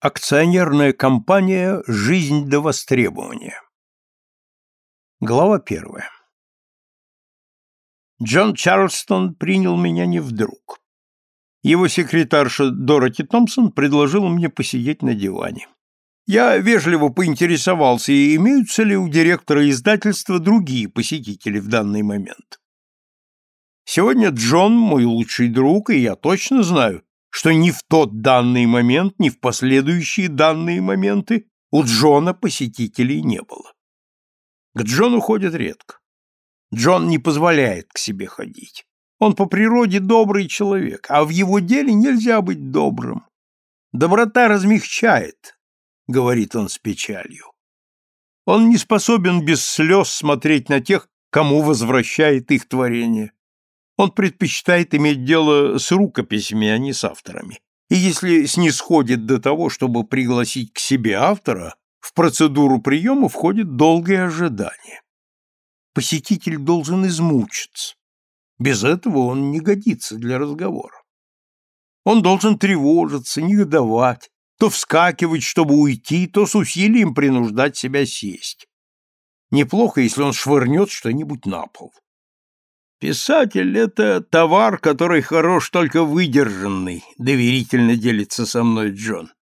Акционерная компания «Жизнь до востребования». Глава первая. Джон Чарльстон принял меня не вдруг. Его секретарша Дороти Томпсон предложила мне посидеть на диване. Я вежливо поинтересовался, имеются ли у директора издательства другие посетители в данный момент. Сегодня Джон мой лучший друг, и я точно знаю, что ни в тот данный момент, ни в последующие данные моменты у Джона посетителей не было. К Джону ходят редко. Джон не позволяет к себе ходить. Он по природе добрый человек, а в его деле нельзя быть добрым. Доброта размягчает, — говорит он с печалью. Он не способен без слез смотреть на тех, кому возвращает их творение. Он предпочитает иметь дело с рукописями, а не с авторами. И если снисходит до того, чтобы пригласить к себе автора, в процедуру приема входит долгое ожидание. Посетитель должен измучиться. Без этого он не годится для разговора. Он должен тревожиться, негодовать, то вскакивать, чтобы уйти, то с усилием принуждать себя сесть. Неплохо, если он швырнет что-нибудь на пол. Писатель — это товар, который хорош только выдержанный, доверительно делится со мной Джон.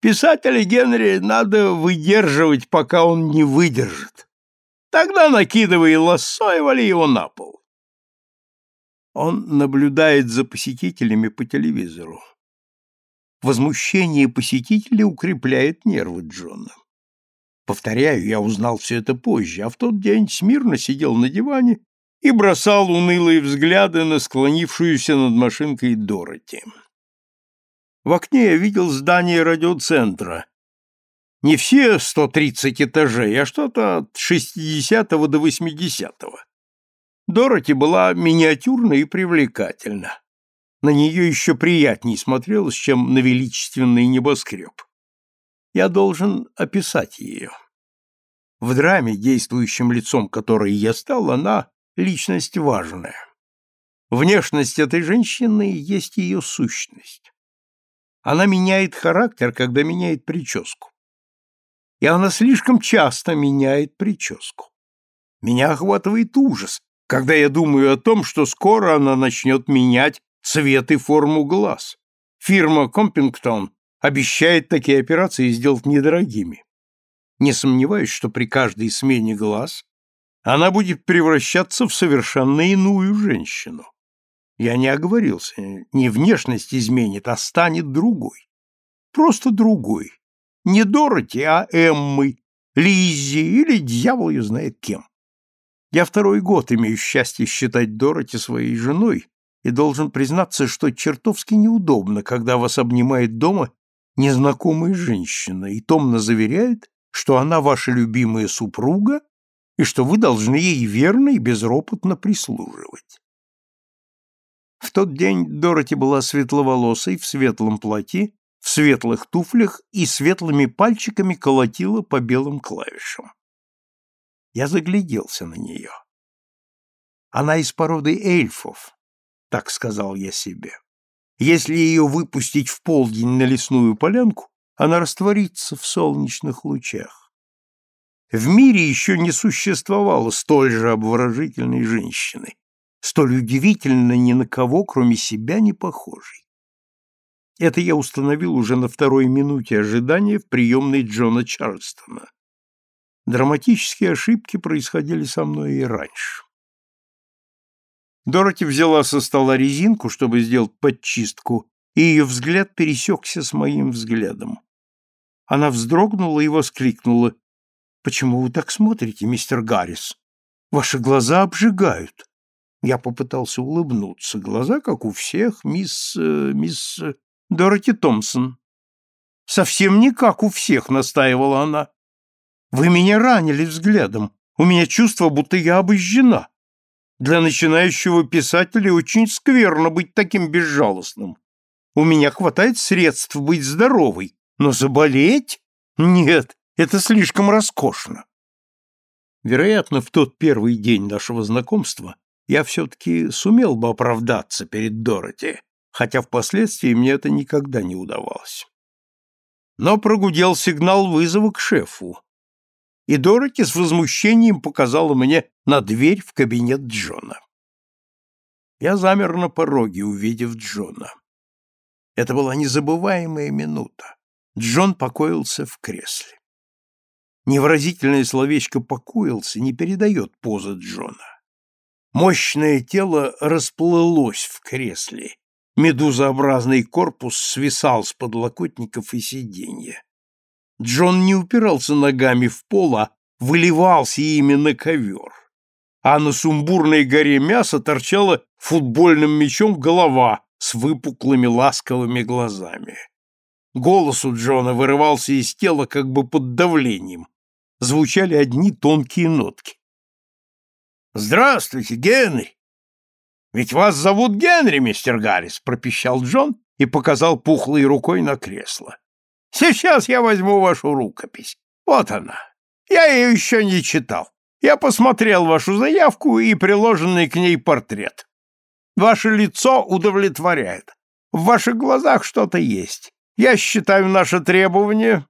Писателя Генри надо выдерживать, пока он не выдержит. Тогда накидывай лассо и вали его на пол. Он наблюдает за посетителями по телевизору. Возмущение посетителей укрепляет нервы Джона. Повторяю, я узнал все это позже, а в тот день смирно сидел на диване и бросал унылые взгляды на склонившуюся над машинкой Дороти. В окне я видел здание радиоцентра. Не все 130 этажей, а что-то от 60 до 80. -го. Дороти была миниатюрна и привлекательна на нее еще приятнее смотрелось, чем на величественный небоскреб. Я должен описать ее. В драме, действующим лицом которой я стал, она — личность важная. Внешность этой женщины есть ее сущность. Она меняет характер, когда меняет прическу. И она слишком часто меняет прическу. Меня охватывает ужас, когда я думаю о том, что скоро она начнет менять цвет и форму глаз. Фирма Компингтон обещает такие операции сделать недорогими. Не сомневаюсь, что при каждой смене глаз она будет превращаться в совершенно иную женщину. Я не оговорился, не внешность изменит, а станет другой. Просто другой. Не Дороти, а Эммой, Лиззи или дьявол ее знает кем. Я второй год имею счастье считать Дороти своей женой, и должен признаться, что чертовски неудобно, когда вас обнимает дома незнакомая женщина и томно заверяет, что она ваша любимая супруга и что вы должны ей верно и безропотно прислуживать. В тот день Дороти была светловолосой, в светлом платье, в светлых туфлях и светлыми пальчиками колотила по белым клавишам. Я загляделся на нее. Она из породы эльфов, так сказал я себе. Если ее выпустить в полдень на лесную полянку, она растворится в солнечных лучах. В мире еще не существовало столь же обворожительной женщины, столь удивительно ни на кого, кроме себя, не похожей. Это я установил уже на второй минуте ожидания в приемной Джона Чарльстона. Драматические ошибки происходили со мной и раньше. Дороти взяла со стола резинку, чтобы сделать подчистку, и ее взгляд пересекся с моим взглядом. Она вздрогнула и воскликнула. «Почему вы так смотрите, мистер Гаррис? Ваши глаза обжигают». Я попытался улыбнуться. Глаза, как у всех, мисс... Э, мисс... Э, Дороти Томпсон. «Совсем не как у всех», — настаивала она. «Вы меня ранили взглядом. У меня чувство, будто я обожжена. Для начинающего писателя очень скверно быть таким безжалостным. У меня хватает средств быть здоровой, но заболеть? Нет, это слишком роскошно. Вероятно, в тот первый день нашего знакомства я все-таки сумел бы оправдаться перед Дороти, хотя впоследствии мне это никогда не удавалось. Но прогудел сигнал вызова к шефу, и Дороти с возмущением показала мне на дверь в кабинет Джона. Я замер на пороге, увидев Джона. Это была незабываемая минута. Джон покоился в кресле. Невыразительное словечко «покоился» не передает позы Джона. Мощное тело расплылось в кресле. Медузообразный корпус свисал с подлокотников и сиденья. Джон не упирался ногами в пол, а выливался ими на ковер. А на сумбурной горе мяса торчала футбольным мячом голова с выпуклыми ласковыми глазами. Голос у Джона вырывался из тела как бы под давлением. Звучали одни тонкие нотки. «Здравствуйте, Генри!» «Ведь вас зовут Генри, мистер Гаррис!» — пропищал Джон и показал пухлой рукой на кресло. «Сейчас я возьму вашу рукопись. Вот она. Я ее еще не читал. Я посмотрел вашу заявку и приложенный к ней портрет. Ваше лицо удовлетворяет. В ваших глазах что-то есть. Я считаю наше требование,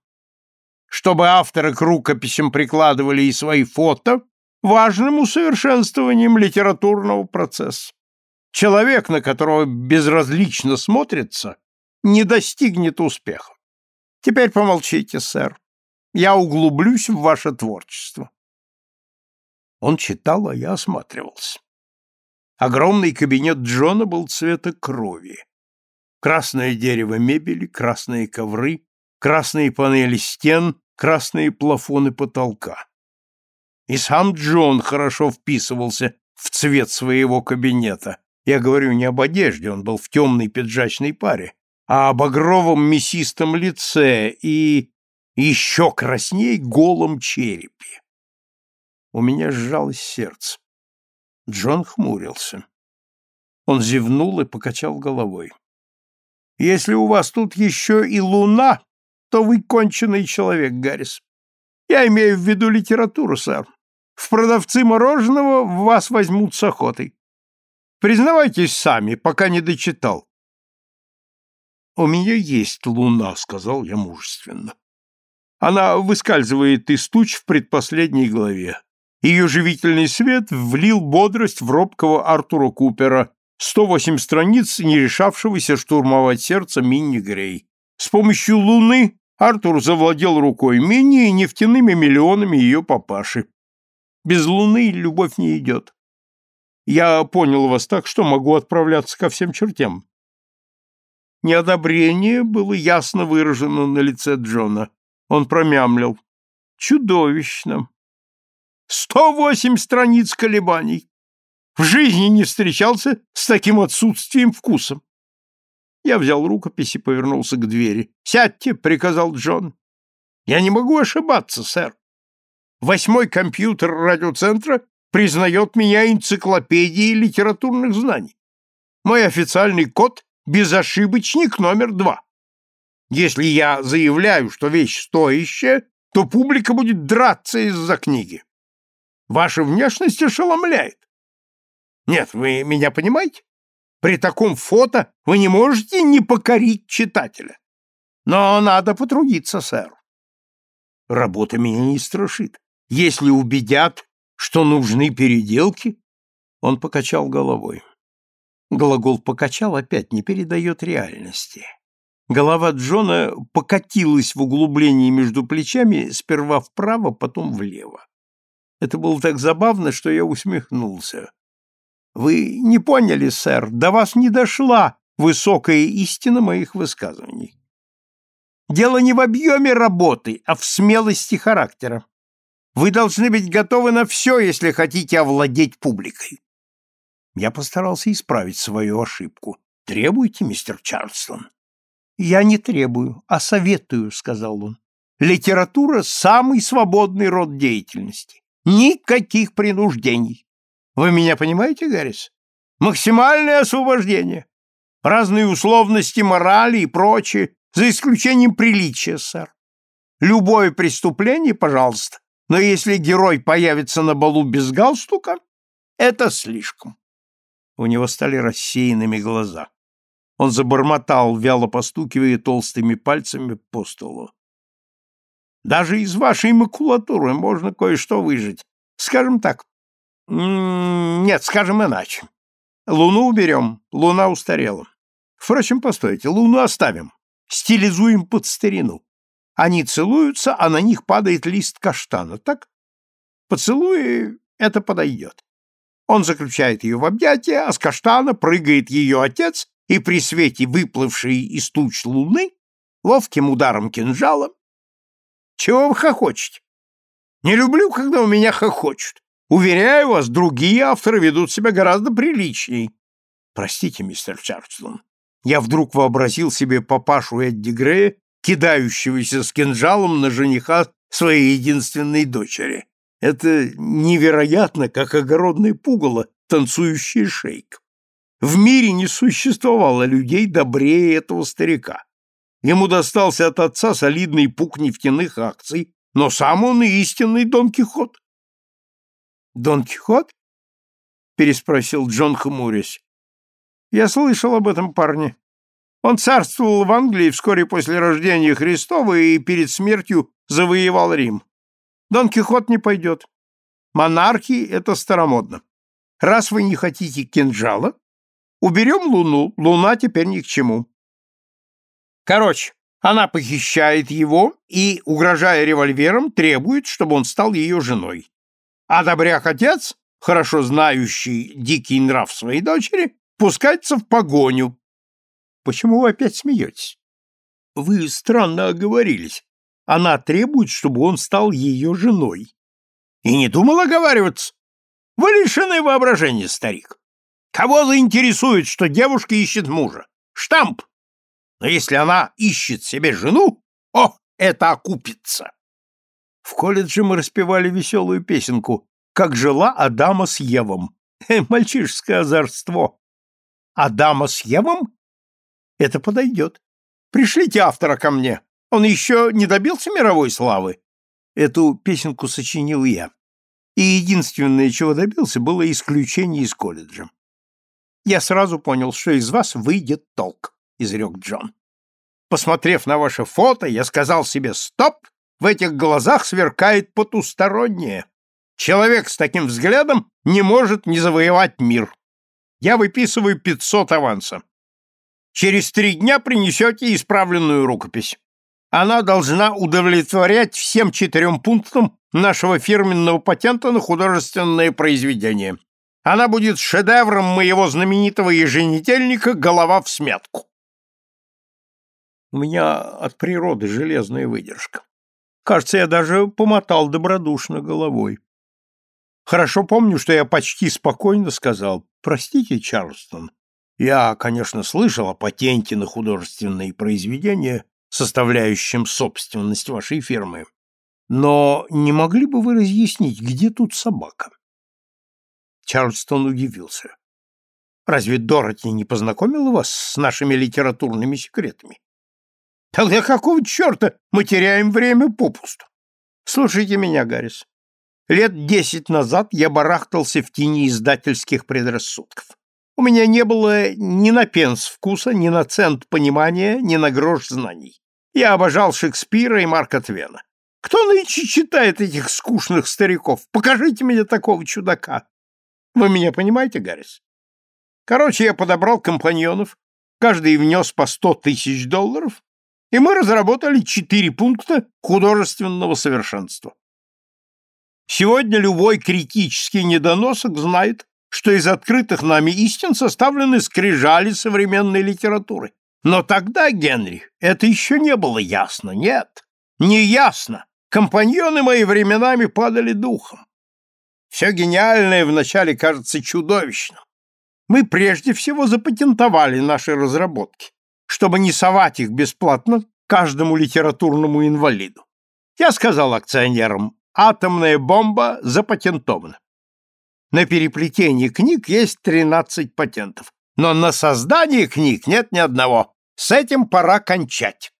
чтобы авторы к рукописям прикладывали и свои фото, важным усовершенствованием литературного процесса. Человек, на которого безразлично смотрится, не достигнет успеха. Теперь помолчите, сэр. Я углублюсь в ваше творчество. Он читал, а я осматривался. Огромный кабинет Джона был цвета крови. Красное дерево мебели, красные ковры, красные панели стен, красные плафоны потолка. И сам Джон хорошо вписывался в цвет своего кабинета. Я говорю не об одежде, он был в темной пиджачной паре, а об багровом мясистом лице и еще красней голом черепе. У меня сжалось сердце. Джон хмурился. Он зевнул и покачал головой. «Если у вас тут еще и луна, то вы конченый человек, Гаррис. Я имею в виду литературу, сэр. В продавцы мороженого вас возьмут с охотой. Признавайтесь сами, пока не дочитал. У меня есть луна, сказал я мужественно. Она выскальзывает из туч в предпоследней главе. Ее живительный свет влил бодрость в робкого Артура Купера, 108 страниц, не решавшегося штурмовать сердце Минни Грей. С помощью луны Артур завладел рукой Минни и нефтяными миллионами ее папаши. Без луны любовь не идет. Я понял вас так, что могу отправляться ко всем чертям. Неодобрение было ясно выражено на лице Джона. Он промямлил. Чудовищно. Сто восемь страниц колебаний. В жизни не встречался с таким отсутствием вкуса. Я взял рукопись и повернулся к двери. «Сядьте», — приказал Джон. «Я не могу ошибаться, сэр. Восьмой компьютер радиоцентра признает меня энциклопедией литературных знаний. Мой официальный код — безошибочник номер два. Если я заявляю, что вещь стоящая, то публика будет драться из-за книги. Ваша внешность ошеломляет. Нет, вы меня понимаете? При таком фото вы не можете не покорить читателя. Но надо потрудиться, сэр. Работа меня не страшит. Если убедят, что нужны переделки, он покачал головой. Глагол «покачал» опять не передает реальности. Голова Джона покатилась в углублении между плечами сперва вправо, потом влево. Это было так забавно, что я усмехнулся. Вы не поняли, сэр, до вас не дошла высокая истина моих высказываний. Дело не в объеме работы, а в смелости характера. Вы должны быть готовы на все, если хотите овладеть публикой. Я постарался исправить свою ошибку. Требуйте, мистер Чарльстон. Я не требую, а советую, сказал он. Литература — самый свободный род деятельности. Никаких принуждений. Вы меня понимаете, Гаррис? Максимальное освобождение. Разные условности морали и прочее, за исключением приличия, сэр. Любое преступление, пожалуйста, но если герой появится на балу без галстука, это слишком. У него стали рассеянными глаза. Он забормотал, вяло постукивая толстыми пальцами по столу. Даже из вашей макулатуры можно кое-что выжить. Скажем так. Нет, скажем иначе. Луну уберем, луна устарела. Впрочем, постойте, луну оставим. Стилизуем под старину. Они целуются, а на них падает лист каштана, так? Поцелуи — это подойдет. Он заключает ее в объятия, а с каштана прыгает ее отец, и при свете выплывшей из туч луны ловким ударом кинжала чего вы хохочете? Не люблю, когда у меня хохочут. Уверяю вас, другие авторы ведут себя гораздо приличней. Простите, мистер Чарльстон, я вдруг вообразил себе папашу Эдди Грея, кидающегося с кинжалом на жениха своей единственной дочери. Это невероятно, как огородное пугало, танцующий шейк. В мире не существовало людей добрее этого старика. Ему достался от отца солидный пук нефтяных акций, но сам он и истинный Дон Кихот. «Дон Кихот?» — переспросил Джон, хмурясь. «Я слышал об этом парне. Он царствовал в Англии вскоре после рождения Христова и перед смертью завоевал Рим. Дон Кихот не пойдет. Монархии — это старомодно. Раз вы не хотите кинжала, уберем Луну, Луна теперь ни к чему. Короче, она похищает его и, угрожая револьвером, требует, чтобы он стал ее женой. А добряк-отец, хорошо знающий дикий нрав своей дочери, пускается в погоню. Почему вы опять смеетесь? Вы странно оговорились. Она требует, чтобы он стал ее женой. И не думал оговариваться. Вы лишены воображения, старик. Кого заинтересует, что девушка ищет мужа? Штамп! Но если она ищет себе жену, о, это окупится. В колледже мы распевали веселую песенку «Как жила Адама с Евом». Мальчишеское озорство. Адама с Евом? Это подойдет. Пришлите автора ко мне. Он еще не добился мировой славы. Эту песенку сочинил я. И единственное, чего добился, было исключение из колледжа. Я сразу понял, что из вас выйдет толк. — изрек Джон. «Посмотрев на ваше фото, я сказал себе «Стоп! В этих глазах сверкает потустороннее. Человек с таким взглядом не может не завоевать мир. Я выписываю 500 аванса. Через три дня принесете исправленную рукопись. Она должна удовлетворять всем четырем пунктам нашего фирменного патента на художественное произведение. Она будет шедевром моего знаменитого еженедельника «Голова в смятку». У меня от природы железная выдержка. Кажется, я даже помотал добродушно головой. Хорошо помню, что я почти спокойно сказал «Простите, Чарльстон, я, конечно, слышал о патенте на художественные произведения, составляющем собственность вашей фирмы, но не могли бы вы разъяснить, где тут собака?» Чарльстон удивился. «Разве Дороти не познакомила вас с нашими литературными секретами?» Тогда какого черта мы теряем время попусту? Слушайте меня, Гаррис. Лет десять назад я барахтался в тени издательских предрассудков. У меня не было ни на пенс вкуса, ни на цент понимания, ни на грош знаний. Я обожал Шекспира и Марка Твена. Кто нынче читает этих скучных стариков? Покажите мне такого чудака. Вы меня понимаете, Гаррис? Короче, я подобрал компаньонов, каждый внес по сто тысяч долларов, и мы разработали четыре пункта художественного совершенства. Сегодня любой критический недоносок знает, что из открытых нами истин составлены скрижали современной литературы. Но тогда, Генри, это еще не было ясно, нет, не ясно. Компаньоны мои временами падали духом. Все гениальное вначале кажется чудовищным. Мы прежде всего запатентовали наши разработки чтобы не совать их бесплатно каждому литературному инвалиду. Я сказал акционерам, атомная бомба запатентована. На переплетение книг есть 13 патентов, но на создание книг нет ни одного. С этим пора кончать.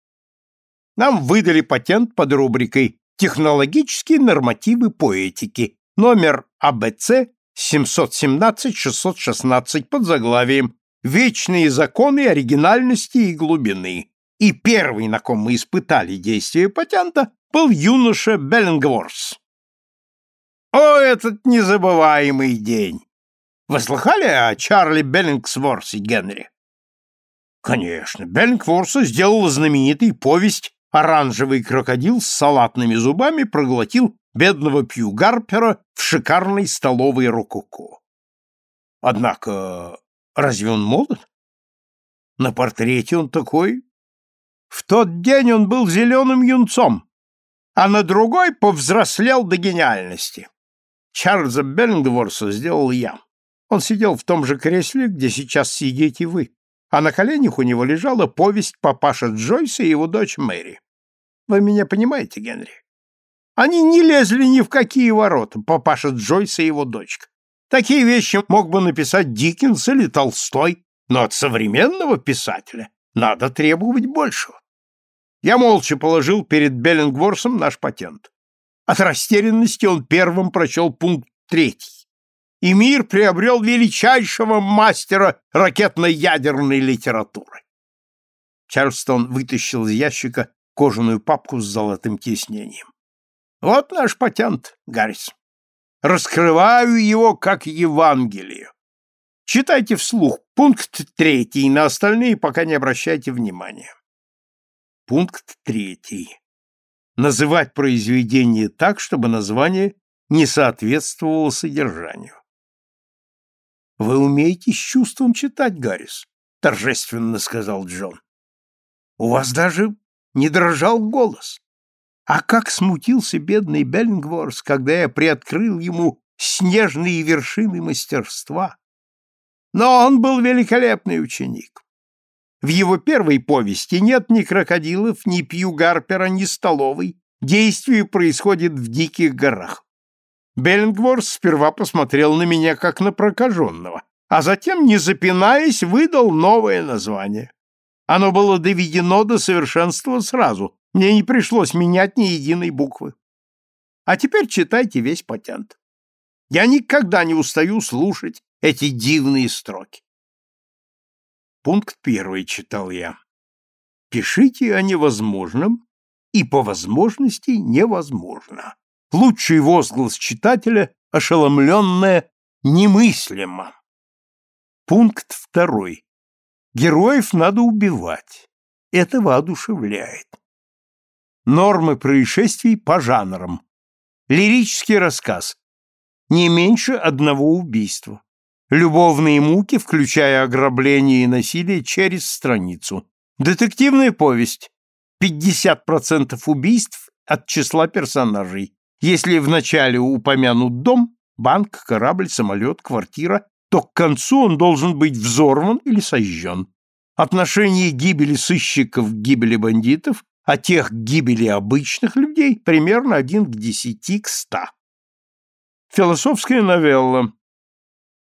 Нам выдали патент под рубрикой «Технологические нормативы поэтики», номер АБЦ 717-616 под заглавием вечные законы оригинальности и глубины, и первый, на ком мы испытали действие патента, был юноша Беллингворс. О, этот незабываемый день! Вы слыхали о Чарли Беллингсворсе, Генри? Конечно, Беллингворса сделала знаменитый повесть «Оранжевый крокодил с салатными зубами проглотил бедного Пью Гарпера в шикарной столовой рококо». Однако, разве он молод? На портрете он такой. В тот день он был зеленым юнцом, а на другой повзрослел до гениальности. Чарльза Беллингворса сделал я. Он сидел в том же кресле, где сейчас сидите вы, а на коленях у него лежала повесть папаша Джойса и его дочь Мэри. Вы меня понимаете, Генри? Они не лезли ни в какие ворота, папаша Джойса и его дочка. Такие вещи мог бы написать Диккенс или Толстой, но от современного писателя надо требовать большего. Я молча положил перед Беллингворсом наш патент. От растерянности он первым прочел пункт третий. И мир приобрел величайшего мастера ракетно-ядерной литературы. Чарльстон вытащил из ящика кожаную папку с золотым тиснением. Вот наш патент, Гаррис. Раскрываю его как Евангелие. Читайте вслух пункт третий, на остальные пока не обращайте внимания. Пункт третий называть произведение так, чтобы название не соответствовало содержанию. «Вы умеете с чувством читать, Гаррис», — торжественно сказал Джон. «У вас даже не дрожал голос. А как смутился бедный Беллингворс, когда я приоткрыл ему снежные вершины мастерства. Но он был великолепный ученик. В его первой повести нет ни крокодилов, ни Пью Гарпера, ни столовой. Действие происходит в диких горах. Беллингворс сперва посмотрел на меня как на прокаженного, а затем, не запинаясь, выдал новое название. Оно было доведено до совершенства сразу, мне не пришлось менять ни единой буквы. А теперь читайте весь патент. Я никогда не устаю слушать эти дивные строки. Пункт первый читал я. Пишите о невозможном и по возможности невозможно. Лучший возглас читателя ошеломленное немыслимо. Пункт второй. Героев надо убивать. Это воодушевляет. Нормы происшествий по жанрам. Лирический рассказ. Не меньше одного убийства. Любовные муки, включая ограбление и насилие через страницу. Детективная повесть. 50% убийств от числа персонажей. Если вначале упомянут дом, банк, корабль, самолет, квартира, то к концу он должен быть взорван или сожжен. Отношение гибели сыщиков к гибели бандитов, а тех гибели обычных людей примерно один к десяти к ста. Философская новелла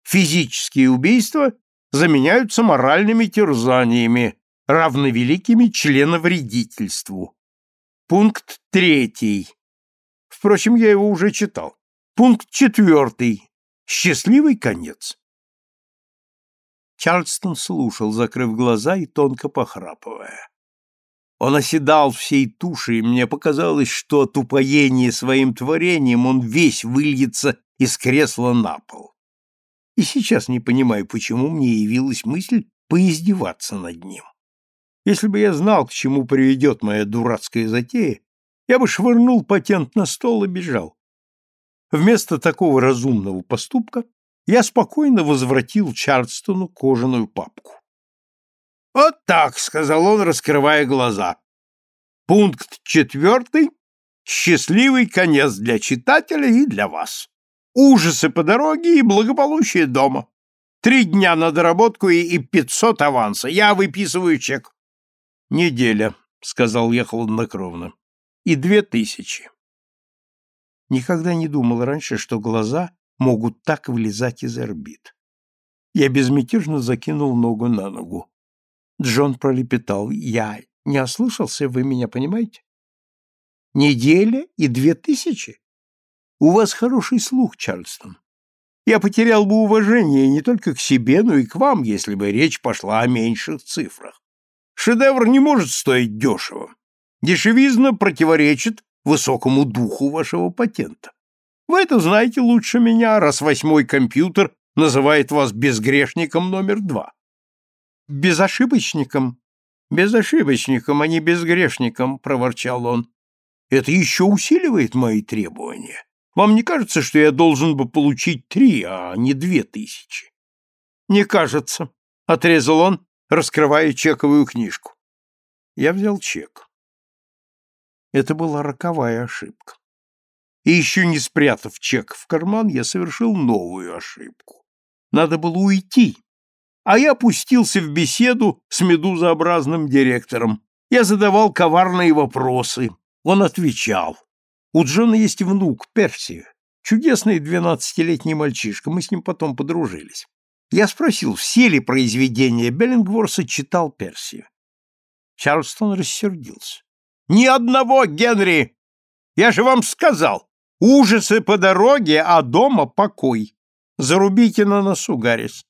Физические убийства заменяются моральными терзаниями, равновеликими членовредительству. Пункт третий. Впрочем, я его уже читал. Пункт четвертый. Счастливый конец. Чарльстон слушал, закрыв глаза и тонко похрапывая. Он оседал всей тушей, и мне показалось, что от упоения своим творением он весь выльется из кресла на пол. И сейчас не понимаю, почему мне явилась мысль поиздеваться над ним. Если бы я знал, к чему приведет моя дурацкая затея, я бы швырнул патент на стол и бежал. Вместо такого разумного поступка я спокойно возвратил Чарльстону кожаную папку. «Вот так», — сказал он, раскрывая глаза. «Пункт четвертый. Счастливый конец для читателя и для вас ужасы по дороге и благополучие дома. Три дня на доработку и пятьсот аванса. Я выписываю чек. Неделя, сказал я хладнокровно. И две тысячи. Никогда не думал раньше, что глаза могут так вылезать из орбит. Я безмятежно закинул ногу на ногу. Джон пролепетал. Я не ослышался, вы меня понимаете? Неделя и две тысячи? У вас хороший слух, Чарльстон. я потерял бы уважение не только к себе, но и к вам, если бы речь пошла о меньших цифрах. Шедевр не может стоить дешево. Дешевизна противоречит высокому духу вашего патента. Вы это знаете лучше меня, раз восьмой компьютер называет вас безгрешником номер два. Безошибочником. Безошибочником, а не безгрешником, проворчал он. Это еще усиливает мои требования. Вам не кажется, что я должен бы получить три, а не две тысячи? Не кажется, отрезал он, раскрывая чековую книжку. Я взял чек. Это была роковая ошибка. И еще не спрятав чек в карман, я совершил новую ошибку. Надо было уйти, а я пустился в беседу с медузообразным директором. Я задавал коварные вопросы. Он отвечал. У Джона есть внук, Перси, чудесный двенадцатилетний мальчишка, мы с ним потом подружились. Я спросил, все ли произведения Беллингворса читал Перси. Чарльстон рассердился. «Ни одного, Генри! Я же вам сказал, ужасы по дороге, а дома покой. Зарубите на носу, Гаррис».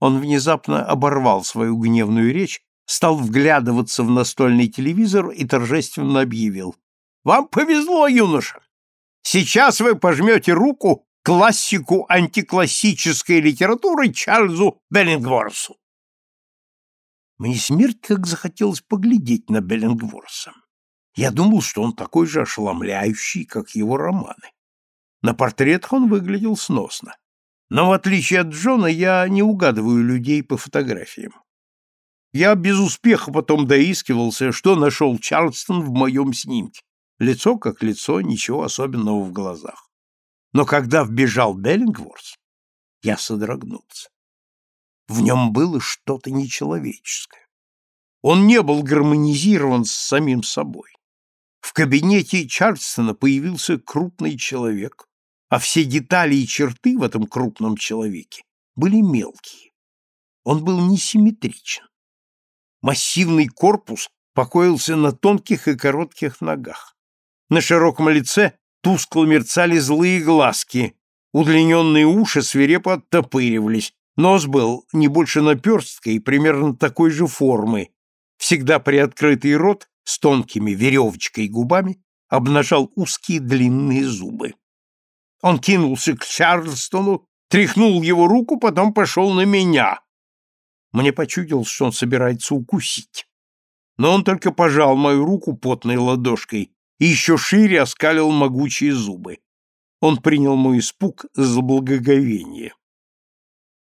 Он внезапно оборвал свою гневную речь, стал вглядываться в настольный телевизор и торжественно объявил. Вам повезло, юноша. Сейчас вы пожмете руку классику антиклассической литературы Чарльзу Беллингворсу. Мне смерть как захотелось поглядеть на Беллингворса. Я думал, что он такой же ошеломляющий, как его романы. На портретах он выглядел сносно. Но в отличие от Джона, я не угадываю людей по фотографиям. Я без успеха потом доискивался, что нашел Чарльстон в моем снимке. Лицо как лицо, ничего особенного в глазах. Но когда вбежал Беллингворс, я содрогнулся. В нем было что-то нечеловеческое. Он не был гармонизирован с самим собой. В кабинете Чарльстона появился крупный человек, а все детали и черты в этом крупном человеке были мелкие. Он был несимметричен. Массивный корпус покоился на тонких и коротких ногах. На широком лице тускло мерцали злые глазки, удлиненные уши свирепо оттопыривались, нос был не больше наперсткой и примерно такой же формы, всегда приоткрытый рот с тонкими веревочкой губами обнажал узкие длинные зубы. Он кинулся к Чарльстону, тряхнул его руку, потом пошел на меня. Мне почудилось, что он собирается укусить. Но он только пожал мою руку потной ладошкой и еще шире оскалил могучие зубы. Он принял мой испуг за благоговение.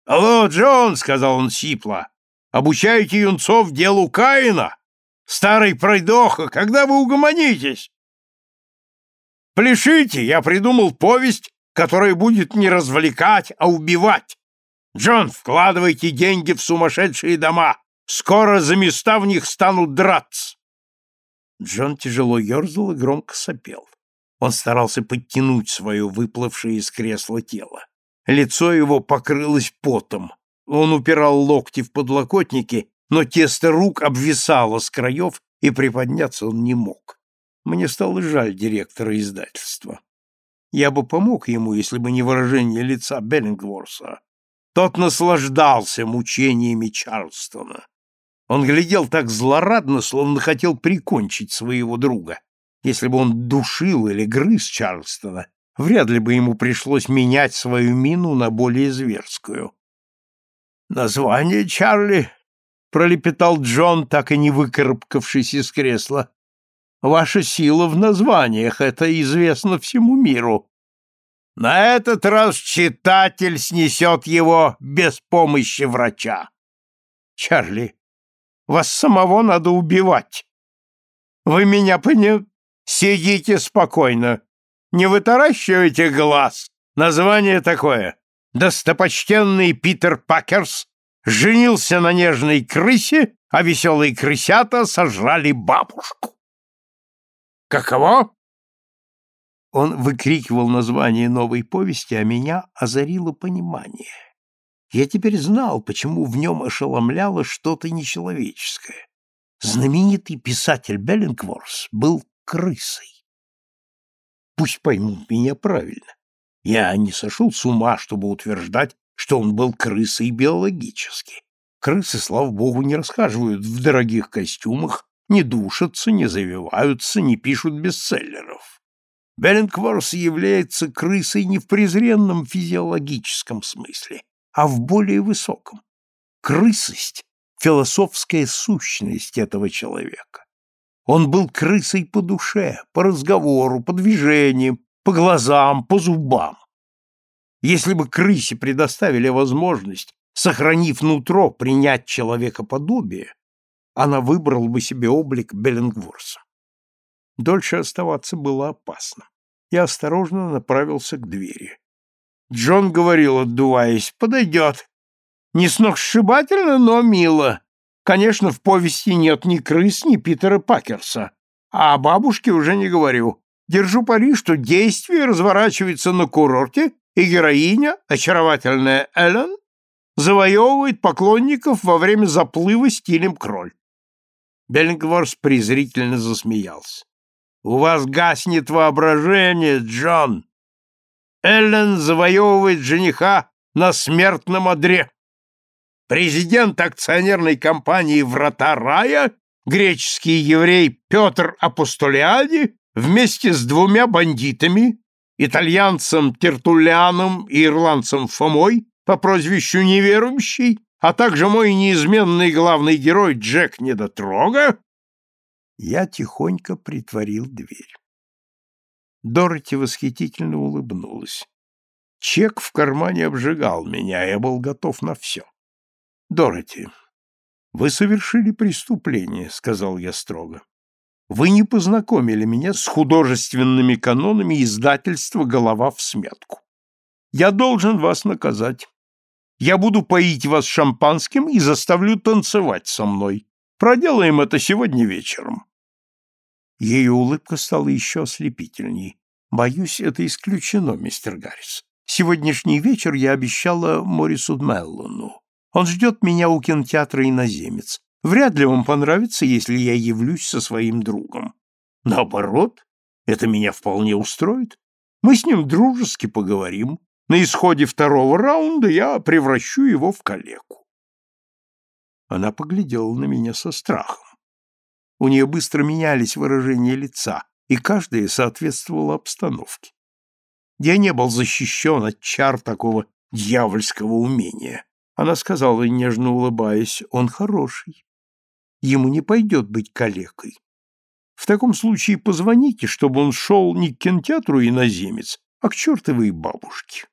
«Алло, Джон!» — сказал он сипло. «Обучаете юнцов делу Каина? Старый пройдоха, когда вы угомонитесь?» «Пляшите! Я придумал повесть, которая будет не развлекать, а убивать. Джон, вкладывайте деньги в сумасшедшие дома. Скоро за места в них станут драться. Джон тяжело ерзал и громко сопел. Он старался подтянуть свое выплывшее из кресла тело. Лицо его покрылось потом. Он упирал локти в подлокотники, но тесто рук обвисало с краев, и приподняться он не мог. Мне стало жаль директора издательства. Я бы помог ему, если бы не выражение лица Беллингворса. Тот наслаждался мучениями Чарльстона. Он глядел так злорадно, словно хотел прикончить своего друга. Если бы он душил или грыз Чарльстона, вряд ли бы ему пришлось менять свою мину на более зверскую. «Название Чарли?» — пролепетал Джон, так и не выкарабкавшись из кресла. «Ваша сила в названиях, это известно всему миру. На этот раз читатель снесет его без помощи врача. Чарли, вас самого надо убивать. Вы меня поня... Сидите спокойно. Не вытаращивайте глаз. Название такое. Достопочтенный Питер Пакерс женился на нежной крысе, а веселые крысята сожрали бабушку. Каково? Он выкрикивал название новой повести, а меня озарило понимание. Я теперь знал, почему в нем ошеломляло что-то нечеловеческое. Знаменитый писатель Беллингворс был крысой. Пусть поймут меня правильно. Я не сошел с ума, чтобы утверждать, что он был крысой биологически. Крысы, слава богу, не расхаживают в дорогих костюмах, не душатся, не завиваются, не пишут бестселлеров. Беллингворс является крысой не в презренном физиологическом смысле, а в более высоком. Крысость — философская сущность этого человека. Он был крысой по душе, по разговору, по движениям, по глазам, по зубам. Если бы крысе предоставили возможность, сохранив нутро, принять человекоподобие, она выбрала бы себе облик Беллингворса. Дольше оставаться было опасно. Я осторожно направился к двери. Джон говорил, отдуваясь, подойдет. Не сногсшибательно, но мило. Конечно, в повести нет ни крыс, ни Питера Пакерса. А о бабушке уже не говорю. Держу пари, что действие разворачивается на курорте, и героиня, очаровательная Эллен, завоевывает поклонников во время заплыва стилем кроль. Беллингворс презрительно засмеялся. «У вас гаснет воображение, Джон! Эллен завоевывает жениха на смертном одре. Президент акционерной компании «Врата рая», греческий еврей Петр Апостолиади, вместе с двумя бандитами, итальянцем Тертулианом и ирландцем Фомой по прозвищу Неверующий, а также мой неизменный главный герой Джек Недотрога, я тихонько притворил дверь. Дороти восхитительно улыбнулась. Чек в кармане обжигал меня, я был готов на все. — Дороти, вы совершили преступление, — сказал я строго. Вы не познакомили меня с художественными канонами издательства «Голова в сметку». Я должен вас наказать. Я буду поить вас шампанским и заставлю танцевать со мной. Проделаем это сегодня вечером. Ее улыбка стала еще ослепительней. Боюсь, это исключено, мистер Гаррис. Сегодняшний вечер я обещала Морису Меллону. Он ждет меня у кинотеатра «Иноземец». Вряд ли вам понравится, если я явлюсь со своим другом. Наоборот, это меня вполне устроит. Мы с ним дружески поговорим. На исходе второго раунда я превращу его в калеку. Она поглядела на меня со страхом. У нее быстро менялись выражения лица, и каждое соответствовало обстановке. Я не был защищен от чар такого дьявольского умения. Она сказала, нежно улыбаясь, он хороший. Ему не пойдет быть калекой. В таком случае позвоните, чтобы он шел не к кинотеатру иноземец, а к чертовой бабушке.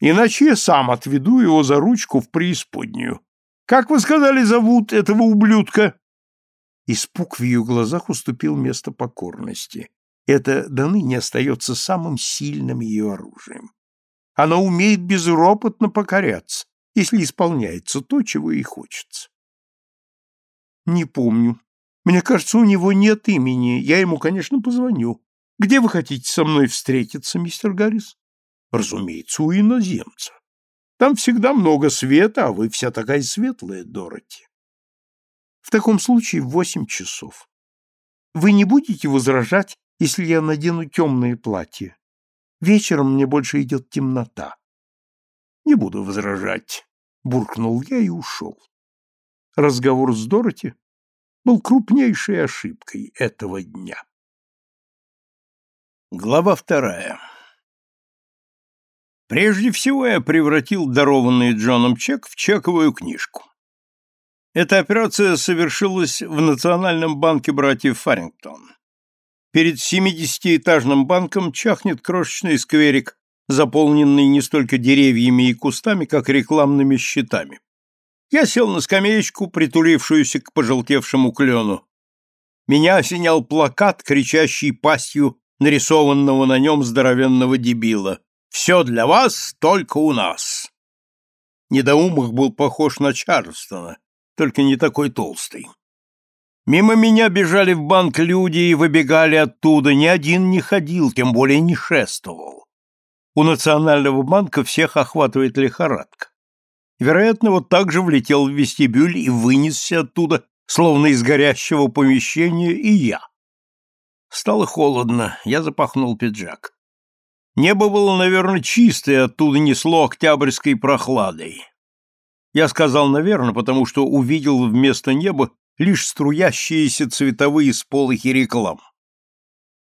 Иначе я сам отведу его за ручку в преисподнюю. Как вы сказали, зовут этого ублюдка? Испуг в ее глазах уступил место покорности. Это до ныне остается самым сильным ее оружием. Она умеет безропотно покоряться, если исполняется то, чего ей хочется. Не помню. Мне кажется, у него нет имени. Я ему, конечно, позвоню. Где вы хотите со мной встретиться, мистер Гаррис? Разумеется, у иноземца. Там всегда много света, а вы вся такая светлая, Дороти. В таком случае в восемь часов. Вы не будете возражать, если я надену темное платье? Вечером мне больше идет темнота. Не буду возражать, буркнул я и ушел. Разговор с Дороти был крупнейшей ошибкой этого дня. Глава вторая Прежде всего я превратил дарованный Джоном чек в чековую книжку. Эта операция совершилась в Национальном банке братьев Фарингтон. Перед 70-этажным банком чахнет крошечный скверик, заполненный не столько деревьями и кустами, как рекламными щитами. Я сел на скамеечку, притулившуюся к пожелтевшему клену. Меня осенял плакат, кричащий пастью нарисованного на нем здоровенного дебила. Все для вас, только у нас. Недоумок был похож на Чарльстона, только не такой толстый. Мимо меня бежали в банк люди и выбегали оттуда, ни один не ходил, тем более не шествовал. У Национального банка всех охватывает лихорадка. Вероятно, вот так же влетел в вестибюль и вынесся оттуда, словно из горящего помещения, и я. Стало холодно, я запахнул пиджак. Небо было, наверное, чистое, оттуда несло октябрьской прохладой. Я сказал «наверное», потому что увидел вместо неба лишь струящиеся цветовые сполохи реклам.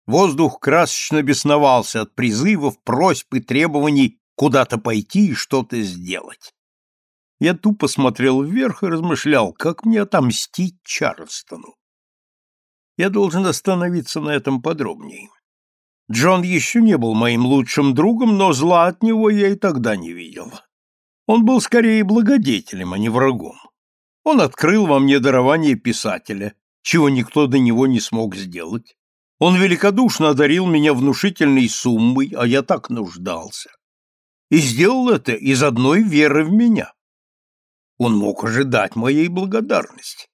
Воздух красочно бесновался от призывов, просьб и требований куда-то пойти и что-то сделать. Я тупо смотрел вверх и размышлял, как мне отомстить Чарльстону. Я должен остановиться на этом подробнее. Джон еще не был моим лучшим другом, но зла от него я и тогда не видел. Он был скорее благодетелем, а не врагом. Он открыл во мне дарование писателя, чего никто до него не смог сделать. Он великодушно одарил меня внушительной суммой, а я так нуждался. И сделал это из одной веры в меня. Он мог ожидать моей благодарности.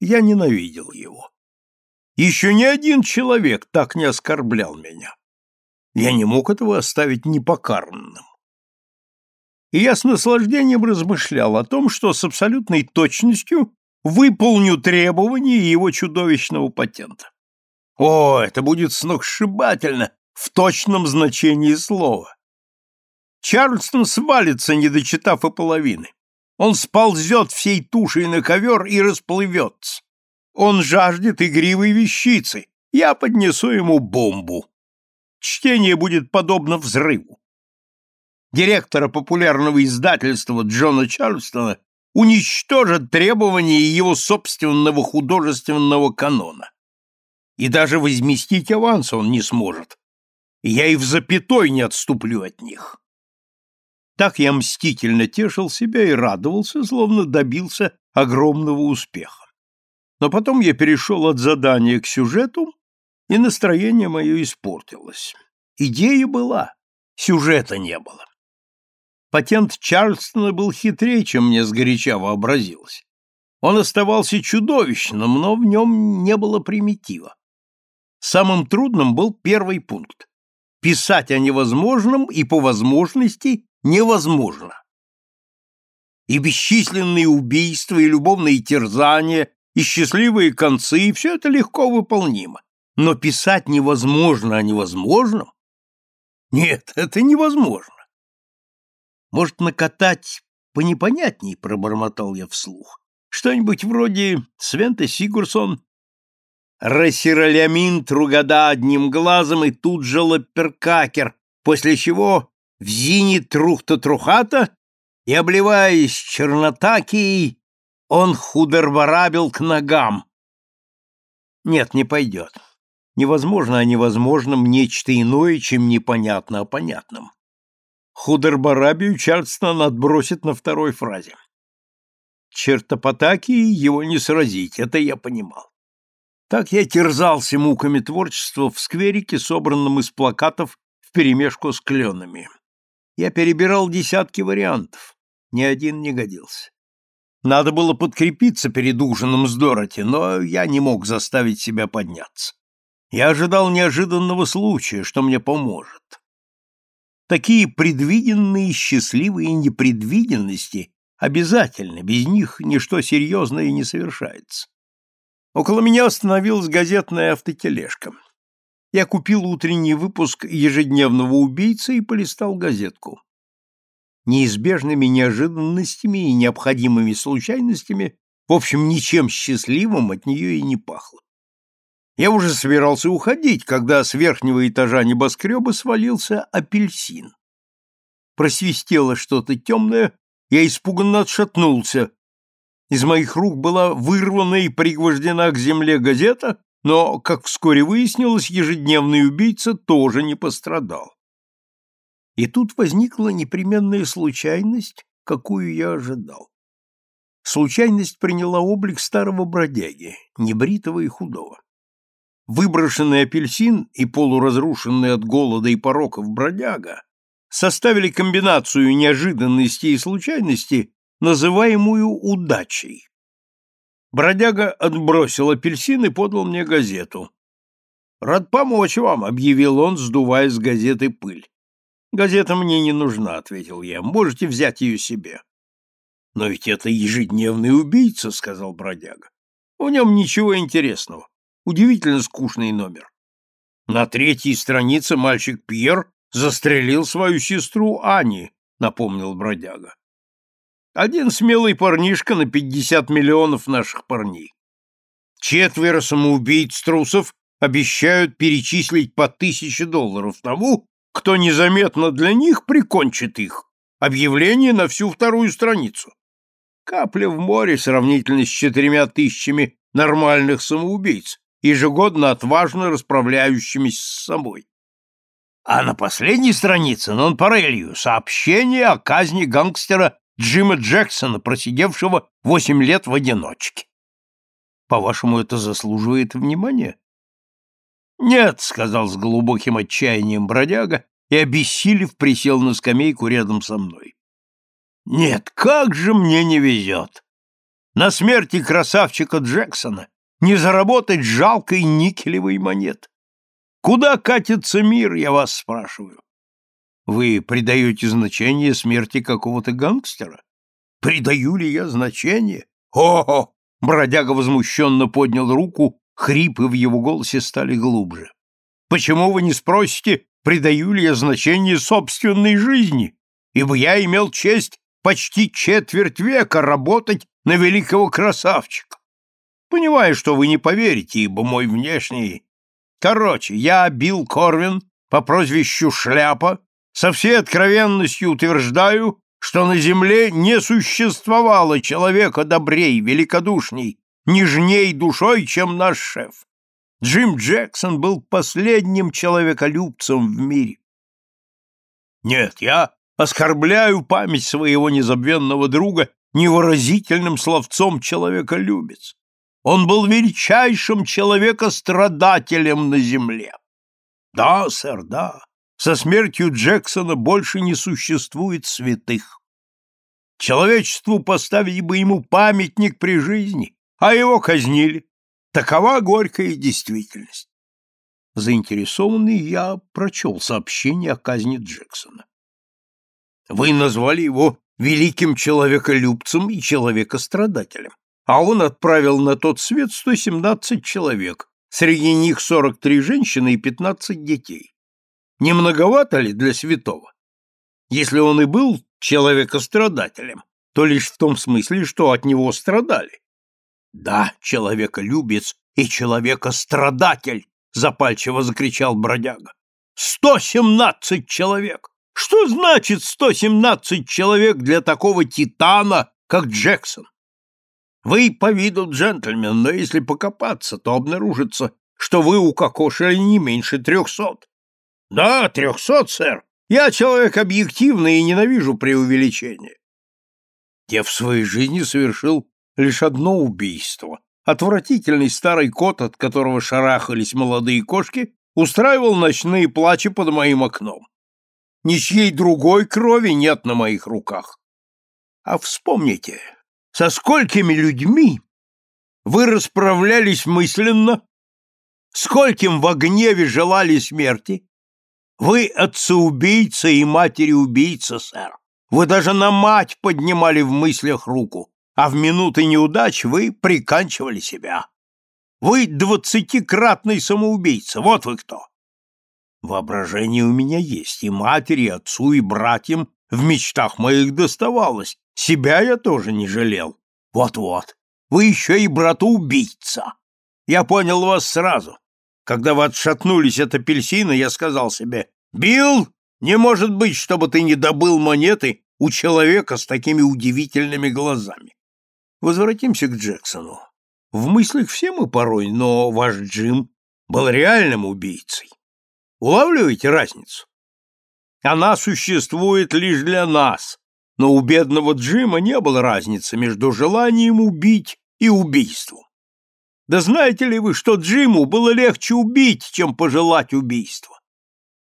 Я ненавидел его. Еще ни один человек так не оскорблял меня. Я не мог этого оставить непокаранным. И я с наслаждением размышлял о том, что с абсолютной точностью выполню требования его чудовищного патента. О, это будет сногсшибательно в точном значении слова. Чарльстон свалится, не дочитав и половины. Он сползет всей тушей на ковер и расплывется. Он жаждет игривой вещицы. Я поднесу ему бомбу. Чтение будет подобно взрыву. Директора популярного издательства Джона Чарльстона уничтожат требования его собственного художественного канона. И даже возместить аванс он не сможет. Я и в запятой не отступлю от них. Так я мстительно тешил себя и радовался, словно добился огромного успеха. Но потом я перешел от задания к сюжету, и настроение мое испортилось. Идея была, сюжета не было. Патент Чарльстона был хитрее, чем мне сгоряча вообразилось. Он оставался чудовищным, но в нем не было примитива. Самым трудным был первый пункт – писать о невозможном и по возможности невозможно. И бесчисленные убийства, и любовные терзания, и счастливые концы, и все это легко выполнимо. Но писать невозможно о невозможном? Нет, это невозможно. Может, накатать понепонятней, пробормотал я вслух. Что-нибудь вроде Свента Сигурсон Рассиролямин Тругада одним глазом и тут же Лапперкакер, после чего в зине трухта-трухата и, обливаясь чернотакией, он худорбарабил к ногам. Нет, не пойдет. Невозможно о невозможном нечто иное, чем непонятно о понятном. Худорбарабию Чарльстон отбросит на второй фразе. Чертопотакии его не сразить, это я понимал. Так я терзался муками творчества в скверике, собранном из плакатов вперемешку с кленами. Я перебирал десятки вариантов, ни один не годился. Надо было подкрепиться перед ужином с Дороти, но я не мог заставить себя подняться. Я ожидал неожиданного случая, что мне поможет. Такие предвиденные счастливые непредвиденности обязательны, без них ничто серьезное не совершается. Около меня остановилась газетная автотележка. Я купил утренний выпуск ежедневного убийцы и полистал газетку. Неизбежными неожиданностями и необходимыми случайностями, в общем, ничем счастливым от нее и не пахло. Я уже собирался уходить, когда с верхнего этажа небоскреба свалился апельсин. Просвистело что-то темное, я испуганно отшатнулся. Из моих рук была вырвана и пригвождена к земле газета, но, как вскоре выяснилось, ежедневный убийца тоже не пострадал. И тут возникла непременная случайность, какую я ожидал. Случайность приняла облик старого бродяги, небритого и худого. Выброшенный апельсин и полуразрушенный от голода и пороков бродяга составили комбинацию неожиданности и случайности, называемую удачей. Бродяга отбросил апельсин и подал мне газету. «Рад помочь вам», — объявил он, сдувая с газеты пыль. «Газета мне не нужна», — ответил я. «Можете взять ее себе». «Но ведь это ежедневный убийца», — сказал бродяга. «В нем ничего интересного. Удивительно скучный номер. На третьей странице мальчик Пьер застрелил свою сестру Ани, напомнил бродяга. Один смелый парнишка на пятьдесят миллионов наших парней. Четверо самоубийц-трусов обещают перечислить по тысяче долларов тому, кто незаметно для них прикончит их. Объявление на всю вторую страницу. Капля в море сравнительно с четырьмя тысячами нормальных самоубийц, ежегодно отважно расправляющимися с собой. А на последней странице нон-парелью сообщение о казни гангстера Джима Джексона, просидевшего восемь лет в одиночке. По-вашему, это заслуживает внимания? Нет, сказал с глубоким отчаянием бродяга и, обессилев, присел на скамейку рядом со мной. Нет, как же мне не везет. На смерти красавчика Джексона не заработать жалкой никелевой монеты. Куда катится мир, я вас спрашиваю? Вы придаете значение смерти какого-то гангстера? Придаю ли я значение? О, бродяга возмущенно поднял руку, хрипы в его голосе стали глубже. Почему вы не спросите, придаю ли я значение собственной жизни? Ибо я имел честь почти четверть века работать на великого красавчика. Понимаю, что вы не поверите, ибо мой внешний Короче, я, Билл Корвин, по прозвищу Шляпа, со всей откровенностью утверждаю, что на земле не существовало человека добрей, великодушней, нежней душой, чем наш шеф. Джим Джексон был последним человеколюбцем в мире. Нет, я оскорбляю память своего незабвенного друга невыразительным словцом человеколюбец. Он был величайшим человекострадателем на земле. Да, сэр, да. Со смертью Джексона больше не существует святых. Человечеству поставили бы ему памятник при жизни, а его казнили. Такова горькая действительность. Заинтересованный я прочел сообщение о казни Джексона. Вы назвали его великим человеколюбцем и человекострадателем а он отправил на тот свет 117 человек, среди них 43 женщины и 15 детей. Не многовато ли для святого? Если он и был человекострадателем, то лишь в том смысле, что от него страдали. Да, человеколюбец и человекострадатель, запальчиво закричал бродяга. Сто семнадцать человек! Что значит сто семнадцать человек для такого титана, как Джексон? Вы по виду джентльмен, но если покопаться, то обнаружится, что вы укокошили не меньше трехсот. Да, трехсот, сэр. Я человек объективный и ненавижу преувеличения. Я в своей жизни совершил лишь одно убийство. Отвратительный старый кот, от которого шарахались молодые кошки, устраивал ночные плачи под моим окном. Ничьей другой крови нет на моих руках. А вспомните, со сколькими людьми вы расправлялись мысленно, скольким во гневе желали смерти? Вы отца-убийца и матери-убийца, сэр. Вы даже на мать поднимали в мыслях руку, а в минуты неудач вы приканчивали себя. Вы двадцатикратный самоубийца, вот вы кто. Воображение у меня есть, и матери, и отцу, и братьям в мечтах моих доставалось, себя я тоже не жалел. Вот-вот. Вы еще и брату-убийца. Я понял вас сразу. Когда вы отшатнулись от апельсина, я сказал себе, «Билл, не может быть, чтобы ты не добыл монеты у человека с такими удивительными глазами». Возвратимся к Джексону. В мыслях все мы порой, но ваш Джим был реальным убийцей. Улавливаете разницу? Она существует лишь для нас, но у бедного Джима не было разницы между желанием убить и убийством. Да знаете ли вы, что Джиму было легче убить, чем пожелать убийства?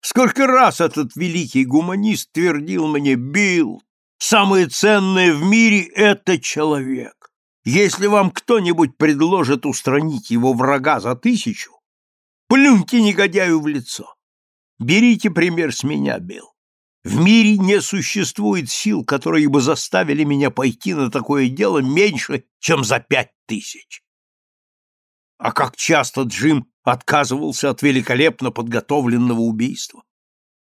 Сколько раз этот великий гуманист твердил мне, Билл, самое ценное в мире — это человек. Если вам кто-нибудь предложит устранить его врага за тысячу, плюньте негодяю в лицо. Берите пример с меня, Билл. В мире не существует сил, которые бы заставили меня пойти на такое дело меньше, чем за пять тысяч. А как часто Джим отказывался от великолепно подготовленного убийства?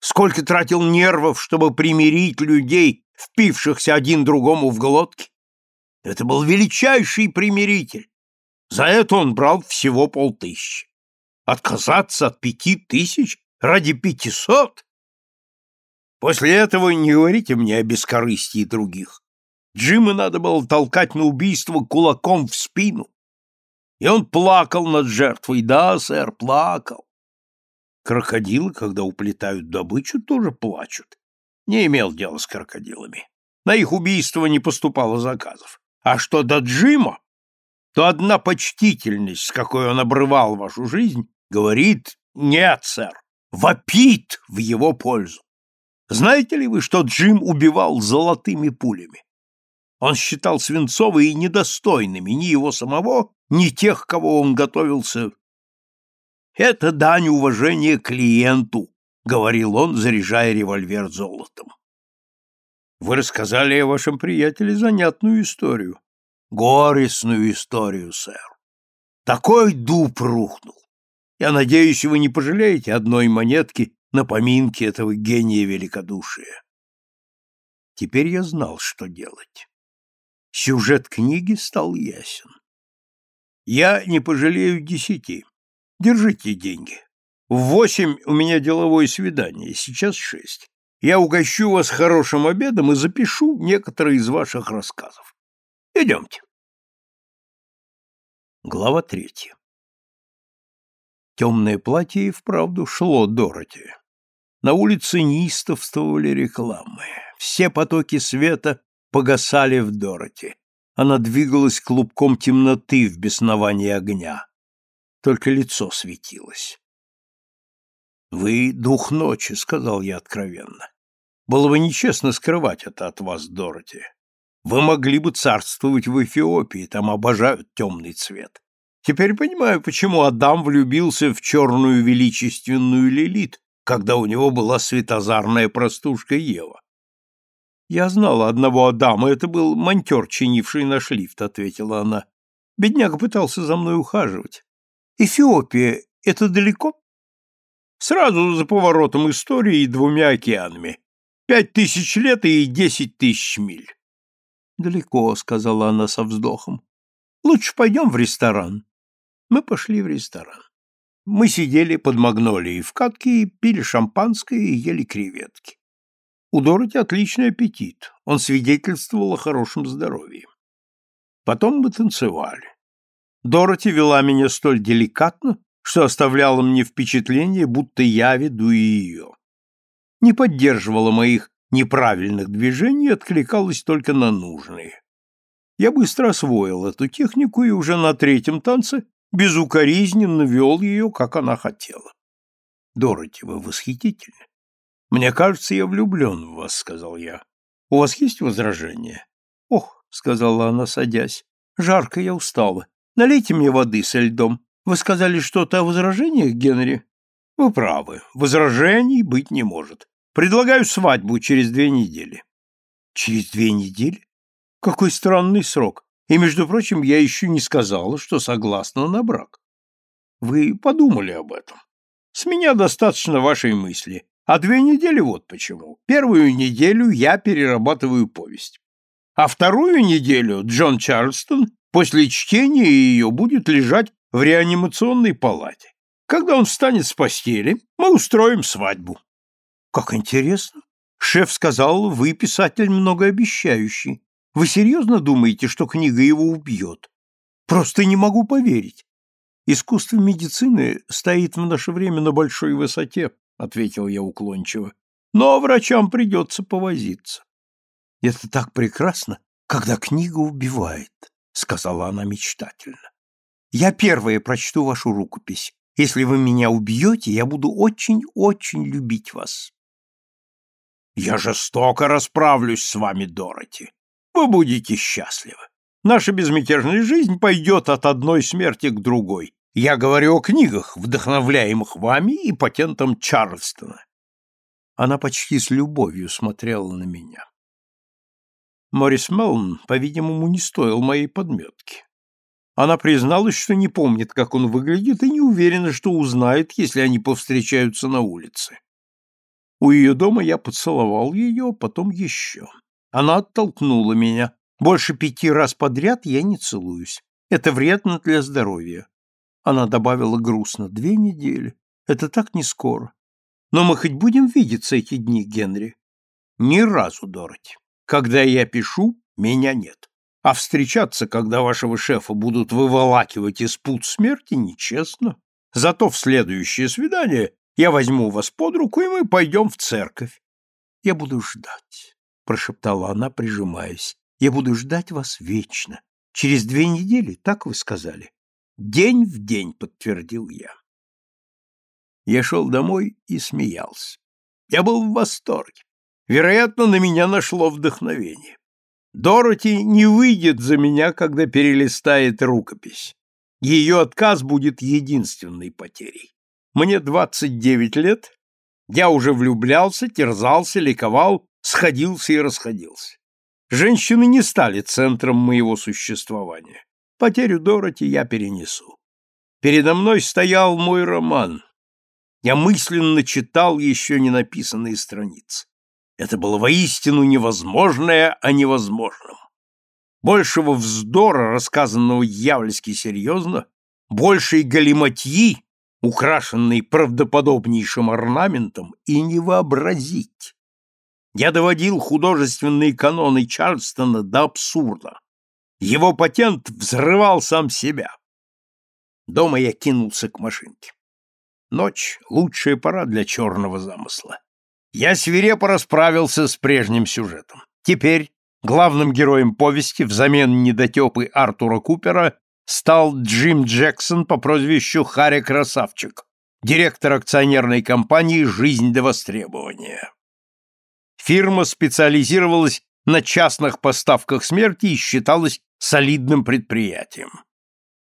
Сколько тратил нервов, чтобы примирить людей, впившихся один другому в глотки? Это был величайший примиритель. За это он брал всего полтыщи. Отказаться от пяти тысяч ради пятисот? После этого не говорите мне о бескорыстии других. Джима надо было толкать на убийство кулаком в спину. И он плакал над жертвой. Да, сэр, плакал. Крокодилы, когда уплетают добычу, тоже плачут. Не имел дела с крокодилами. На их убийство не поступало заказов. А что до Джима, то одна почтительность, с какой он обрывал вашу жизнь, говорит «нет, сэр», вопит в его пользу. Знаете ли вы, что Джим убивал золотыми пулями? Он считал свинцовые недостойными ни его самого, ни тех, кого он готовился. «Это дань уважения клиенту», — говорил он, заряжая револьвер золотом. «Вы рассказали о вашем приятеле занятную историю. Горестную историю, сэр. Такой дуб рухнул. Я надеюсь, вы не пожалеете одной монетки на поминке этого гения великодушия». Теперь я знал, что делать. Сюжет книги стал ясен. Я не пожалею десяти. Держите деньги. В восемь у меня деловое свидание, сейчас шесть. Я угощу вас хорошим обедом и запишу некоторые из ваших рассказов. Идемте. Глава третья. Темное платье и вправду шло Дороти. На улице неистовствовали рекламы. Все потоки света погасали в Дороти. Она двигалась клубком темноты в бесновании огня. Только лицо светилось. «Вы дух ночи», — сказал я откровенно. «Было бы нечестно скрывать это от вас, Дороти. Вы могли бы царствовать в Эфиопии, там обожают темный цвет. Теперь понимаю, почему Адам влюбился в черную величественную Лилит, когда у него была светозарная простушка Ева. «Я знала одного Адама, это был монтер, чинивший наш лифт», — ответила она. «Бедняга пытался за мной ухаживать. Эфиопия — это далеко?» «Сразу за поворотом истории и двумя океанами. Пять тысяч лет и десять тысяч миль». «Далеко», — сказала она со вздохом. «Лучше пойдем в ресторан». Мы пошли в ресторан. Мы сидели под магнолией в катке пили шампанское и ели креветки. У Дороти отличный аппетит, он свидетельствовал о хорошем здоровье. Потом мы танцевали. Дороти вела меня столь деликатно, что оставляла мне впечатление, будто я веду ее. Не поддерживала моих неправильных движений, откликалась только на нужные. Я быстро освоил эту технику и уже на третьем танце безукоризненно вел ее, как она хотела. Дороти, вы восхитительны. Мне кажется, я влюблен в вас, сказал я. У вас есть возражения? Ох, сказала она, садясь. Жарко, я устала. Налейте мне воды со льдом. Вы сказали что-то о возражениях, Генри? Вы правы. Возражений быть не может. Предлагаю свадьбу через две недели. Через две недели? Какой странный срок. И, между прочим, я еще не сказала, что согласна на брак. Вы подумали об этом. С меня достаточно вашей мысли. А две недели вот почему. Первую неделю я перерабатываю повесть. А вторую неделю Джон Чарльстон после чтения ее будет лежать в реанимационной палате. Когда он встанет с постели, мы устроим свадьбу. Как интересно. Шеф сказал, вы писатель многообещающий. Вы серьезно думаете, что книга его убьет? Просто не могу поверить. Искусство медицины стоит в наше время на большой высоте, ответил я уклончиво. Но врачам придется повозиться. Это так прекрасно, когда книга убивает, сказала она мечтательно. Я первая прочту вашу рукопись. Если вы меня убьете, я буду очень-очень любить вас. Я жестоко расправлюсь с вами, Дороти. Вы будете счастливы. Наша безмятежная жизнь пойдет от одной смерти к другой, я говорю о книгах, вдохновляемых вами и патентом Чарльстона. Она почти с любовью смотрела на меня. Морис Меллон, по-видимому, не стоил моей подметки. Она призналась, что не помнит, как он выглядит, и не уверена, что узнает, если они повстречаются на улице. У ее дома я поцеловал ее, потом еще. Она оттолкнула меня. Больше пяти раз подряд я не целуюсь. Это вредно для здоровья. Она добавила грустно. Две недели. Это так не скоро. Но мы хоть будем видеться эти дни, Генри? Ни разу, Дороти. Когда я пишу, меня нет. А встречаться, когда вашего шефа будут выволакивать из пут смерти, нечестно. Зато в следующее свидание я возьму вас под руку, и мы пойдем в церковь. Я буду ждать, — прошептала она, прижимаясь. Я буду ждать вас вечно. Через две недели, так вы сказали? День в день, — подтвердил я. Я шел домой и смеялся. Я был в восторге. Вероятно, на меня нашло вдохновение. Дороти не выйдет за меня, когда перелистает рукопись. Ее отказ будет единственной потерей. Мне 29 лет, я уже влюблялся, терзался, ликовал, сходился и расходился. Женщины не стали центром моего существования. Потерю Дороти я перенесу. Передо мной стоял мой роман. Я мысленно читал еще не написанные страницы. Это было воистину невозможное о невозможном. Большего вздора, рассказанного дьявольски серьезно, большей галиматьи, украшенной правдоподобнейшим орнаментом, и не вообразить. Я доводил художественные каноны Чарльстона до абсурда. Его патент взрывал сам себя. Дома я кинулся к машинке. Ночь — лучшая пора для черного замысла я свирепо расправился с прежним сюжетом. Теперь главным героем повести взамен недотепы Артура Купера стал Джим Джексон по прозвищу Харри Красавчик, директор акционерной компании «Жизнь до востребования». Фирма специализировалась на частных поставках смерти и считалась солидным предприятием.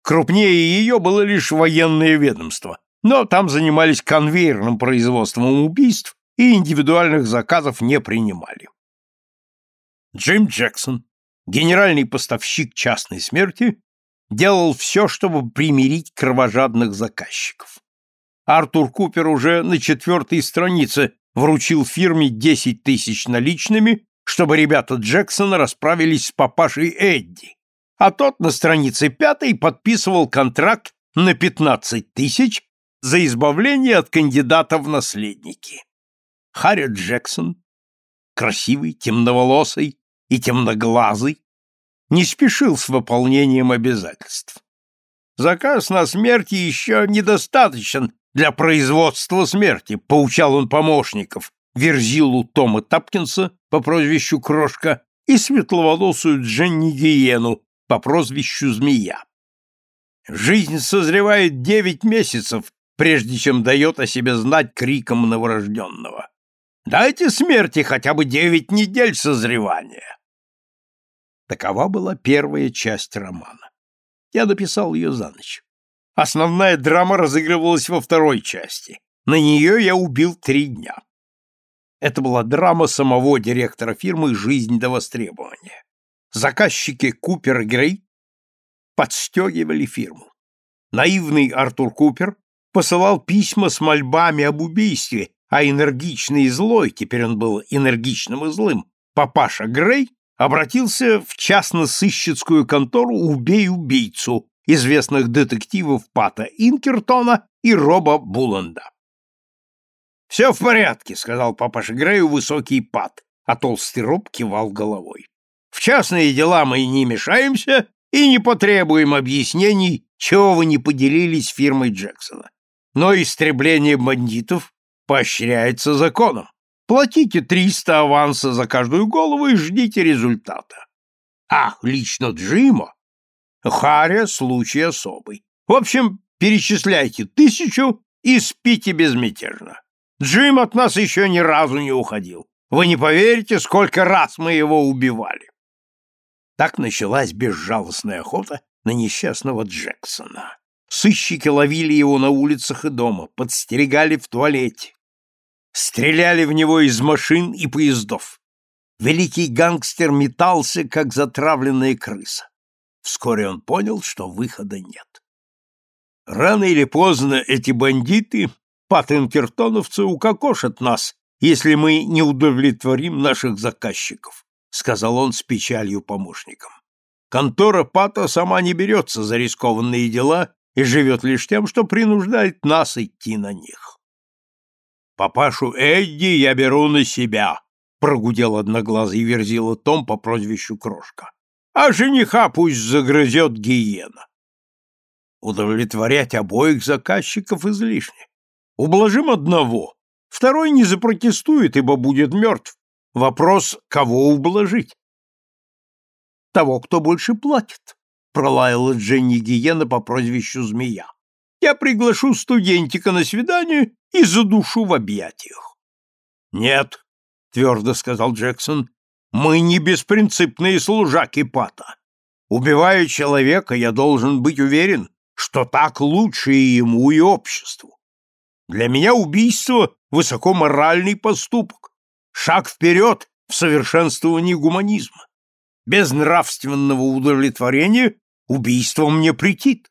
Крупнее ее было лишь военное ведомство, но там занимались конвейерным производством убийств и индивидуальных заказов не принимали. Джим Джексон, генеральный поставщик частной смерти, делал все, чтобы примирить кровожадных заказчиков. Артур Купер уже на четвертой странице вручил фирме 10 тысяч наличными, чтобы ребята Джексона расправились с папашей Эдди, а тот на странице пятой подписывал контракт на 15 тысяч за избавление от кандидата в наследники. Харри Джексон, красивый, темноволосый и темноглазый, не спешил с выполнением обязательств. Заказ на смерти еще недостаточен для производства смерти, поучал он помощников, Верзилу Тома Тапкинса по прозвищу Крошка и светловолосую Дженни Гиену по прозвищу Змея. Жизнь созревает девять месяцев, прежде чем дает о себе знать криком новорожденного. Дайте смерти хотя бы девять недель созревания. Такова была первая часть романа. Я написал ее за ночь. Основная драма разыгрывалась во второй части. На нее я убил три дня. Это была драма самого директора фирмы «Жизнь до востребования». Заказчики Купер и Грей подстегивали фирму. Наивный Артур Купер посылал письма с мольбами об убийстве а энергичный и злой, теперь он был энергичным и злым, папаша Грей обратился в частно-сыщицкую контору «Убей убийцу» известных детективов Пата Инкертона и Роба Буланда. «Все в порядке», — сказал папаша Грею высокий Пат, а толстый Роб кивал головой. «В частные дела мы не мешаемся и не потребуем объяснений, чего вы не поделились фирмой Джексона. Но истребление бандитов поощряется законом. Платите 300 аванса за каждую голову и ждите результата. Ах, лично Джима? Харя случай особый. В общем, перечисляйте тысячу и спите безмятежно. Джим от нас еще ни разу не уходил. Вы не поверите, сколько раз мы его убивали. Так началась безжалостная охота на несчастного Джексона. Сыщики ловили его на улицах и дома, подстерегали в туалете, стреляли в него из машин и поездов. Великий гангстер метался, как затравленная крыса. Вскоре он понял, что выхода нет. Рано или поздно эти бандиты, патенкертоновцы, укокошат нас если мы не удовлетворим наших заказчиков, сказал он с печалью помощникам. Контора Пата сама не берется за рискованные дела и живет лишь тем, что принуждает нас идти на них. Папашу Эдди я беру на себя, прогудел одноглазый верзила Том по прозвищу Крошка. А жениха пусть загрызет гиена. Удовлетворять обоих заказчиков излишне. Ублажим одного, второй не запротестует, ибо будет мертв. Вопрос, кого ублажить? Того, кто больше платит, пролаяла Дженни Гиена по прозвищу Змея. Я приглашу студентика на свидание и задушу в объятиях. Нет, твердо сказал Джексон, мы не беспринципные служаки Пата. Убивая человека, я должен быть уверен, что так лучше и ему, и обществу. Для меня убийство — высокоморальный поступок, шаг вперед в совершенствовании гуманизма. Без нравственного удовлетворения убийство мне претит.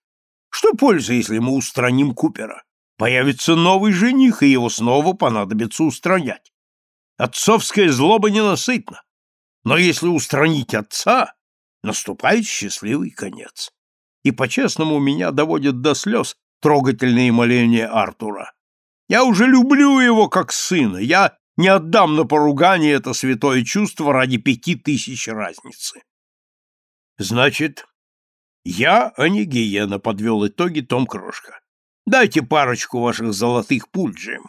Что пользы, если мы устраним Купера? Появится новый жених, и его снова понадобится устранять. Отцовская злоба ненасытна. Но если устранить отца, наступает счастливый конец и по-честному меня доводят до слез трогательные моления Артура. Я уже люблю его как сына, я не отдам на поругание это святое чувство ради пяти тысяч разницы. Значит, я, а не гиена, подвел итоги Том Крошка. Дайте парочку ваших золотых пуль, Джим.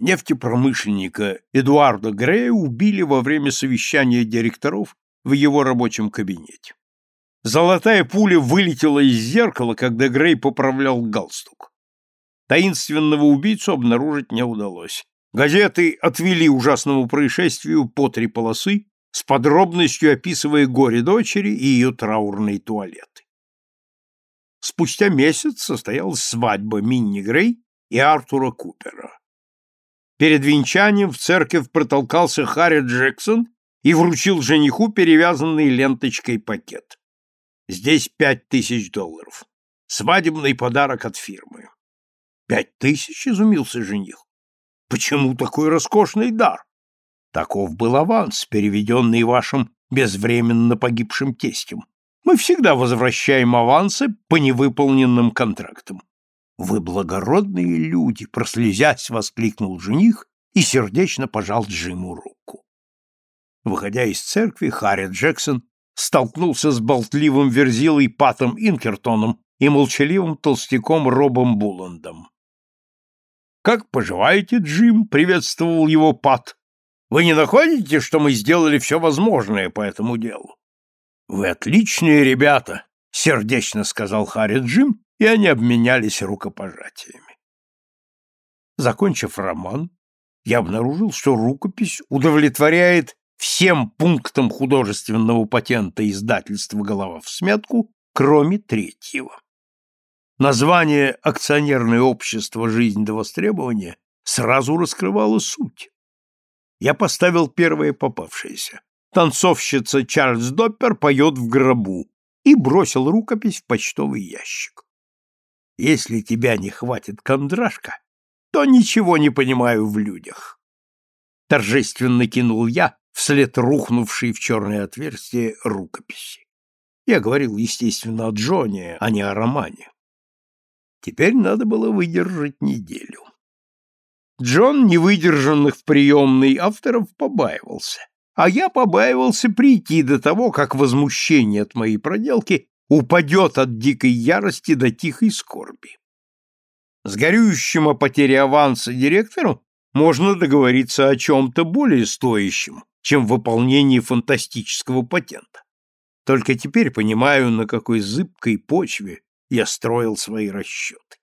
Нефтепромышленника Эдуарда Грея убили во время совещания директоров в его рабочем кабинете. Золотая пуля вылетела из зеркала, когда Грей поправлял галстук. Таинственного убийцу обнаружить не удалось. Газеты отвели ужасному происшествию по три полосы, с подробностью описывая горе дочери и ее траурные туалеты. Спустя месяц состоялась свадьба Минни Грей и Артура Купера. Перед венчанием в церковь протолкался Харри Джексон и вручил жениху перевязанный ленточкой пакет. Здесь пять тысяч долларов. Свадебный подарок от фирмы. Пять тысяч, изумился жених. Почему такой роскошный дар? Таков был аванс, переведенный вашим безвременно погибшим тестем. Мы всегда возвращаем авансы по невыполненным контрактам. Вы благородные люди, прослезясь, воскликнул жених и сердечно пожал Джиму руку. Выходя из церкви, Харри Джексон столкнулся с болтливым верзилой Патом Инкертоном и молчаливым толстяком Робом Буландом. «Как поживаете, Джим?» — приветствовал его Пат. «Вы не находите, что мы сделали все возможное по этому делу?» «Вы отличные ребята», — сердечно сказал Харри Джим, и они обменялись рукопожатиями. Закончив роман, я обнаружил, что рукопись удовлетворяет всем пунктам художественного патента издательства «Голова в сметку», кроме третьего. Название «Акционерное общество. Жизнь до востребования» сразу раскрывало суть. Я поставил первое попавшееся. Танцовщица Чарльз Доппер поет в гробу и бросил рукопись в почтовый ящик. Если тебя не хватит кондрашка, то ничего не понимаю в людях. Торжественно кинул я, вслед рухнувшей в черное отверстие рукописи. Я говорил, естественно, о Джоне, а не о романе. Теперь надо было выдержать неделю. Джон, невыдержанных в приемной авторов, побаивался, а я побаивался прийти до того, как возмущение от моей проделки упадет от дикой ярости до тихой скорби. С горюющим о потере аванса директором можно договориться о чем-то более стоящем, чем выполнение фантастического патента. Только теперь понимаю, на какой зыбкой почве я строил свои расчеты.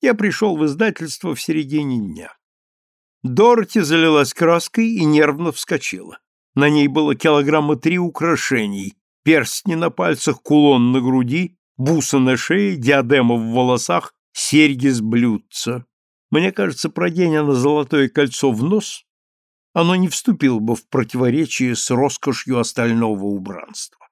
Я пришел в издательство в середине дня. Дороти залилась краской и нервно вскочила. На ней было килограмма три украшений, перстни на пальцах, кулон на груди, бусы на шее, диадема в волосах, серьги с блюдца. Мне кажется, продень она золотое кольцо в нос, оно не вступило бы в противоречие с роскошью остального убранства.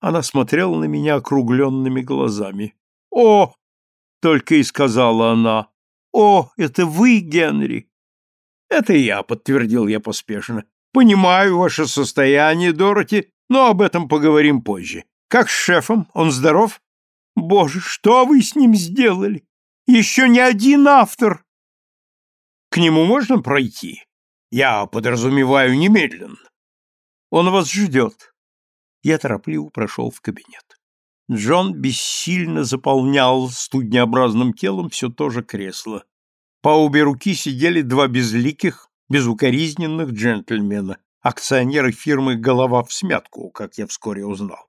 Она смотрела на меня округленными глазами. «О!» — только и сказала она. «О, это вы, Генри!» «Это я», — подтвердил я поспешно. «Понимаю ваше состояние, Дороти, но об этом поговорим позже. Как с шефом? Он здоров?» «Боже, что вы с ним сделали? Еще не один автор!» «К нему можно пройти?» «Я подразумеваю немедленно». «Он вас ждет». Я торопливо прошел в кабинет. Джон бессильно заполнял студнеобразным телом все то же кресло. По обе руки сидели два безликих, безукоризненных джентльмена, акционеры фирмы «Голова в смятку», как я вскоре узнал.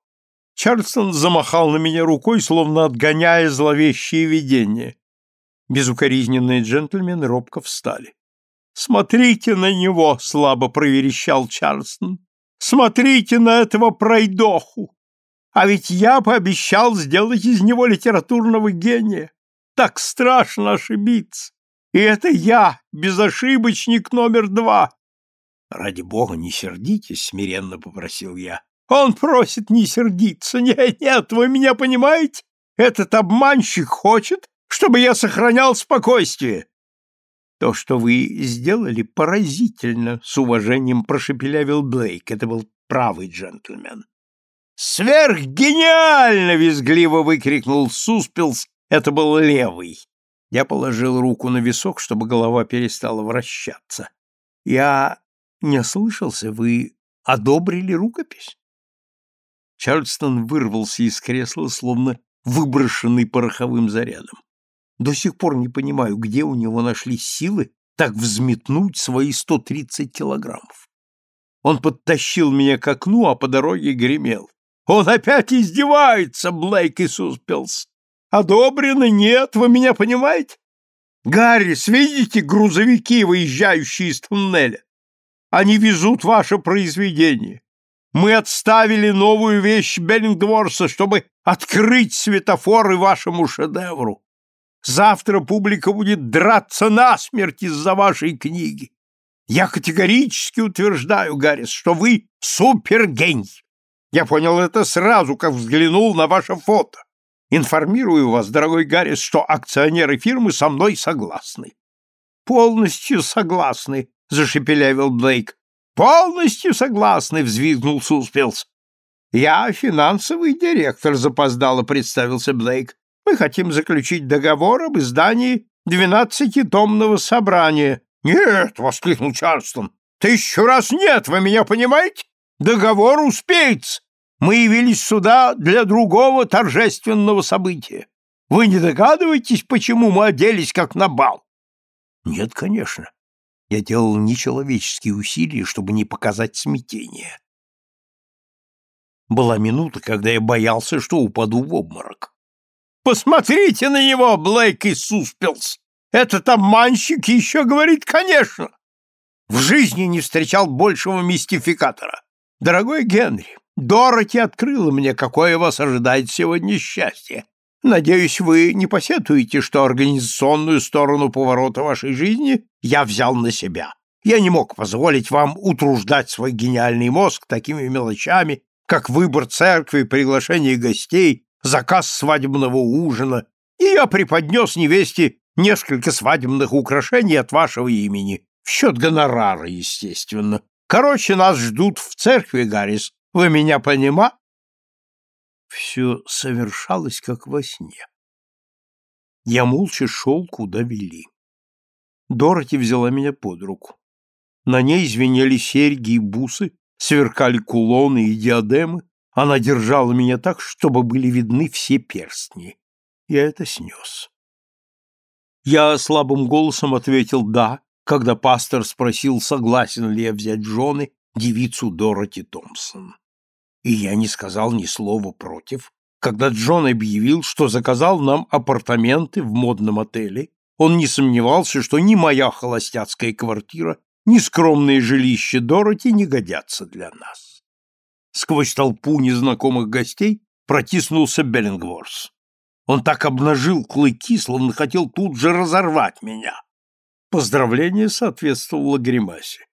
Чарльстон замахал на меня рукой, словно отгоняя зловещие видения. Безукоризненные джентльмены робко встали. «Смотрите на него!» — слабо проверещал Чарльстон. «Смотрите на этого пройдоху! А ведь я пообещал сделать из него литературного гения. Так страшно ошибиться. И это я, безошибочник номер два. Ради бога, не сердитесь, смиренно попросил я. Он просит не сердиться. Нет, нет, вы меня понимаете? Этот обманщик хочет, чтобы я сохранял спокойствие. То, что вы сделали, поразительно, с уважением прошепелявил Блейк. Это был правый джентльмен. «Сверхгениально!» — визгливо выкрикнул Суспилс. Это был левый. Я положил руку на висок, чтобы голова перестала вращаться. «Я не ослышался, вы одобрили рукопись?» Чарльстон вырвался из кресла, словно выброшенный пороховым зарядом. До сих пор не понимаю, где у него нашли силы так взметнуть свои сто тридцать килограммов. Он подтащил меня к окну, а по дороге гремел. Он опять издевается, Блейк и Суспилс. Одобрено нет, вы меня понимаете? Гаррис, видите грузовики, выезжающие из туннеля? Они везут ваше произведение. Мы отставили новую вещь Беллингворса, чтобы открыть светофоры вашему шедевру. Завтра публика будет драться насмерть из-за вашей книги. Я категорически утверждаю, Гаррис, что вы супергений. Я понял это сразу, как взглянул на ваше фото. Информирую вас, дорогой Гаррис, что акционеры фирмы со мной согласны. Полностью согласны, зашепелявил Блейк. Полностью согласны, взвизгнул Суспилс. Я финансовый директор, запоздало представился Блейк. Мы хотим заключить договор об издании двенадцатитомного собрания. Нет, воскликнул Чарльстон. Тысячу раз нет, вы меня понимаете? Договор успеется. Мы явились сюда для другого торжественного события. Вы не догадываетесь, почему мы оделись как на бал? Нет, конечно. Я делал нечеловеческие усилия, чтобы не показать смятение. Была минута, когда я боялся, что упаду в обморок. Посмотрите на него, Блейк и Суспилс! Этот обманщик еще говорит «конечно». В жизни не встречал большего мистификатора. Дорогой Генри, Дороти открыла мне, какое вас ожидает сегодня счастье. Надеюсь, вы не посетуете, что организационную сторону поворота вашей жизни я взял на себя. Я не мог позволить вам утруждать свой гениальный мозг такими мелочами, как выбор церкви, приглашение гостей, заказ свадебного ужина, и я преподнес невесте несколько свадебных украшений от вашего имени, в счет гонорара, естественно. Короче, нас ждут в церкви, Гаррис. Вы меня понима? Все совершалось, как во сне. Я молча шел, куда вели. Дороти взяла меня под руку. На ней звенели серьги и бусы, сверкали кулоны и диадемы. Она держала меня так, чтобы были видны все перстни. Я это снес. Я слабым голосом ответил «да», когда пастор спросил, согласен ли я взять жены девицу Дороти Томпсон. И я не сказал ни слова против, когда Джон объявил, что заказал нам апартаменты в модном отеле, он не сомневался, что ни моя холостяцкая квартира, ни скромное жилище Дороти не годятся для нас. Сквозь толпу незнакомых гостей протиснулся Беллингворс. Он так обнажил клыки, словно хотел тут же разорвать меня. Поздравление соответствовало гримасе.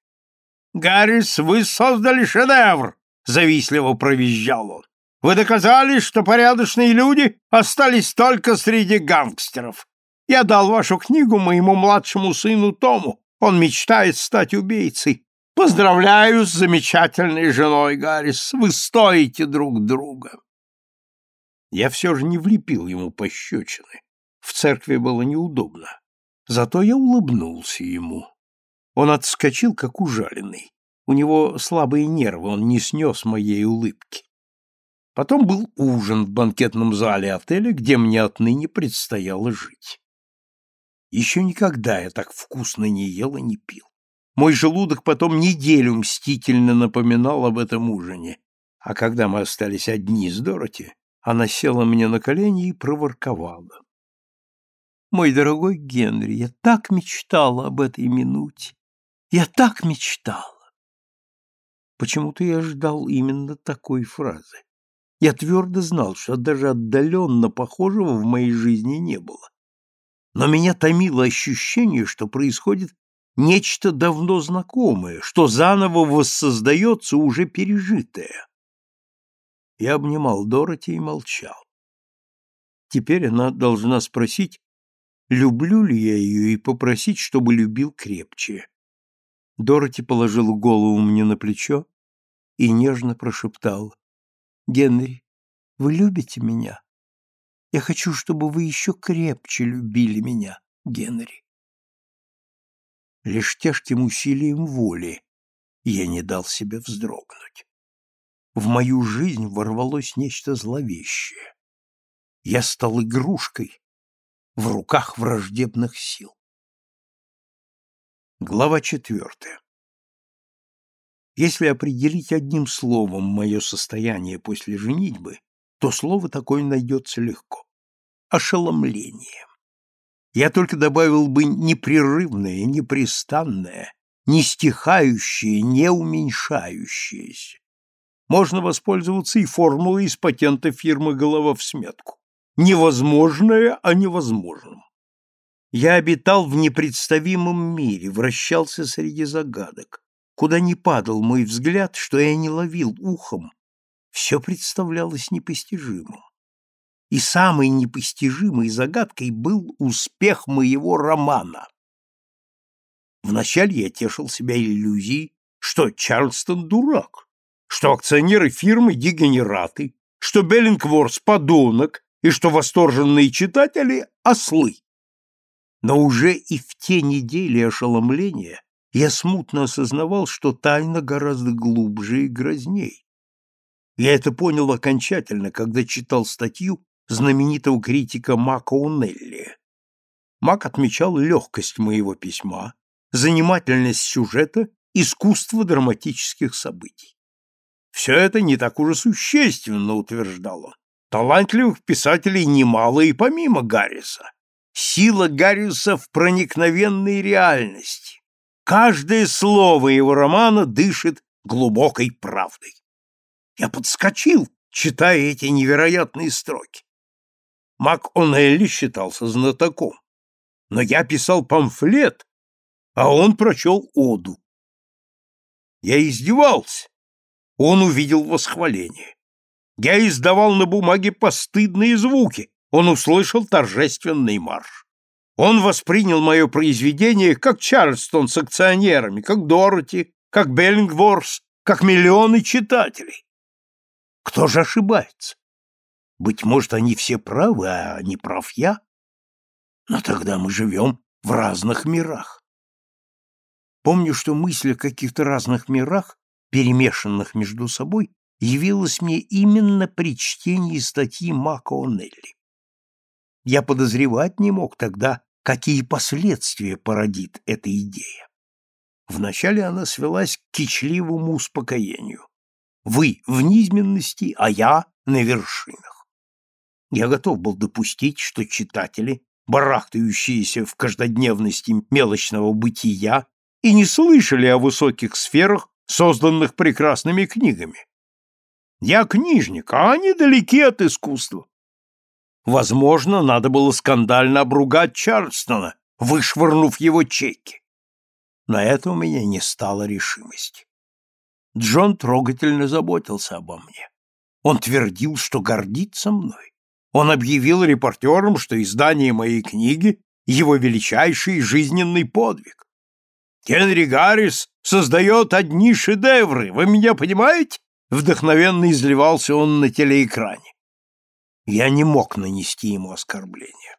«Гаррис, вы создали шедевр!» — завистливо провизжал он. «Вы доказали, что порядочные люди остались только среди гангстеров. Я дал вашу книгу моему младшему сыну Тому. Он мечтает стать убийцей. Поздравляю с замечательной женой, Гаррис. Вы стоите друг друга. Я все же не влепил ему пощечины. В церкви было неудобно. Зато я улыбнулся ему. Он отскочил, как ужаленный. У него слабые нервы, он не снес моей улыбки. Потом был ужин в банкетном зале отеля, где мне отныне предстояло жить. Еще никогда я так вкусно не ел и не пил. Мой желудок потом неделю мстительно напоминал об этом ужине. А когда мы остались одни с Дороти, она села мне на колени и проворковала. «Мой дорогой Генри, я так мечтала об этой минуте. Я так мечтала!» Почему-то я ждал именно такой фразы. Я твердо знал, что даже отдаленно похожего в моей жизни не было но меня томило ощущение, что происходит нечто давно знакомое, что заново воссоздается уже пережитое. Я обнимал Дороти и молчал. Теперь она должна спросить, люблю ли я ее, и попросить, чтобы любил крепче. Дороти положила голову мне на плечо и нежно прошептал: «Генри, вы любите меня?» Я хочу, чтобы вы еще крепче любили меня, Генри. Лишь тяжким усилием воли я не дал себе вздрогнуть. В мою жизнь ворвалось нечто зловещее. Я стал игрушкой в руках враждебных сил. Глава четвертая. Если определить одним словом мое состояние после женитьбы, то слово такое найдется легко ошеломление. Я только добавил бы непрерывное, непрестанное, не стихающее, не уменьшающееся. Можно воспользоваться и формулой из патента фирмы «Голова в сметку». Невозможное о невозможном. Я обитал в непредставимом мире, вращался среди загадок. Куда ни падал мой взгляд, что я не ловил ухом, все представлялось непостижимым и самой непостижимой загадкой был успех моего романа. Вначале я тешил себя иллюзией, что Чарльстон дурак, что акционеры фирмы дегенераты, что Беллингворс подонок и что восторженные читатели — ослы. Но уже и в те недели ошеломления я смутно осознавал, что тайна гораздо глубже и грозней. Я это понял окончательно, когда читал статью знаменитого критика Мака Унелли. Мак отмечал легкость моего письма, занимательность сюжета, искусство драматических событий. Все это не так уж существенно, утверждал он. Талантливых писателей немало и помимо Гарриса. Сила Гарриса в проникновенной реальности. Каждое слово его романа дышит глубокой правдой. Я подскочил, читая эти невероятные строки. МакО'Нелли считался знатоком. Но я писал памфлет, а он прочел оду. Я издевался. Он увидел восхваление. Я издавал на бумаге постыдные звуки. Он услышал торжественный марш. Он воспринял мое произведение как Чарльстон с акционерами, как Дороти, как Беллингворс, как миллионы читателей. Кто же ошибается? Быть может, они все правы, а не прав я? Но тогда мы живем в разных мирах. Помню, что мысль о каких-то разных мирах, перемешанных между собой, явилась мне именно при чтении статьи Мака О'Нелли. Я подозревать не мог тогда, какие последствия породит эта идея. Вначале она свелась к кичливому успокоению. Вы в низменности, а я на вершинах. Я готов был допустить, что читатели, барахтающиеся в каждодневности мелочного бытия, и не слышали о высоких сферах, созданных прекрасными книгами. Я книжник, а они далеки от искусства. Возможно, надо было скандально обругать Чарльстона, вышвырнув его чеки. На это у меня не стало решимости. Джон трогательно заботился обо мне. Он твердил, что гордится мной. Он объявил репортерам, что издание моей книги его величайший жизненный подвиг. Генри Гаррис создает одни шедевры, вы меня понимаете? Вдохновенно изливался он на телеэкране. Я не мог нанести ему оскорбления.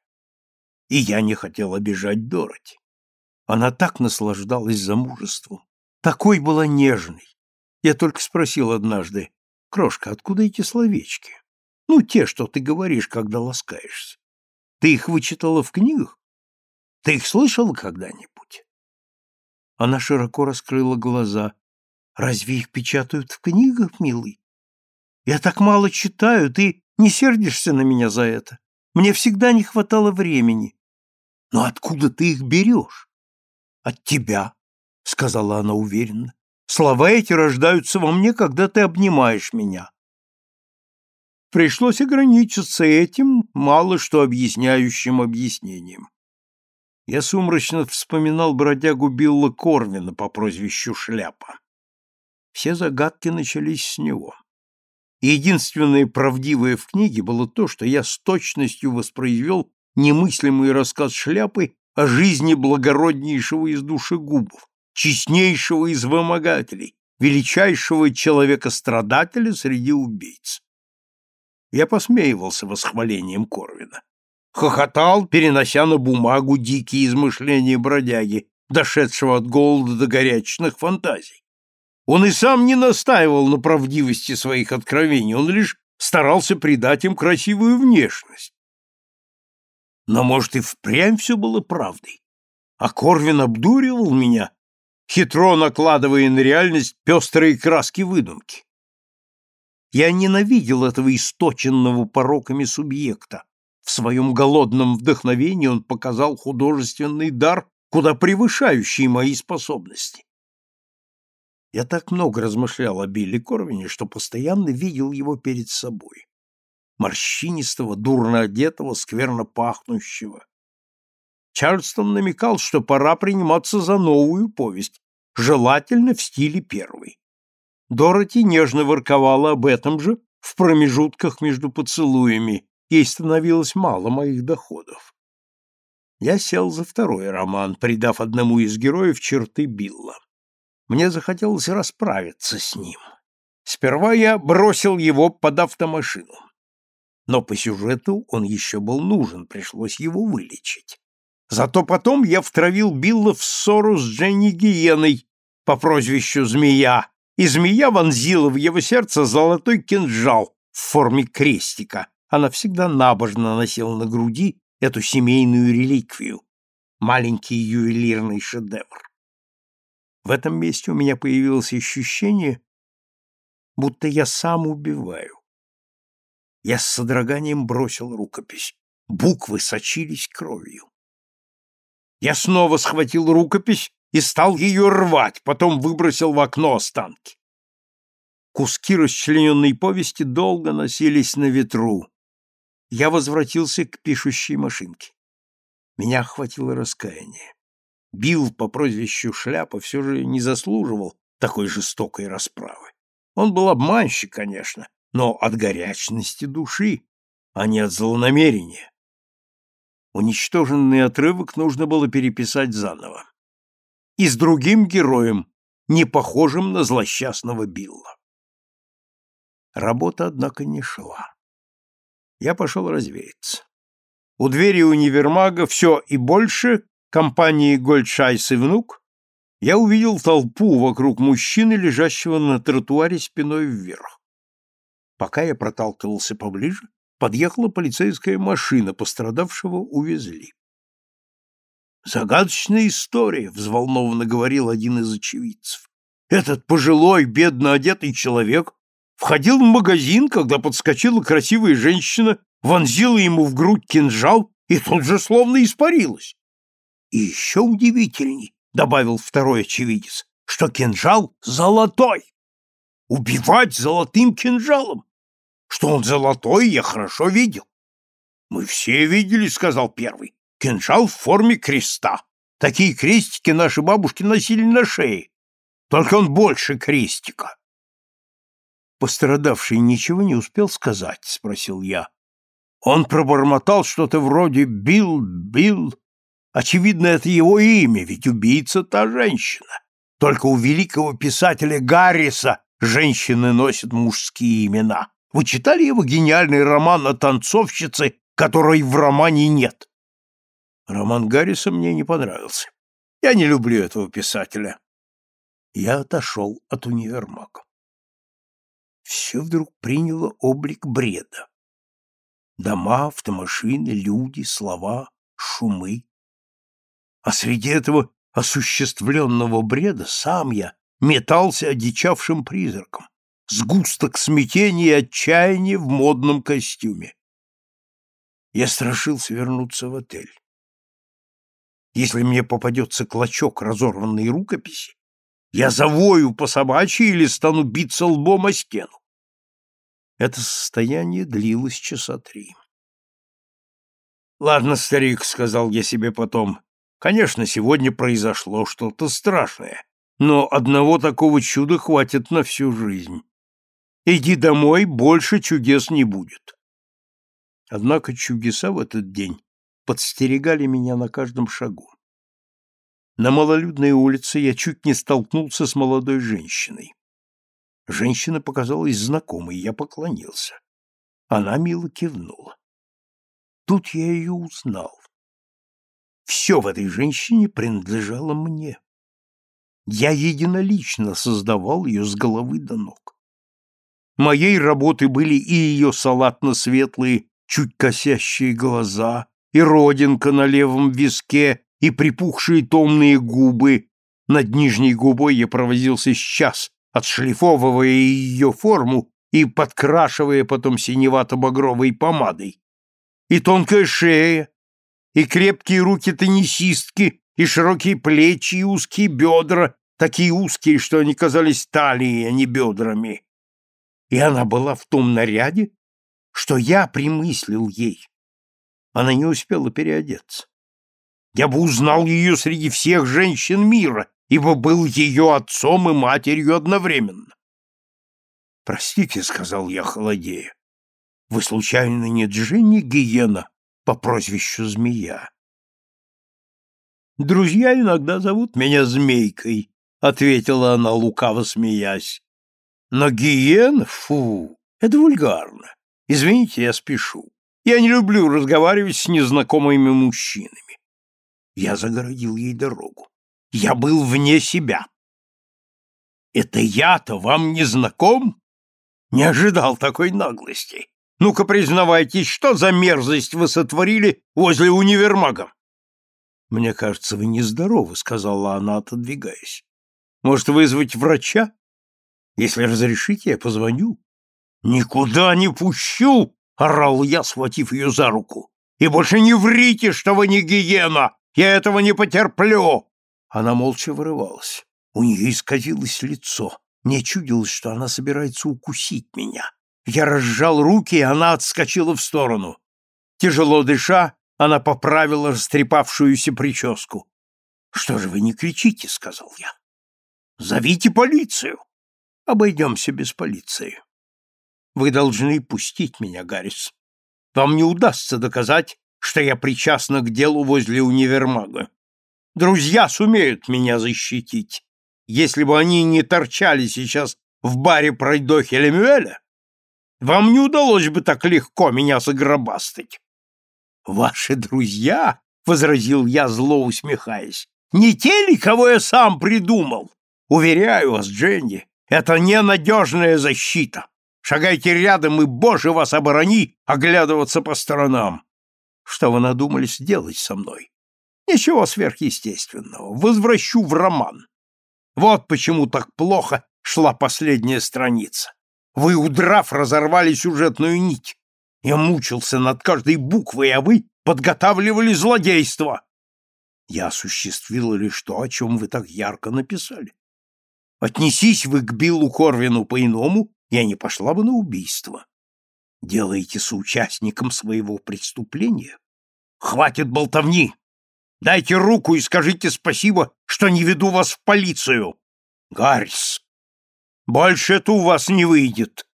И я не хотел обижать Дороти. Она так наслаждалась замужеством, такой была нежной. Я только спросил однажды, «Крошка, откуда эти словечки? Ну, те, что ты говоришь, когда ласкаешься. Ты их вычитала в книгах? Ты их слышала когда-нибудь?» Она широко раскрыла глаза. «Разве их печатают в книгах, милый? Я так мало читаю, ты не сердишься на меня за это? Мне всегда не хватало времени. Но откуда ты их берешь? От тебя, — сказала она уверенно. Слова эти рождаются во мне, когда ты обнимаешь меня. Пришлось ограничиться этим мало что объясняющим объяснением. Я сумрачно вспоминал бродягу Билла Корвина по прозвищу Шляпа. Все загадки начались с него. Единственное правдивое в книге было то, что я с точностью воспроизвел немыслимый рассказ Шляпы о жизни благороднейшего из душегубов, честнейшего из вымогателей, величайшего человека-страдателя среди убийц. Я посмеивался восхвалением Корвина хохотал, перенося на бумагу дикие измышления бродяги, дошедшего от голода до горячных фантазий. Он и сам не настаивал на правдивости своих откровений, он лишь старался придать им красивую внешность. Но, может, и впрямь все было правдой, а Корвин обдуривал меня, хитро накладывая на реальность пестрые краски выдумки. Я ненавидел этого источенного пороками субъекта, в своем голодном вдохновении он показал художественный дар, куда превышающий мои способности. Я так много размышлял о Билли Корвине, что постоянно видел его перед собой. Морщинистого, дурно одетого, скверно пахнущего. Чарльстон намекал, что пора приниматься за новую повесть, желательно в стиле первой. Дороти нежно ворковала об этом же в промежутках между поцелуями, ей становилось мало моих доходов. Я сел за второй роман, придав одному из героев черты Билла. Мне захотелось расправиться с ним. Сперва я бросил его под автомашину. Но по сюжету он еще был нужен, пришлось его вылечить. Зато потом я втравил Билла в ссору с Дженни Гиеной по прозвищу Змея, и змея вонзила в его сердце золотой кинжал в форме крестика, она всегда набожно носила на груди эту семейную реликвию, маленький ювелирный шедевр. В этом месте у меня появилось ощущение, будто я сам убиваю. Я с содроганием бросил рукопись. Буквы сочились кровью. Я снова схватил рукопись и стал ее рвать, потом выбросил в окно останки. Куски расчлененной повести долго носились на ветру я возвратился к пишущей машинке. Меня охватило раскаяние. Билл по прозвищу Шляпа все же не заслуживал такой жестокой расправы. Он был обманщик, конечно, но от горячности души, а не от злонамерения. Уничтоженный отрывок нужно было переписать заново. И с другим героем, не похожим на злосчастного Билла. Работа, однако, не шла я пошел развеяться. У двери универмага все и больше компании Гольдшайс и внук я увидел толпу вокруг мужчины, лежащего на тротуаре спиной вверх. Пока я проталкивался поближе, подъехала полицейская машина, пострадавшего увезли. «Загадочная история», — взволнованно говорил один из очевидцев. «Этот пожилой, бедно одетый человек Входил в магазин, когда подскочила красивая женщина, вонзила ему в грудь кинжал и тут же словно испарилась. И еще удивительней, — добавил второй очевидец, — что кинжал золотой. Убивать золотым кинжалом? Что он золотой, я хорошо видел. Мы все видели, — сказал первый. Кинжал в форме креста. Такие крестики наши бабушки носили на шее. Только он больше крестика. Пострадавший ничего не успел сказать, спросил я. Он пробормотал что-то вроде «бил, бил». Очевидно, это его имя, ведь убийца та женщина. Только у великого писателя Гарриса женщины носят мужские имена. Вы читали его гениальный роман о танцовщице, которой в романе нет? Роман Гарриса мне не понравился. Я не люблю этого писателя. Я отошел от универмага. Все вдруг приняло облик бреда. Дома, автомашины, люди, слова, шумы. А среди этого осуществленного бреда сам я метался одичавшим призраком, сгусток смятения и отчаяния в модном костюме. Я страшился вернуться в отель. Если мне попадется клочок разорванной рукописи, я завою по собачьи или стану биться лбом о стену. Это состояние длилось часа три. «Ладно, старик», — сказал я себе потом, Конечно, сегодня произошло что-то страшное, но одного такого чуда хватит на всю жизнь. Иди домой, больше чудес не будет. Однако чудеса в этот день подстерегали меня на каждом шагу. На малолюдной улице я чуть не столкнулся с молодой женщиной. Женщина показалась знакомой, я поклонился. Она мило кивнула. Тут я ее узнал. Все в этой женщине принадлежало мне. Я единолично создавал ее с головы до ног. Моей работы были и ее салатно-светлые, чуть косящие глаза, и родинка на левом виске, и припухшие томные губы. Над нижней губой я провозился час, отшлифовывая ее форму и подкрашивая потом синевато-багровой помадой. И тонкая шея, и крепкие руки теннисистки, и широкие плечи, и узкие бедра, такие узкие, что они казались талией, а не бедрами. И она была в том наряде, что я примыслил ей. Она не успела переодеться. Я бы узнал ее среди всех женщин мира, ибо был ее отцом и матерью одновременно. «Простите», — сказал я, холодея, — «вы случайно не Джинни Гиена?» По прозвищу Змея. «Друзья иногда зовут меня Змейкой», — ответила она, лукаво смеясь. «Но гиен, фу, это вульгарно. Извините, я спешу. Я не люблю разговаривать с незнакомыми мужчинами». Я загородил ей дорогу. Я был вне себя. «Это я-то вам не знаком?» Не ожидал такой наглости. Ну-ка признавайтесь, что за мерзость вы сотворили возле универмага? Мне кажется, вы нездоровы, сказала она, отодвигаясь. Может, вызвать врача? Если разрешите, я позвоню. Никуда не пущу, орал я, схватив ее за руку. И больше не врите, что вы не гиена. Я этого не потерплю. Она молча вырывалась. У нее исказилось лицо. Мне чудилось, что она собирается укусить меня. Я разжал руки, и она отскочила в сторону. Тяжело дыша, она поправила растрепавшуюся прическу. «Что же вы не кричите?» — сказал я. «Зовите полицию!» «Обойдемся без полиции. Вы должны пустить меня, Гаррис. Вам не удастся доказать, что я причастна к делу возле универмага. Друзья сумеют меня защитить. Если бы они не торчали сейчас в баре пройдохи Лемюэля, вам не удалось бы так легко меня загробастать. Ваши друзья, — возразил я, зло усмехаясь, — не те ли, кого я сам придумал? Уверяю вас, Дженни, это ненадежная защита. Шагайте рядом и, боже вас оборони, оглядываться по сторонам. Что вы надумали сделать со мной? Ничего сверхъестественного. Возвращу в роман. Вот почему так плохо шла последняя страница. Вы, удрав, разорвали сюжетную нить. Я мучился над каждой буквой, а вы подготавливали злодейство. Я осуществил лишь то, о чем вы так ярко написали. Отнесись вы к Биллу Корвину по-иному, я не пошла бы на убийство. Делаете соучастником своего преступления? Хватит болтовни! Дайте руку и скажите спасибо, что не веду вас в полицию. Гаррис, больше это у вас не выйдет.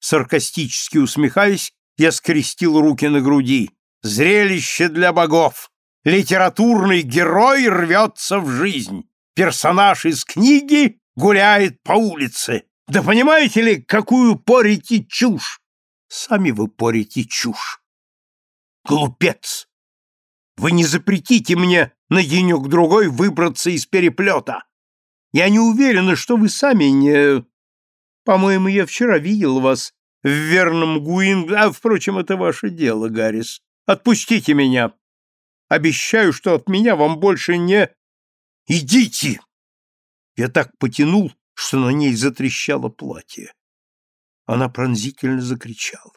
Саркастически усмехаясь, я скрестил руки на груди. Зрелище для богов! Литературный герой рвется в жизнь. Персонаж из книги гуляет по улице. Да понимаете ли, какую порите чушь? Сами вы порите чушь. Глупец! Вы не запретите мне на денек-другой выбраться из переплета. Я не уверена, что вы сами не... По-моему, я вчера видел вас в верном Гуин... А, впрочем, это ваше дело, Гаррис. Отпустите меня. Обещаю, что от меня вам больше не... Идите! Я так потянул, что на ней затрещало платье. Она пронзительно закричала.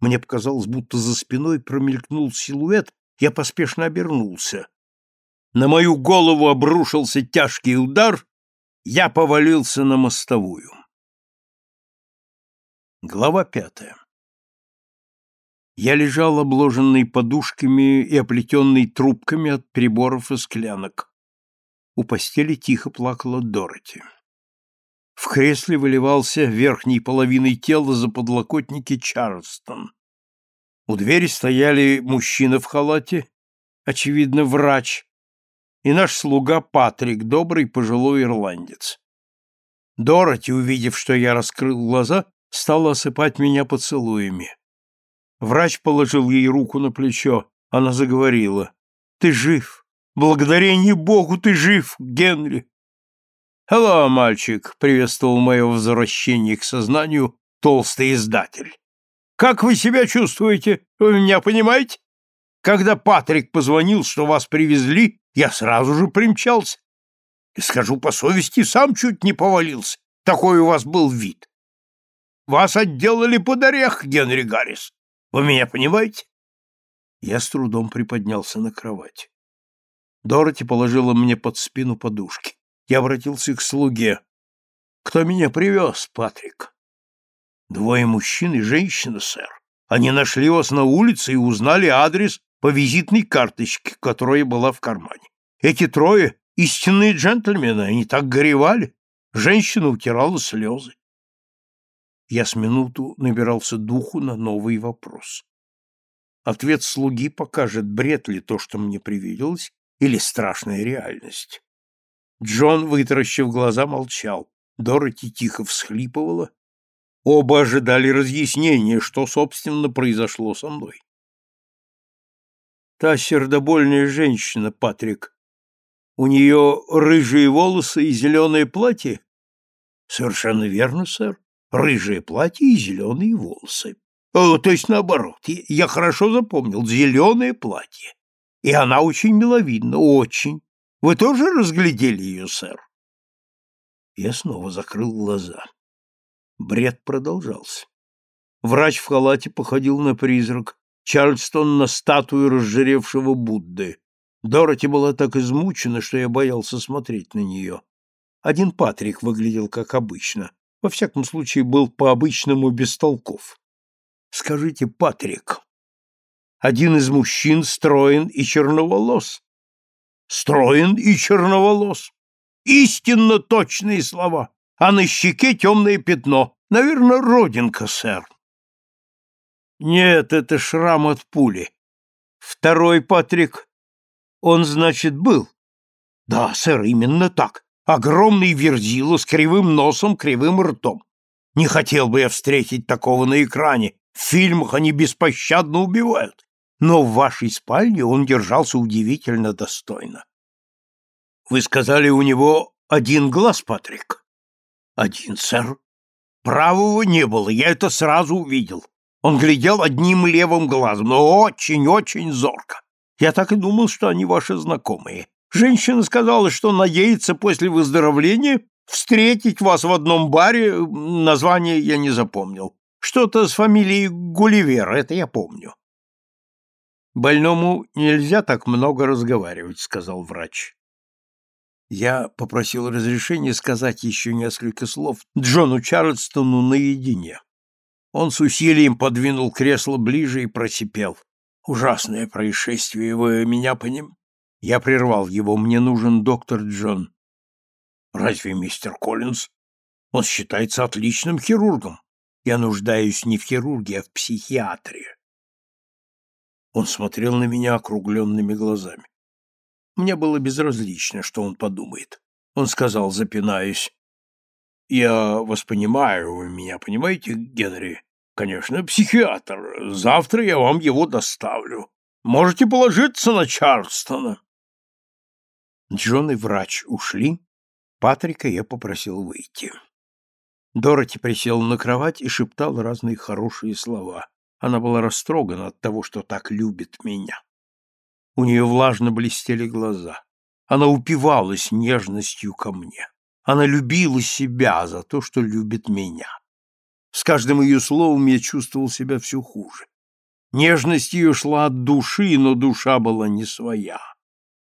Мне показалось, будто за спиной промелькнул силуэт, я поспешно обернулся. На мою голову обрушился тяжкий удар, я повалился на мостовую. Глава пятая Я лежал обложенный подушками и оплетенный трубками от приборов и склянок. У постели тихо плакала Дороти. В кресле выливался верхней половиной тела за подлокотники Чарльстон. У двери стояли мужчина в халате, очевидно, врач, и наш слуга Патрик, добрый пожилой ирландец. Дороти, увидев, что я раскрыл глаза, стала осыпать меня поцелуями. Врач положил ей руку на плечо. Она заговорила. «Ты жив! Благодарение Богу, ты жив, Генри!» «Hello, мальчик!» — приветствовал мое возвращение к сознанию толстый издатель. «Как вы себя чувствуете? Вы меня понимаете? Когда Патрик позвонил, что вас привезли, я сразу же примчался. И, скажу по совести, сам чуть не повалился. Такой у вас был вид. Вас отделали под орех, Генри Гаррис. Вы меня понимаете?» Я с трудом приподнялся на кровать. Дороти положила мне под спину подушки. Я обратился к слуге. «Кто меня привез, Патрик?» «Двое мужчин и женщина, сэр. Они нашли вас на улице и узнали адрес по визитной карточке, которая была в кармане. Эти трое — истинные джентльмены, они так горевали. Женщина утирала слезы. Я с минуту набирался духу на новый вопрос. Ответ слуги покажет, бред ли то, что мне привиделось, или страшная реальность. Джон, вытаращив глаза, молчал. Дороти тихо всхлипывала. Оба ожидали разъяснения, что, собственно, произошло со мной. Та сердобольная женщина, Патрик. У нее рыжие волосы и зеленое платье? Совершенно верно, сэр. Рыжее платье и зеленые волосы. О, то есть наоборот. Я хорошо запомнил. Зеленое платье. И она очень миловидна, очень. Вы тоже разглядели ее, сэр? Я снова закрыл глаза. Бред продолжался. Врач в халате походил на призрак, Чарльстон на статую разжиревшего Будды. Дороти была так измучена, что я боялся смотреть на нее. Один Патрик выглядел как обычно. Во всяком случае, был по-обычному бестолков. Скажите, Патрик, один из мужчин строен и черноволос строен и черноволос. Истинно точные слова. А на щеке темное пятно. Наверное, родинка, сэр. Нет, это шрам от пули. Второй Патрик. Он, значит, был. Да, сэр, именно так. Огромный верзила с кривым носом, кривым ртом. Не хотел бы я встретить такого на экране. В фильмах они беспощадно убивают но в вашей спальне он держался удивительно достойно. Вы сказали, у него один глаз, Патрик? Один, сэр. Правого не было, я это сразу увидел. Он глядел одним левым глазом, но очень-очень зорко. Я так и думал, что они ваши знакомые. Женщина сказала, что надеется после выздоровления встретить вас в одном баре, название я не запомнил. Что-то с фамилией Гулливер, это я помню. Больному нельзя так много разговаривать, сказал врач. Я попросил разрешения сказать еще несколько слов Джону Чарльстону наедине. Он с усилием подвинул кресло ближе и просипел. «Ужасное происшествие, вы меня поним...» Я прервал его. «Мне нужен доктор Джон». «Разве мистер Коллинз? Он считается отличным хирургом. Я нуждаюсь не в хирурге, а в психиатре. Он смотрел на меня округленными глазами. Мне было безразлично, что он подумает. Он сказал, запинаясь, «Я вас понимаю, вы меня понимаете, Генри? Конечно, психиатр. Завтра я вам его доставлю. Можете положиться на Чарльстона». Джон и врач ушли. Патрика я попросил выйти. Дороти присела на кровать и шептала разные хорошие слова. Она была растрогана от того, что так любит меня. У нее влажно блестели глаза. Она упивалась нежностью ко мне. Она любила себя за то, что любит меня. С каждым ее словом я чувствовал себя все хуже. Нежность ее шла от души, но душа была не своя.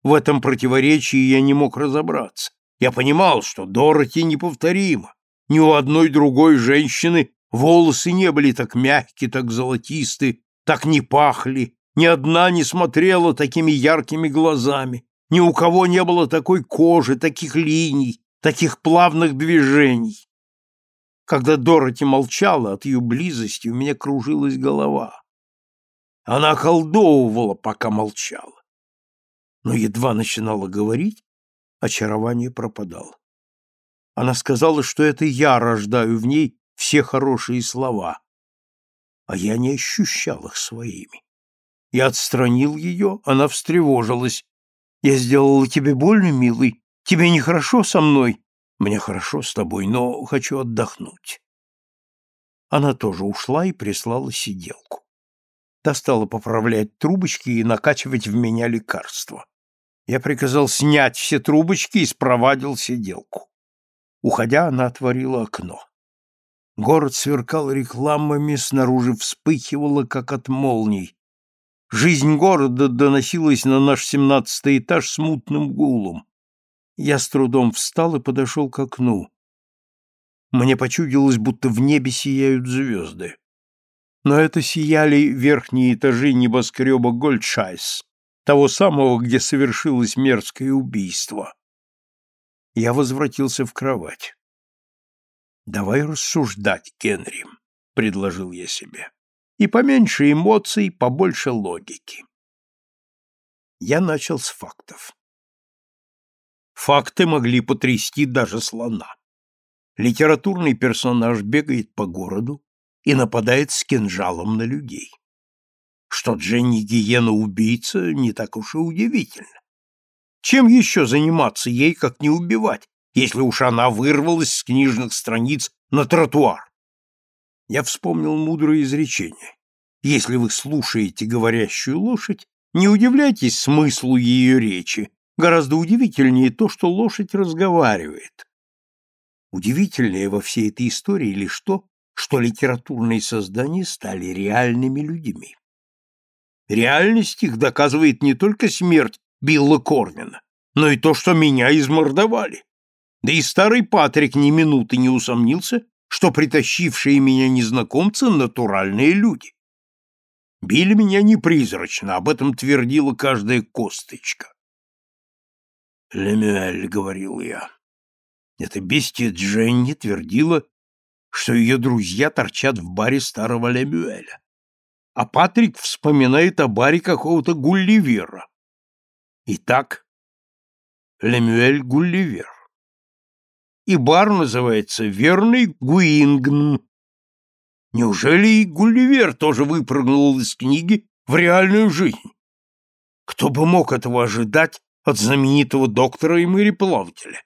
В этом противоречии я не мог разобраться. Я понимал, что Дороти неповторима. Ни у одной другой женщины волосы не были так мягкие, так золотисты, так не пахли, ни одна не смотрела такими яркими глазами, ни у кого не было такой кожи, таких линий, таких плавных движений. Когда Дороти молчала, от ее близости у меня кружилась голова. Она околдовывала, пока молчала. Но едва начинала говорить, очарование пропадало. Она сказала, что это я рождаю в ней все хорошие слова, а я не ощущал их своими. Я отстранил ее, она встревожилась. «Я сделала тебе больно, милый? Тебе нехорошо со мной?» «Мне хорошо с тобой, но хочу отдохнуть». Она тоже ушла и прислала сиделку. Та стала поправлять трубочки и накачивать в меня лекарства. Я приказал снять все трубочки и спровадил сиделку. Уходя, она отворила окно. Город сверкал рекламами, снаружи вспыхивало, как от молний. Жизнь города доносилась на наш семнадцатый этаж смутным гулом. Я с трудом встал и подошел к окну. Мне почудилось, будто в небе сияют звезды. Но это сияли верхние этажи небоскреба Гольдшайс, того самого, где совершилось мерзкое убийство. Я возвратился в кровать. «Давай рассуждать, Генри», — предложил я себе. «И поменьше эмоций, побольше логики». Я начал с фактов. Факты могли потрясти даже слона. Литературный персонаж бегает по городу и нападает с кинжалом на людей. Что Дженни Гиена убийца, не так уж и удивительно. Чем еще заниматься ей, как не убивать, если уж она вырвалась с книжных страниц на тротуар? Я вспомнил мудрое изречение. Если вы слушаете говорящую лошадь, не удивляйтесь смыслу ее речи, Гораздо удивительнее то, что лошадь разговаривает. Удивительнее во всей этой истории лишь то, что литературные создания стали реальными людьми. Реальность их доказывает не только смерть Билла Кормина, но и то, что меня измордовали. Да и старый Патрик ни минуты не усомнился, что притащившие меня незнакомцы — натуральные люди. Били меня не призрачно, об этом твердила каждая косточка. Лемюэль, — говорил я. Эта бестия Дженни твердила, что ее друзья торчат в баре старого Лемюэля. А Патрик вспоминает о баре какого-то Гулливера. Итак, Лемюэль Гулливер. И бар называется «Верный Гуингн». Неужели и Гулливер тоже выпрыгнул из книги в реальную жизнь? Кто бы мог этого ожидать от знаменитого доктора и мореплавателя.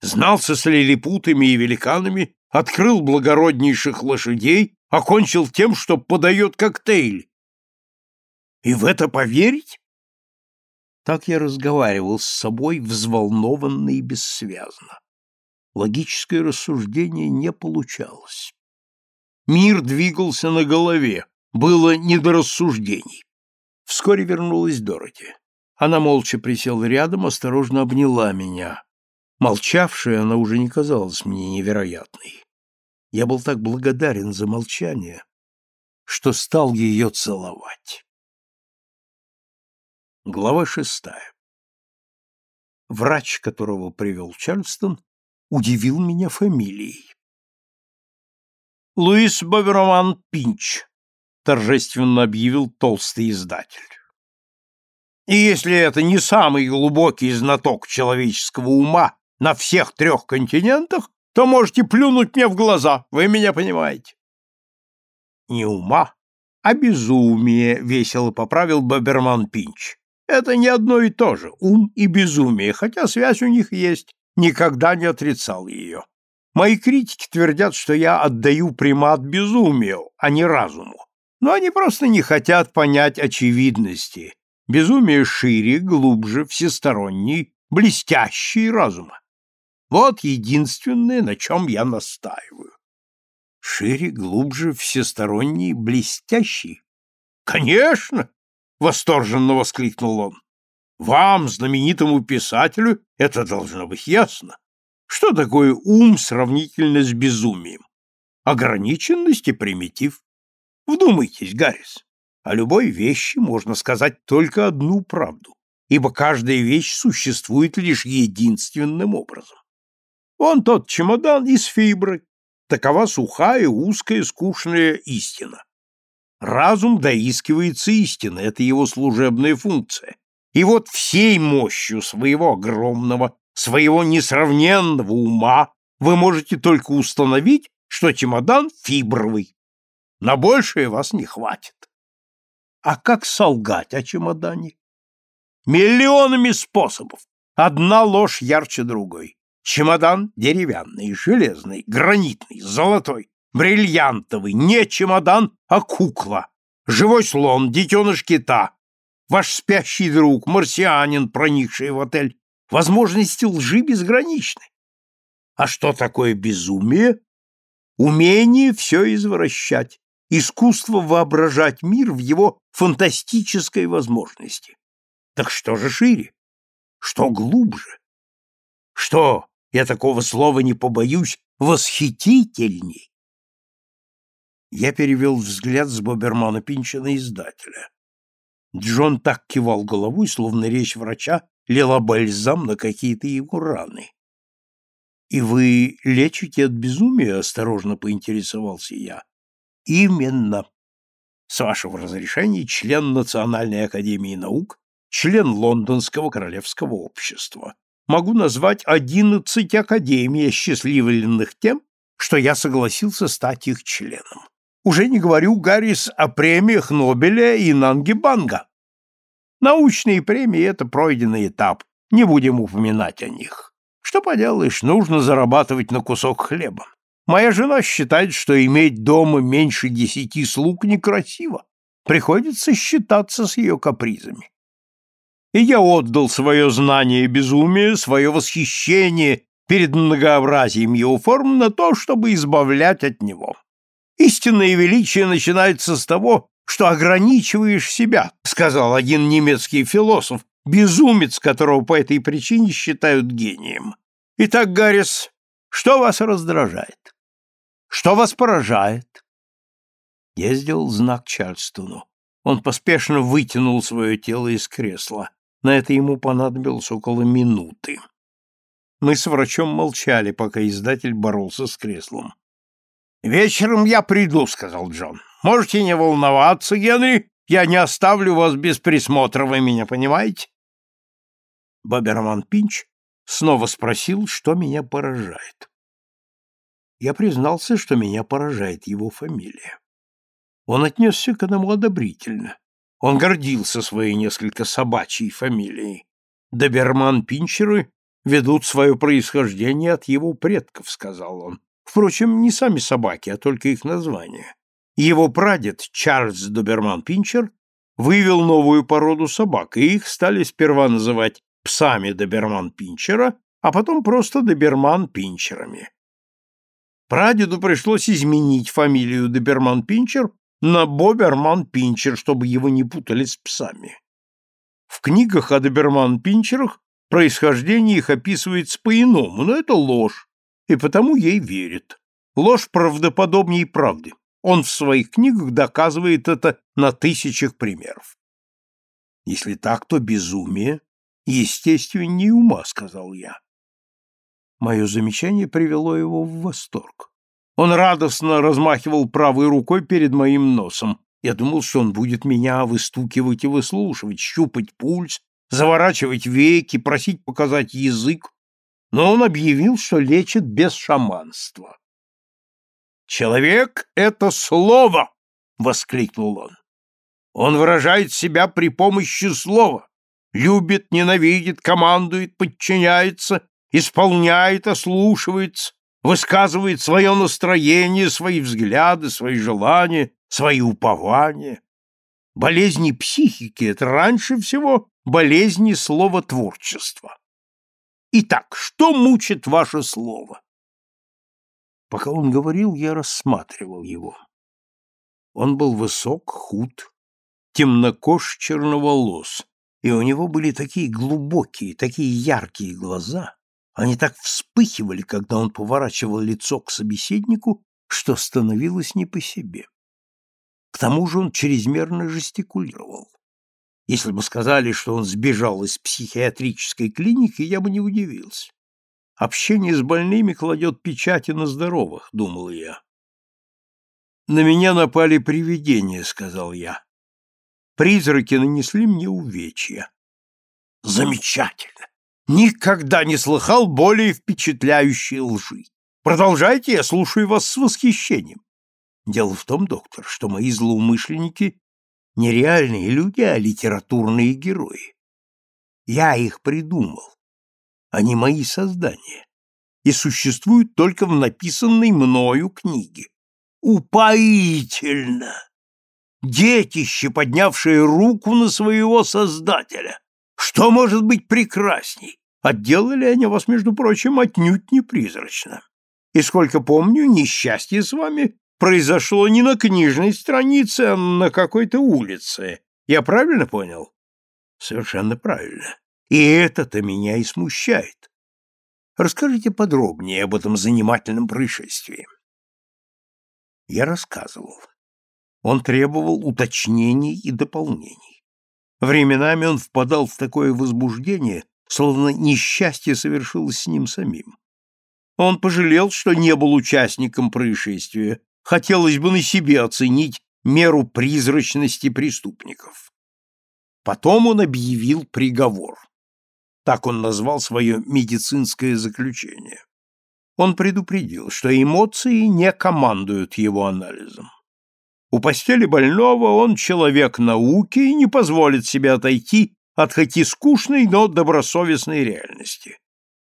Знался с лилипутами и великанами, открыл благороднейших лошадей, окончил тем, что подает коктейль. И в это поверить? Так я разговаривал с собой взволнованно и бессвязно. Логическое рассуждение не получалось. Мир двигался на голове, было не до рассуждений. Вскоре вернулась Дороти. Она молча присела рядом, осторожно обняла меня. Молчавшая она уже не казалась мне невероятной. Я был так благодарен за молчание, что стал ее целовать. Глава шестая. Врач, которого привел Чарльстон, удивил меня фамилией. «Луис Баверман Пинч», — торжественно объявил толстый издатель. И если это не самый глубокий знаток человеческого ума на всех трех континентах, то можете плюнуть мне в глаза, вы меня понимаете. Не ума, а безумие, весело поправил Баберман Пинч. Это не одно и то же, ум и безумие, хотя связь у них есть, никогда не отрицал ее. Мои критики твердят, что я отдаю примат безумию, а не разуму. Но они просто не хотят понять очевидности. Безумие шире, глубже, всесторонний, блестящий разума. Вот единственное, на чем я настаиваю. Шире, глубже, всесторонний, блестящий? Конечно! Восторженно воскликнул он. Вам, знаменитому писателю, это должно быть ясно. Что такое ум сравнительно с безумием? Ограниченность и примитив. Вдумайтесь, Гаррис, о любой вещи можно сказать только одну правду, ибо каждая вещь существует лишь единственным образом. Вон тот чемодан из фибры, такова сухая, узкая, скучная истина. Разум доискивается истины, это его служебная функция. И вот всей мощью своего огромного, своего несравненного ума вы можете только установить, что чемодан фибровый. На большее вас не хватит. А как солгать о чемодане? Миллионами способов. Одна ложь ярче другой. Чемодан деревянный, железный, гранитный, золотой, бриллиантовый, не чемодан, а кукла. Живой слон, детеныш кита, ваш спящий друг, марсианин, проникший в отель. Возможности лжи безграничны. А что такое безумие? Умение все извращать, искусство воображать мир в его фантастической возможности. Так что же шире? Что глубже? Что, я такого слова не побоюсь, восхитительней? Я перевел взгляд с Бобермана Пинча издателя. Джон так кивал головой, словно речь врача лила бальзам на какие-то его раны. «И вы лечите от безумия?» — осторожно поинтересовался я. «Именно. С вашего разрешения член Национальной академии наук, член Лондонского королевского общества могу назвать одиннадцать академий, осчастливленных тем, что я согласился стать их членом. Уже не говорю, Гаррис, о премиях Нобеля и Нангибанга. Научные премии — это пройденный этап, не будем упоминать о них. Что поделаешь, нужно зарабатывать на кусок хлеба. Моя жена считает, что иметь дома меньше десяти слуг некрасиво. Приходится считаться с ее капризами и я отдал свое знание безумия, свое восхищение перед многообразием его форм на то, чтобы избавлять от него. Истинное величие начинается с того, что ограничиваешь себя, сказал один немецкий философ, безумец, которого по этой причине считают гением. Итак, Гаррис, что вас раздражает? Что вас поражает? Я сделал знак Чарльстону. Он поспешно вытянул свое тело из кресла. На это ему понадобилось около минуты. Мы с врачом молчали, пока издатель боролся с креслом. «Вечером я приду», — сказал Джон. «Можете не волноваться, Генри, я не оставлю вас без присмотра, вы меня понимаете?» Боберман Пинч снова спросил, что меня поражает. Я признался, что меня поражает его фамилия. Он отнесся к этому одобрительно. Он гордился своей несколько собачьей фамилией. Доберман-пинчеры ведут свое происхождение от его предков, сказал он. Впрочем, не сами собаки, а только их название. Его прадед, Чарльз Доберман-пинчер, вывел новую породу собак, и их стали сперва называть псами Доберман-пинчера, а потом просто Доберман-пинчерами. Прадеду пришлось изменить фамилию Доберман-пинчер на Боберман-Пинчер, чтобы его не путали с псами. В книгах о Доберман-Пинчерах происхождение их описывается по-иному, но это ложь, и потому ей верят. Ложь правдоподобнее правды. Он в своих книгах доказывает это на тысячах примеров. Если так, то безумие естественнее ума, сказал я. Мое замечание привело его в восторг. Он радостно размахивал правой рукой перед моим носом. Я думал, что он будет меня выстукивать и выслушивать, щупать пульс, заворачивать веки, просить показать язык, но он объявил, что лечит без шаманства. «Человек — это слово!» — воскликнул он. «Он выражает себя при помощи слова, любит, ненавидит, командует, подчиняется, исполняет, ослушивается, высказывает свое настроение, свои взгляды, свои желания, свои упования. Болезни психики — это раньше всего болезни словотворчества. Итак, что мучит ваше слово? Пока он говорил, я рассматривал его. Он был высок, худ, темнокож, черноволос, и у него были такие глубокие, такие яркие глаза. Они так вспыхивали, когда он поворачивал лицо к собеседнику, что становилось не по себе. К тому же он чрезмерно жестикулировал. Если бы сказали, что он сбежал из психиатрической клиники, я бы не удивился. Общение с больными кладет печати на здоровых, думал я. На меня напали привидения, сказал я. Призраки нанесли мне увечья. Замечательно. Никогда не слыхал более впечатляющей лжи. Продолжайте, я слушаю вас с восхищением. Дело в том, доктор, что мои злоумышленники не реальные люди, а литературные герои. Я их придумал. Они мои создания и существуют только в написанной мною книге. Упоительно! Детище, поднявшее руку на своего создателя. Что может быть прекрасней? Отделали они вас, между прочим, отнюдь не призрачно. И сколько помню, несчастье с вами произошло не на книжной странице, а на какой-то улице. Я правильно понял? Совершенно правильно. И это-то меня и смущает. Расскажите подробнее об этом занимательном происшествии. Я рассказывал. Он требовал уточнений и дополнений. Временами он впадал в такое возбуждение, словно несчастье совершилось с ним самим. Он пожалел, что не был участником происшествия, хотелось бы на себе оценить меру призрачности преступников. Потом он объявил приговор. Так он назвал свое медицинское заключение. Он предупредил, что эмоции не командуют его анализом. У постели больного он человек науки и не позволит себе отойти от хоть и скучной, но добросовестной реальности.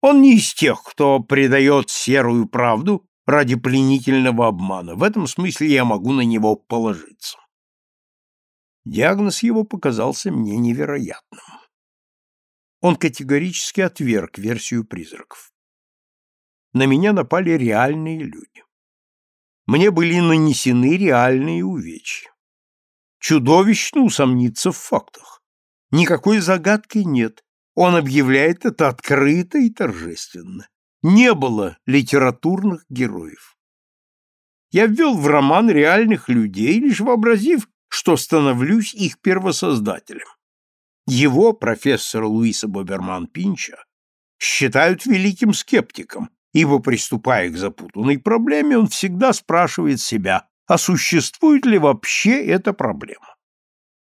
Он не из тех, кто предает серую правду ради пленительного обмана. В этом смысле я могу на него положиться. Диагноз его показался мне невероятным. Он категорически отверг версию призраков. На меня напали реальные люди. Мне были нанесены реальные увечья. Чудовищно усомниться в фактах. Никакой загадки нет. Он объявляет это открыто и торжественно не было литературных героев. Я ввел в роман реальных людей, лишь вообразив, что становлюсь их первосоздателем. Его, профессора Луиса Боберман Пинча, считают великим скептиком, ибо, приступая к запутанной проблеме, он всегда спрашивает себя, а существует ли вообще эта проблема.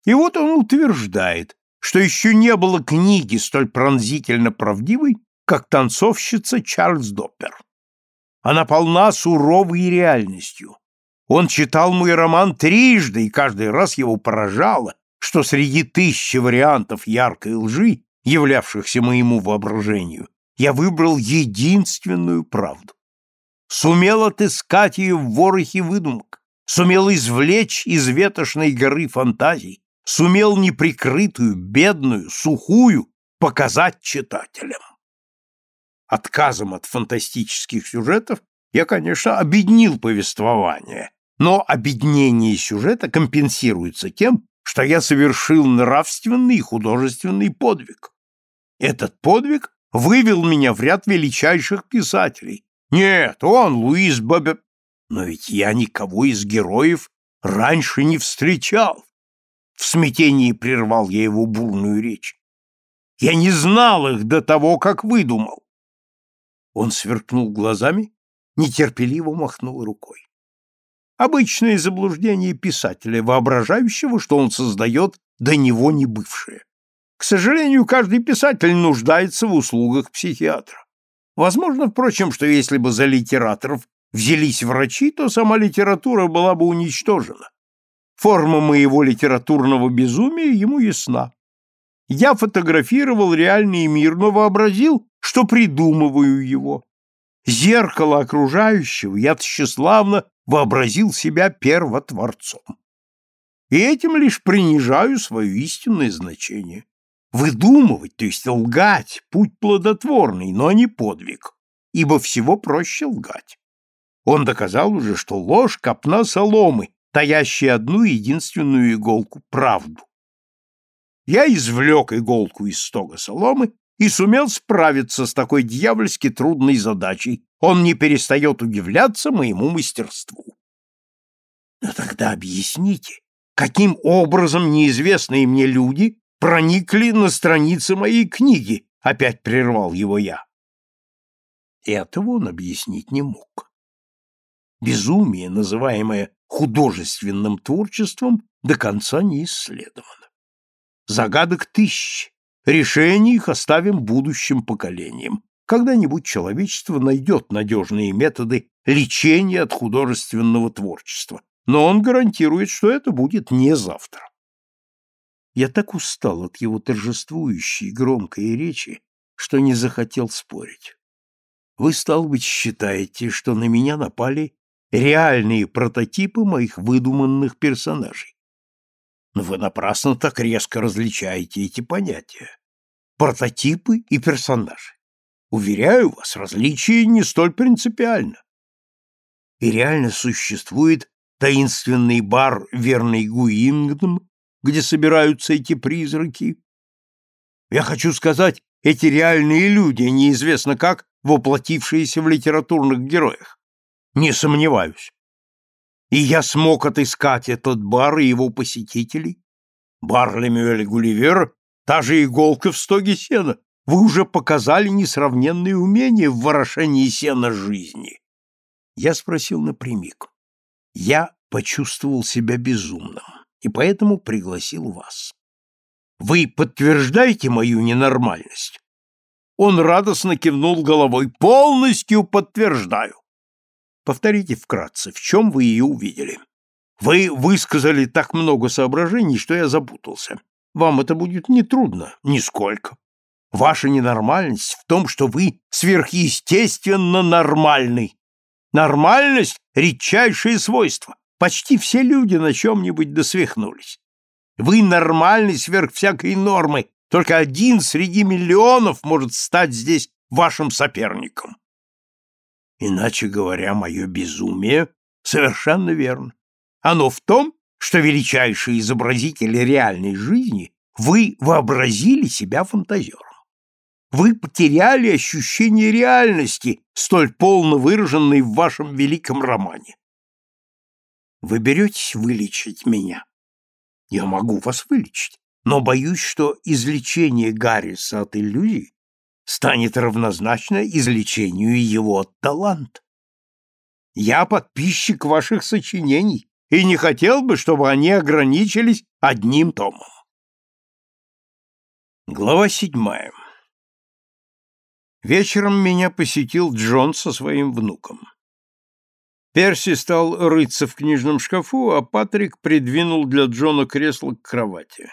И вот он утверждает, что еще не было книги столь пронзительно правдивой, как танцовщица Чарльз Доппер. Она полна суровой реальностью. Он читал мой роман трижды, и каждый раз его поражало, что среди тысячи вариантов яркой лжи, являвшихся моему воображению, я выбрал единственную правду. Сумел отыскать ее в ворохе выдумок, сумел извлечь из ветошной горы фантазий, сумел неприкрытую, бедную, сухую показать читателям отказом от фантастических сюжетов я, конечно, обеднил повествование, но обеднение сюжета компенсируется тем, что я совершил нравственный и художественный подвиг. Этот подвиг вывел меня в ряд величайших писателей. Нет, он, Луис Бобе... Но ведь я никого из героев раньше не встречал. В смятении прервал я его бурную речь. Я не знал их до того, как выдумал. Он сверкнул глазами, нетерпеливо махнул рукой. Обычное заблуждение писателя, воображающего, что он создает до него не бывшее. К сожалению, каждый писатель нуждается в услугах психиатра. Возможно, впрочем, что если бы за литераторов взялись врачи, то сама литература была бы уничтожена. Форма моего литературного безумия ему ясна. Я фотографировал реальный мир, но вообразил, что придумываю его. Зеркало окружающего я тщеславно вообразил себя первотворцом. И этим лишь принижаю свое истинное значение. Выдумывать, то есть лгать, путь плодотворный, но не подвиг, ибо всего проще лгать. Он доказал уже, что ложь — копна соломы, таящая одну единственную иголку — правду. Я извлек иголку из стога соломы и сумел справиться с такой дьявольски трудной задачей. Он не перестает удивляться моему мастерству. Но тогда объясните, каким образом неизвестные мне люди проникли на страницы моей книги, опять прервал его я. Этого он объяснить не мог. Безумие, называемое художественным творчеством, до конца не исследовано. Загадок тысяч, решения их оставим будущим поколениям. Когда-нибудь человечество найдет надежные методы лечения от художественного творчества, но он гарантирует, что это будет не завтра. Я так устал от его торжествующей громкой речи, что не захотел спорить. Вы, стал быть, считаете, что на меня напали реальные прототипы моих выдуманных персонажей. Но вы напрасно так резко различаете эти понятия. Прототипы и персонажи. Уверяю вас, различие не столь принципиально. И реально существует таинственный бар «Верный Гуингдом», где собираются эти призраки. Я хочу сказать, эти реальные люди, неизвестно как, воплотившиеся в литературных героях. Не сомневаюсь. И я смог отыскать этот бар и его посетителей. Бар Лемюэль Гулливер — та же иголка в стоге сена. Вы уже показали несравненные умения в ворошении сена жизни. Я спросил напрямик. Я почувствовал себя безумным и поэтому пригласил вас. Вы подтверждаете мою ненормальность? Он радостно кивнул головой. Полностью подтверждаю. Повторите вкратце, в чем вы ее увидели? Вы высказали так много соображений, что я запутался. Вам это будет нетрудно, нисколько. Ваша ненормальность в том, что вы сверхъестественно нормальный. Нормальность — редчайшее свойство. Почти все люди на чем-нибудь досвихнулись. Вы нормальный сверх всякой нормы, только один среди миллионов может стать здесь вашим соперником. Иначе говоря, мое безумие совершенно верно. Оно в том, что величайший изобразитель реальной жизни вы вообразили себя фантазером. Вы потеряли ощущение реальности, столь полно выраженной в вашем великом романе. Вы беретесь вылечить меня? Я могу вас вылечить, но боюсь, что излечение Гарриса от иллюзий станет равнозначно излечению его от таланта. Я подписчик ваших сочинений и не хотел бы, чтобы они ограничились одним томом. Глава седьмая. Вечером меня посетил Джон со своим внуком. Перси стал рыться в книжном шкафу, а Патрик придвинул для Джона кресло к кровати.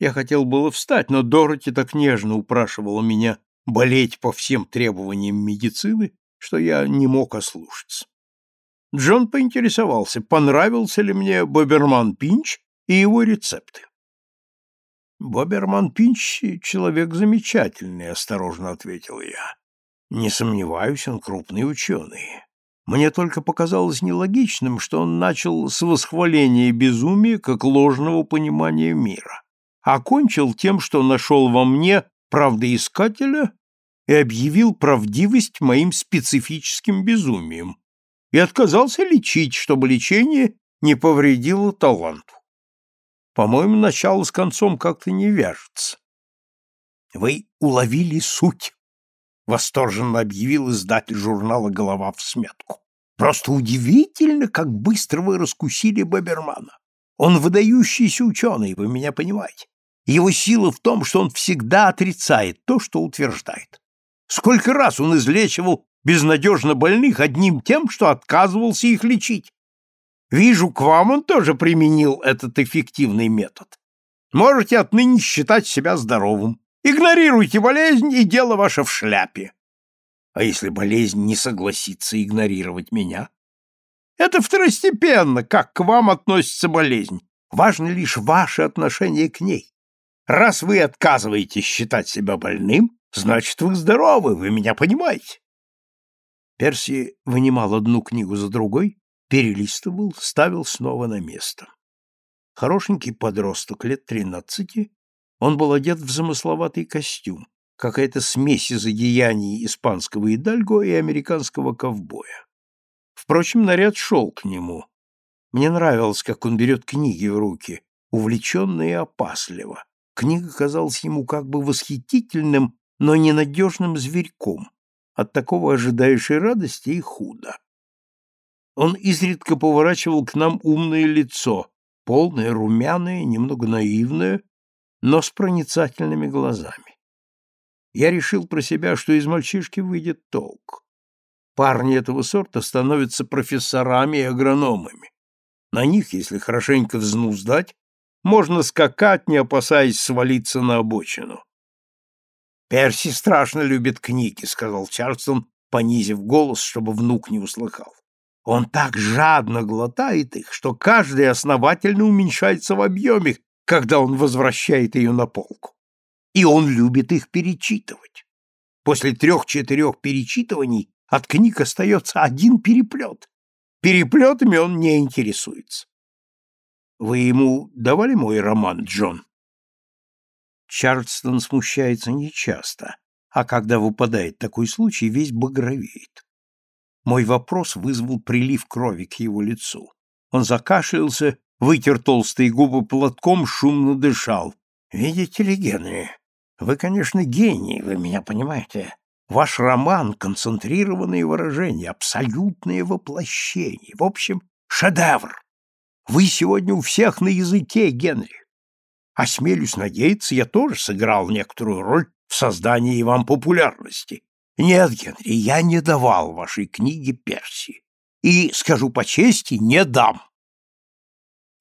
Я хотел было встать, но Дороти так нежно упрашивала меня болеть по всем требованиям медицины, что я не мог ослушаться. Джон поинтересовался, понравился ли мне Боберман Пинч и его рецепты. «Боберман Пинч — человек замечательный», — осторожно ответил я. «Не сомневаюсь, он крупный ученый. Мне только показалось нелогичным, что он начал с восхваления безумия как ложного понимания мира, а окончил тем, что нашел во мне правдоискателя и объявил правдивость моим специфическим безумием и отказался лечить, чтобы лечение не повредило таланту. По-моему, начало с концом как-то не вяжется. Вы уловили суть, — восторженно объявил издатель журнала «Голова в смятку». Просто удивительно, как быстро вы раскусили Бабермана. Он выдающийся ученый, вы меня понимаете. Его сила в том, что он всегда отрицает то, что утверждает. Сколько раз он излечивал безнадежно больных одним тем, что отказывался их лечить. Вижу, к вам он тоже применил этот эффективный метод. Можете отныне считать себя здоровым. Игнорируйте болезнь, и дело ваше в шляпе. А если болезнь не согласится игнорировать меня? Это второстепенно, как к вам относится болезнь. Важно лишь ваше отношение к ней. Раз вы отказываетесь считать себя больным, значит, вы здоровы, вы меня понимаете. Перси вынимал одну книгу за другой, перелистывал, ставил снова на место. Хорошенький подросток лет тринадцати, он был одет в замысловатый костюм, какая-то смесь из одеяний испанского идальго и американского ковбоя. Впрочем, наряд шел к нему. Мне нравилось, как он берет книги в руки, увлеченно и опасливо. Книга казалась ему как бы восхитительным, но ненадежным зверьком. От такого ожидающей радости и худо. Он изредка поворачивал к нам умное лицо, полное, румяное, немного наивное, но с проницательными глазами. Я решил про себя, что из мальчишки выйдет толк. Парни этого сорта становятся профессорами и агрономами. На них, если хорошенько взнуздать, можно скакать, не опасаясь свалиться на обочину. «Перси страшно любит книги», — сказал Чарльстон, понизив голос, чтобы внук не услыхал. «Он так жадно глотает их, что каждый основательно уменьшается в объеме, когда он возвращает ее на полку. И он любит их перечитывать. После трех-четырех перечитываний от книг остается один переплет. Переплетами он не интересуется. Вы ему давали мой роман, Джон? Чарльстон смущается нечасто, а когда выпадает такой случай, весь багровеет. Мой вопрос вызвал прилив крови к его лицу. Он закашлялся, вытер толстые губы платком, шумно дышал. «Видите ли, Генри, вы, конечно, гений, вы меня понимаете. Ваш роман — концентрированные выражения, абсолютное воплощение. В общем, шедевр. Вы сегодня у всех на языке, Генри. Осмелюсь надеяться, я тоже сыграл некоторую роль в создании вам популярности. Нет, Генри, я не давал вашей книге Перси. И, скажу по чести, не дам.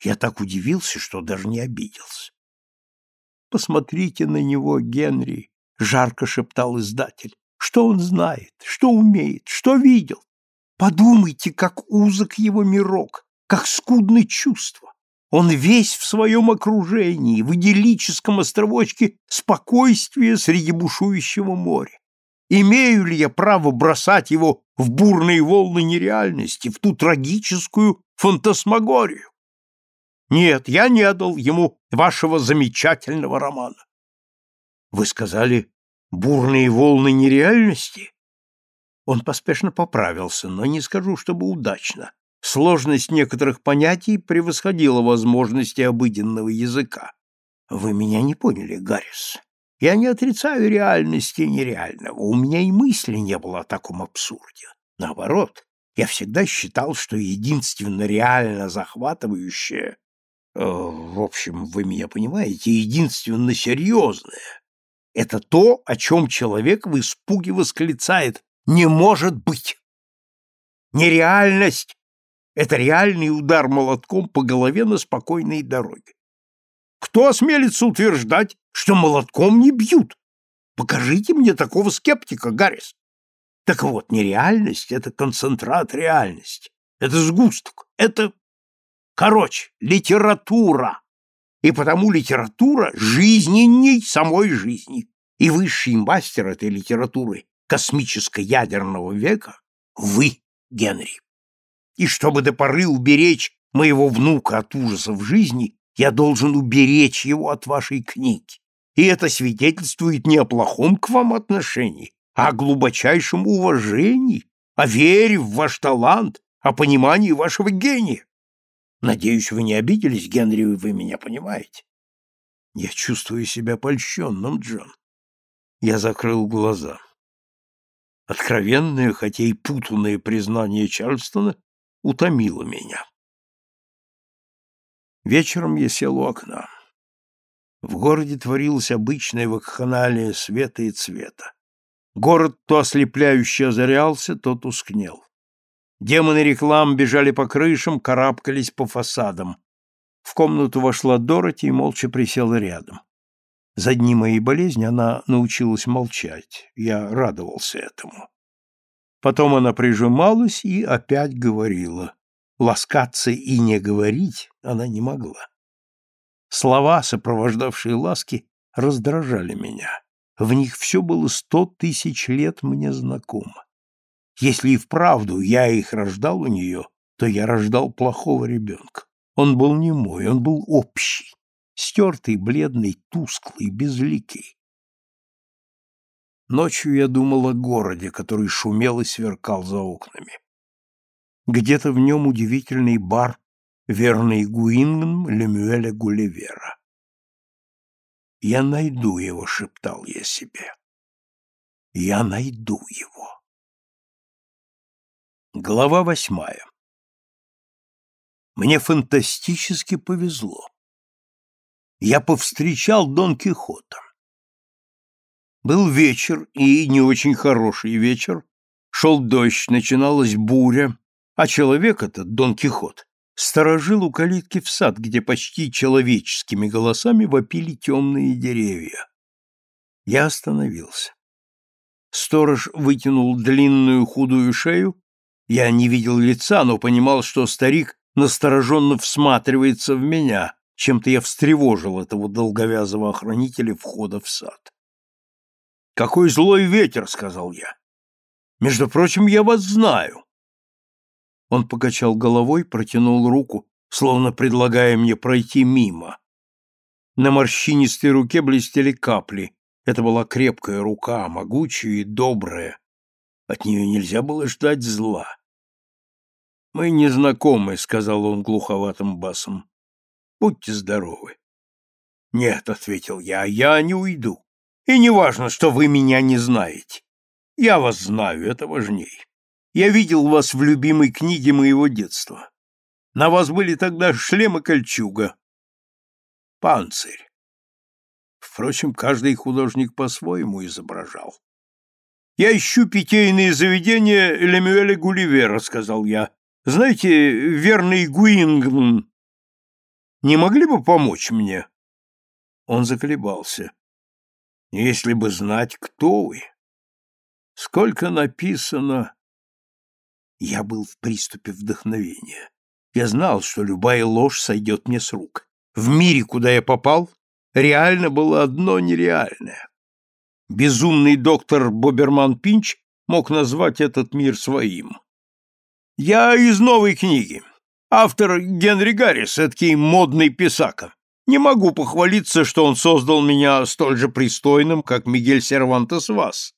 Я так удивился, что даже не обиделся. Посмотрите на него, Генри, жарко шептал издатель. Что он знает, что умеет, что видел? Подумайте, как узок его мирок, как скудны чувства. Он весь в своем окружении, в идиллическом островочке спокойствия среди бушующего моря. Имею ли я право бросать его в бурные волны нереальности, в ту трагическую фантасмагорию? Нет, я не дал ему вашего замечательного романа. Вы сказали «бурные волны нереальности»? Он поспешно поправился, но не скажу, чтобы удачно. Сложность некоторых понятий превосходила возможности обыденного языка. Вы меня не поняли, Гаррис. Я не отрицаю реальности нереального. У меня и мысли не было о таком абсурде. Наоборот, я всегда считал, что единственно реально захватывающее в общем, вы меня понимаете, единственно серьезное — это то, о чем человек в испуге восклицает «не может быть». Нереальность — это реальный удар молотком по голове на спокойной дороге. Кто осмелится утверждать, что молотком не бьют? Покажите мне такого скептика, Гаррис. Так вот, нереальность — это концентрат реальности, это сгусток, это Короче, литература. И потому литература жизненней самой жизни. И высший мастер этой литературы космическо-ядерного века — вы, Генри. И чтобы до поры уберечь моего внука от ужасов жизни, я должен уберечь его от вашей книги. И это свидетельствует не о плохом к вам отношении, а о глубочайшем уважении, о вере в ваш талант, о понимании вашего гения. Надеюсь, вы не обиделись, Генри, вы меня понимаете. Я чувствую себя польщенным, Джон. Я закрыл глаза. Откровенное, хотя и путанное признание Чарльстона утомило меня. Вечером я сел у окна. В городе творилась обычная вакханалия света и цвета. Город то ослепляюще озарялся, то тускнел. Демоны реклам бежали по крышам, карабкались по фасадам. В комнату вошла Дороти и молча присела рядом. За дни моей болезни она научилась молчать. Я радовался этому. Потом она прижималась и опять говорила. Ласкаться и не говорить она не могла. Слова, сопровождавшие ласки, раздражали меня. В них все было сто тысяч лет мне знакомо. Если и вправду я их рождал у нее, то я рождал плохого ребенка. Он был не мой, он был общий, стертый, бледный, тусклый, безликий. Ночью я думал о городе, который шумел и сверкал за окнами. Где-то в нем удивительный бар верный Гуингн Лемюэля Гулливера. «Я найду его», — шептал я себе. «Я найду его». Глава восьмая. Мне фантастически повезло. Я повстречал Дон Кихота. Был вечер, и не очень хороший вечер. Шел дождь, начиналась буря, а человек этот, Дон Кихот, сторожил у калитки в сад, где почти человеческими голосами вопили темные деревья. Я остановился. Сторож вытянул длинную худую шею. Я не видел лица, но понимал, что старик настороженно всматривается в меня. Чем-то я встревожил этого долговязого охранителя входа в сад. «Какой злой ветер!» — сказал я. «Между прочим, я вас знаю. Он покачал головой, протянул руку, словно предлагая мне пройти мимо. На морщинистой руке блестели капли. Это была крепкая рука, могучая и добрая. От нее нельзя было ждать зла. «Мы не знакомы», — сказал он глуховатым басом. «Будьте здоровы». «Нет», — ответил я, — «я не уйду. И не важно, что вы меня не знаете. Я вас знаю, это важней. Я видел вас в любимой книге моего детства. На вас были тогда шлем и кольчуга. Панцирь. Впрочем, каждый художник по-своему изображал. «Я ищу питейные заведения Лемюэля Гулливера», — сказал я. «Знаете, верный Гуингман. Не могли бы помочь мне?» Он заколебался. «Если бы знать, кто вы. Сколько написано...» Я был в приступе вдохновения. Я знал, что любая ложь сойдет мне с рук. В мире, куда я попал, реально было одно нереальное. Безумный доктор Боберман Пинч мог назвать этот мир своим. Я из новой книги. Автор Генри Гаррис, эдакий модный писака. Не могу похвалиться, что он создал меня столь же пристойным, как Мигель Сервантес Вас.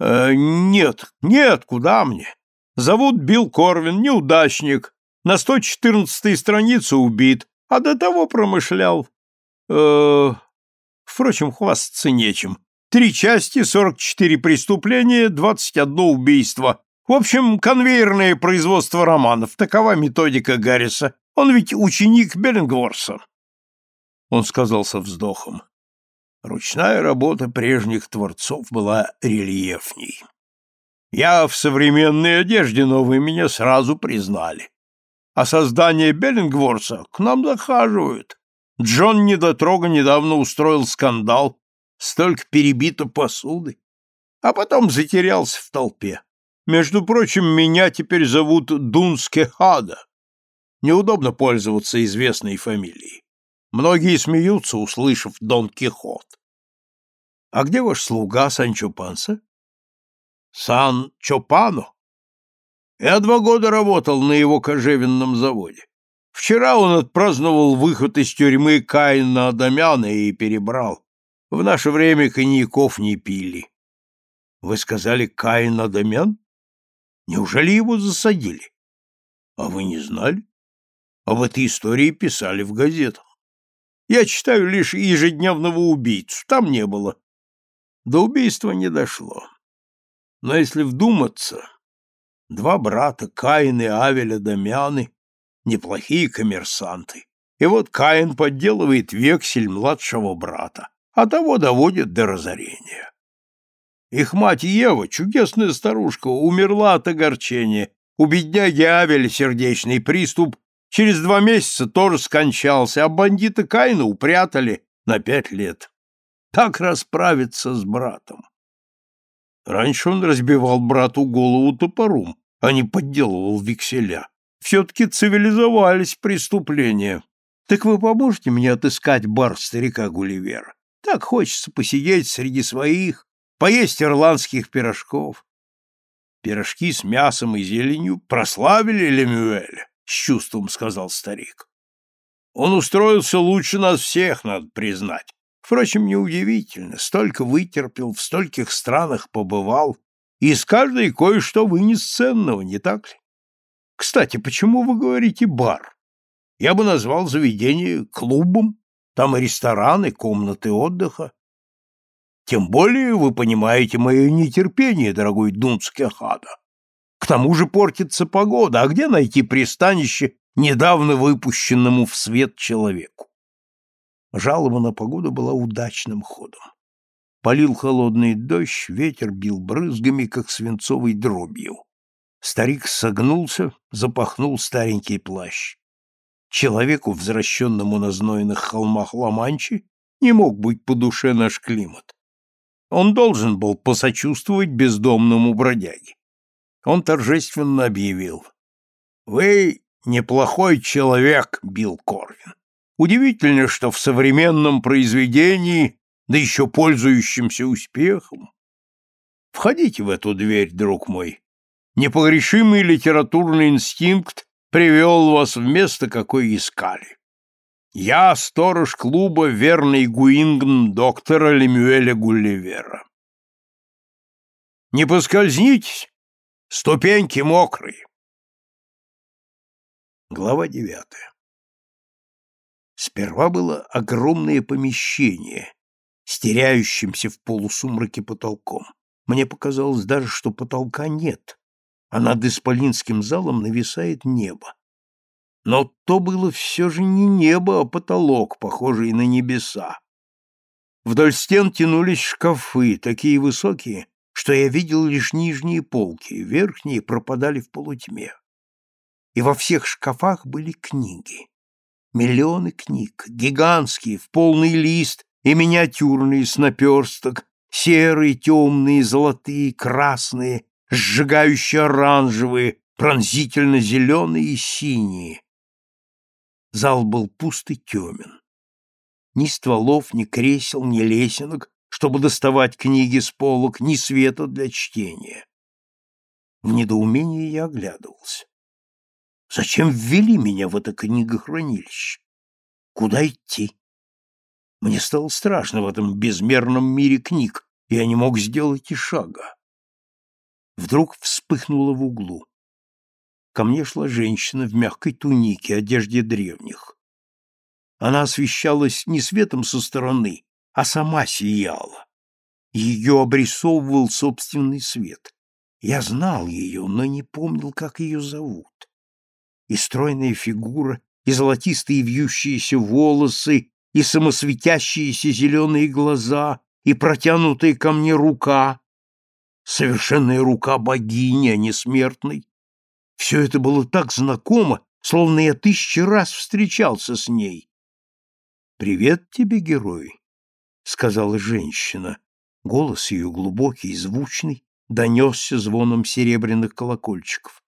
Э, нет, нет, куда мне? Зовут Билл Корвин, неудачник. На 114-й странице убит, а до того промышлял. Э впрочем, хвастаться нечем. Три части, 44 преступления, 21 убийство. В общем, конвейерное производство романов. Такова методика Гарриса. Он ведь ученик Беллингворса. Он сказал со вздохом. Ручная работа прежних творцов была рельефней. Я в современной одежде, но вы меня сразу признали. А создание Беллингворса к нам захаживают. Джон Недотрога недавно устроил скандал, столько перебито посуды, а потом затерялся в толпе. Между прочим, меня теперь зовут Дунске Хада. Неудобно пользоваться известной фамилией. Многие смеются, услышав Дон Кихот. А где ваш слуга Санчо Панса? Сан Чопано. Я два года работал на его кожевенном заводе. Вчера он отпраздновал выход из тюрьмы Каина Адамяна и перебрал. В наше время коньяков не пили. Вы сказали Каин Адамян? Неужели его засадили? А вы не знали? Об этой истории писали в газетах. Я читаю лишь ежедневного убийцу, там не было. До убийства не дошло. Но если вдуматься, два брата, Каин и Авеля Дамяны, неплохие коммерсанты. И вот Каин подделывает вексель младшего брата, а того доводит до разорения. Их мать Ева, чудесная старушка, умерла от огорчения. У бедняги Авеля сердечный приступ. Через два месяца тоже скончался, а бандита Каина упрятали на пять лет. Так расправиться с братом. Раньше он разбивал брату голову топором, а не подделывал векселя. Все-таки цивилизовались преступления. Так вы поможете мне отыскать бар старика Гулливера? Так хочется посидеть среди своих, поесть ирландских пирожков. Пирожки с мясом и зеленью прославили Лемюэля, с чувством сказал старик. Он устроился лучше нас всех, надо признать. Впрочем, неудивительно, столько вытерпел, в стольких странах побывал, и из каждой кое-что вынес ценного, не так ли? Кстати, почему вы говорите «бар»? Я бы назвал заведение клубом, там и рестораны, комнаты отдыха. Тем более вы понимаете мое нетерпение, дорогой Дунский хада. К тому же портится погода, а где найти пристанище недавно выпущенному в свет человеку? Жалоба на погоду была удачным ходом. Полил холодный дождь, ветер бил брызгами, как свинцовой дробью. Старик согнулся, запахнул старенький плащ. Человеку, возвращенному на знойных холмах Ла-Манчи, не мог быть по душе наш климат. Он должен был посочувствовать бездомному бродяге. Он торжественно объявил. «Вы неплохой человек, Билл Корвин. Удивительно, что в современном произведении, да еще пользующемся успехом. Входите в эту дверь, друг мой. Непогрешимый литературный инстинкт привел вас в место, какое искали. Я сторож клуба «Верный Гуингн» доктора Лемюэля Гулливера. Не поскользнитесь, ступеньки мокрые. Глава девятая. Сперва было огромное помещение, стеряющимся в полусумраке потолком. Мне показалось даже, что потолка нет, а над исполинским залом нависает небо. Но то было все же не небо, а потолок, похожий на небеса. Вдоль стен тянулись шкафы, такие высокие, что я видел лишь нижние полки, верхние пропадали в полутьме. И во всех шкафах были книги. Миллионы книг, гигантские, в полный лист и миниатюрные с наперсток, серые, темные, золотые, красные, сжигающие оранжевые, пронзительно зеленые и синие, Зал был пуст и темен. Ни стволов, ни кресел, ни лесенок, чтобы доставать книги с полок, ни света для чтения. В недоумении я оглядывался. Зачем ввели меня в это книгохранилище? Куда идти? Мне стало страшно в этом безмерном мире книг, и я не мог сделать и шага. Вдруг вспыхнуло в углу. Ко мне шла женщина в мягкой тунике, одежде древних. Она освещалась не светом со стороны, а сама сияла. Ее обрисовывал собственный свет. Я знал ее, но не помнил, как ее зовут. И стройная фигура, и золотистые вьющиеся волосы, и самосветящиеся зеленые глаза, и протянутая ко мне рука, совершенная рука богини, а не смертной, все это было так знакомо, словно я тысячи раз встречался с ней. «Привет тебе, герой», — сказала женщина. Голос ее глубокий и звучный донесся звоном серебряных колокольчиков.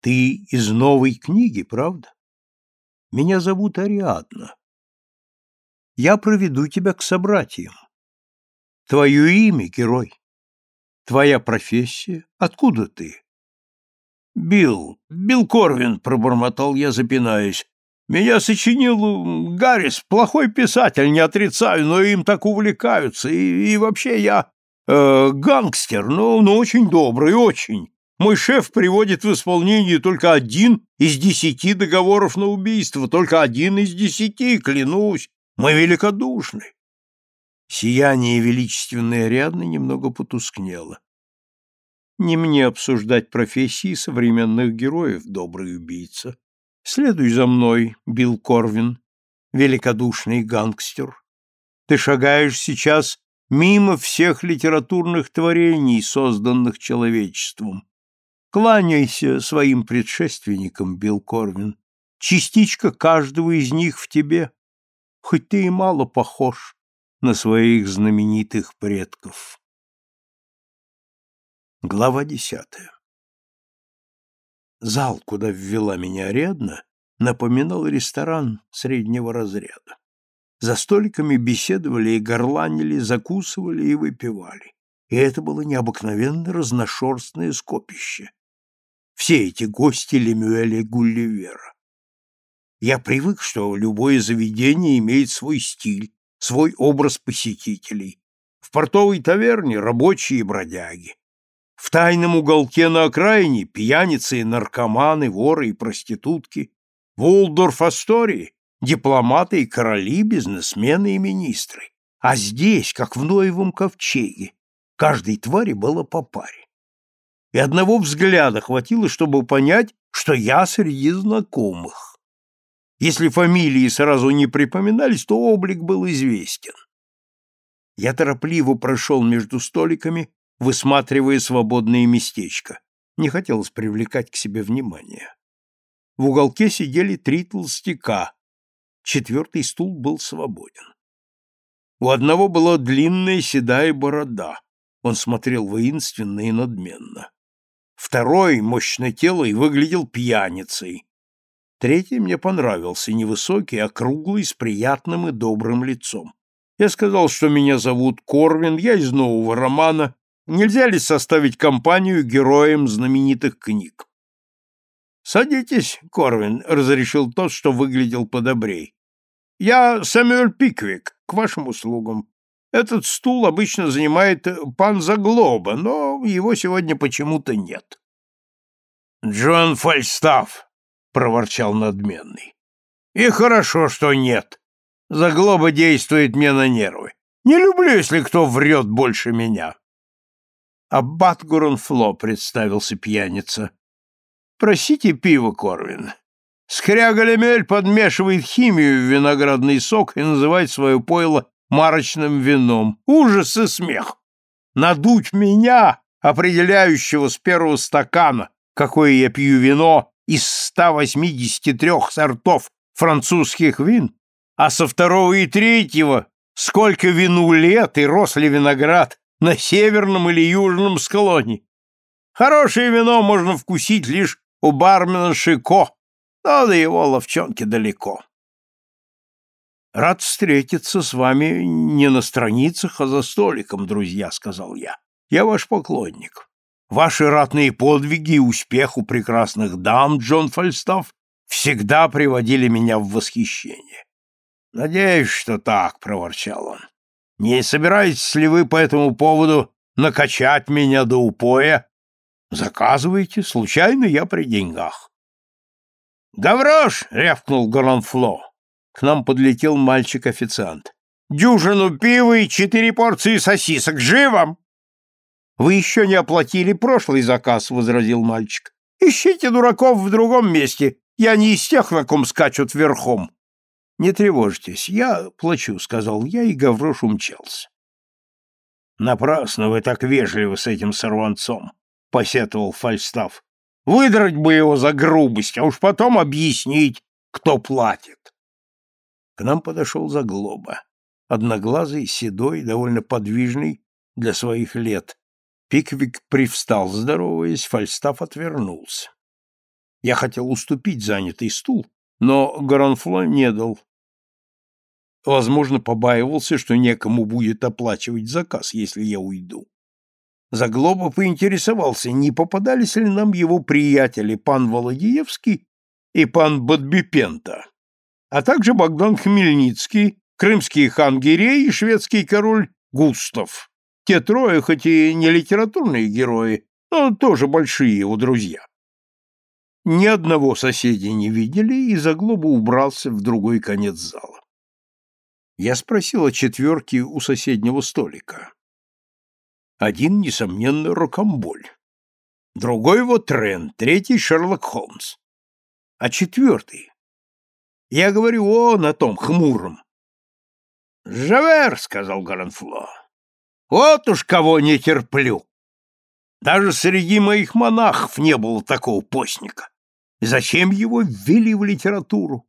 «Ты из новой книги, правда? Меня зовут Ариадна. Я проведу тебя к собратьям. Твое имя, герой. Твоя профессия. Откуда ты?» «Билл, Билл Корвин», — пробормотал я, запинаясь. «Меня сочинил Гаррис, плохой писатель, не отрицаю, но им так увлекаются. И, и вообще я э, гангстер, но, но очень добрый, очень. Мой шеф приводит в исполнение только один из десяти договоров на убийство, только один из десяти, клянусь. Мы великодушны». Сияние величественной Ариадны немного потускнело. Не мне обсуждать профессии современных героев, добрый убийца. Следуй за мной, Билл Корвин, великодушный гангстер. Ты шагаешь сейчас мимо всех литературных творений, созданных человечеством. Кланяйся своим предшественникам, Билл Корвин. Частичка каждого из них в тебе, хоть ты и мало похож на своих знаменитых предков. Глава десятая Зал, куда ввела меня Ариадна, напоминал ресторан среднего разряда. За столиками беседовали и горланили, закусывали и выпивали. И это было необыкновенно разношерстное скопище. Все эти гости Лемюэля Гулливера. Я привык, что любое заведение имеет свой стиль, свой образ посетителей. В портовой таверне рабочие и бродяги. В тайном уголке на окраине пьяницы и наркоманы, воры и проститутки. В Улдорф-Астории дипломаты и короли, бизнесмены и министры. А здесь, как в Ноевом ковчеге, каждой твари было по паре. И одного взгляда хватило, чтобы понять, что я среди знакомых. Если фамилии сразу не припоминались, то облик был известен. Я торопливо прошел между столиками, высматривая свободное местечко. Не хотелось привлекать к себе внимание. В уголке сидели три толстяка, четвертый стул был свободен. У одного была длинная седая борода, он смотрел воинственно и надменно. Второй, мощное тело, и выглядел пьяницей. Третий мне понравился, невысокий, округлый, с приятным и добрым лицом. Я сказал, что меня зовут Корвин, я из нового романа. Нельзя ли составить компанию героям знаменитых книг? «Садитесь, Корвин», — разрешил тот, что выглядел подобрей. «Я Сэмюэль Пиквик, к вашим услугам. Этот стул обычно занимает пан Заглоба, но его сегодня почему-то нет». «Джон Фальстаф», — проворчал надменный. «И хорошо, что нет. Заглоба действует мне на нервы. Не люблю, если кто врет больше меня». «Аббат Гуронфло», — представился пьяница. Просите пиво, Корвин. Скряга-лемель подмешивает химию в виноградный сок и называет свое пойло марочным вином. Ужас и смех! Надуть меня, определяющего с первого стакана, какое я пью вино из 183 сортов французских вин, а со второго и третьего сколько вину лет и рос ли виноград на северном или южном склоне. Хорошее вино можно вкусить лишь у бармена Шико, но до его ловчонки далеко. «Рад встретиться с вами не на страницах, а за столиком, друзья», — сказал я. «Я ваш поклонник. Ваши ратные подвиги и успех у прекрасных дам, Джон Фальстаф, всегда приводили меня в восхищение». «Надеюсь, что так», — проворчал он. «Не собираетесь ли вы по этому поводу накачать меня до упоя Заказывайте, случайно я при деньгах. Гаврош! рявкнул Гранфло. К нам подлетел мальчик-официант. Дюжину пива и четыре порции сосисок. Живо! Вы еще не оплатили прошлый заказ, возразил мальчик. Ищите дураков в другом месте. Я не из тех, на ком скачут верхом. Не тревожьтесь, я плачу, сказал я, и Гаврош умчался. Напрасно вы так вежливы с этим сорванцом, посетовал Фальстаф. Выдрать бы его за грубость, а уж потом объяснить, кто платит. К нам подошел Заглоба, одноглазый, седой, довольно подвижный для своих лет. Пиквик привстал, здороваясь, Фальстаф отвернулся. Я хотел уступить занятый стул, но Гранфло не дал. Возможно, побаивался, что некому будет оплачивать заказ, если я уйду. Заглоба поинтересовался, не попадались ли нам его приятели пан Володиевский и пан Бодбипента, а также Богдан Хмельницкий, крымский хан Гирей и шведский король Густав. Те трое, хоть и не литературные герои, но тоже большие его друзья. Ни одного соседа не видели, и Заглоба убрался в другой конец зала. Я спросил о четверке у соседнего столика. Один, несомненно, рокомболь. другой вот Рен, третий Шерлок Холмс. А четвертый? Я говорю, о, на том хмуром. «Жавер», — сказал Гранфло, — «вот уж кого не терплю. Даже среди моих монахов не было такого постника. Зачем его ввели в литературу?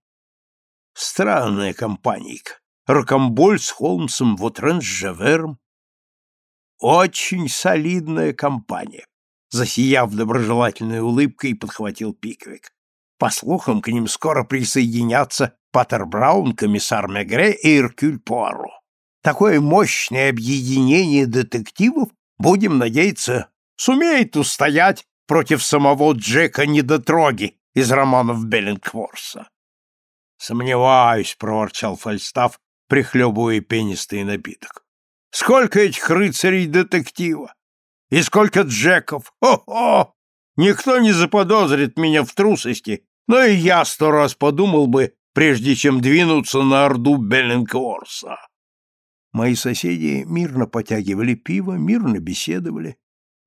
Странная компанийка. Рокомболь с Холмсом, Вотрен с Жавером. Очень солидная компания. Засияв доброжелательной улыбкой, подхватил Пиквик. По слухам, к ним скоро присоединятся Паттер Браун, комиссар Мегре и Иркюль Пуаро. Такое мощное объединение детективов, будем надеяться, сумеет устоять против самого Джека Недотроги из романов Беллингворса. «Сомневаюсь», — проворчал Фальстаф, прихлебывая пенистый напиток. «Сколько этих рыцарей детектива! И сколько Джеков! О-о! Никто не заподозрит меня в трусости, но и я сто раз подумал бы, прежде чем двинуться на орду Беллингворса». Мои соседи мирно потягивали пиво, мирно беседовали,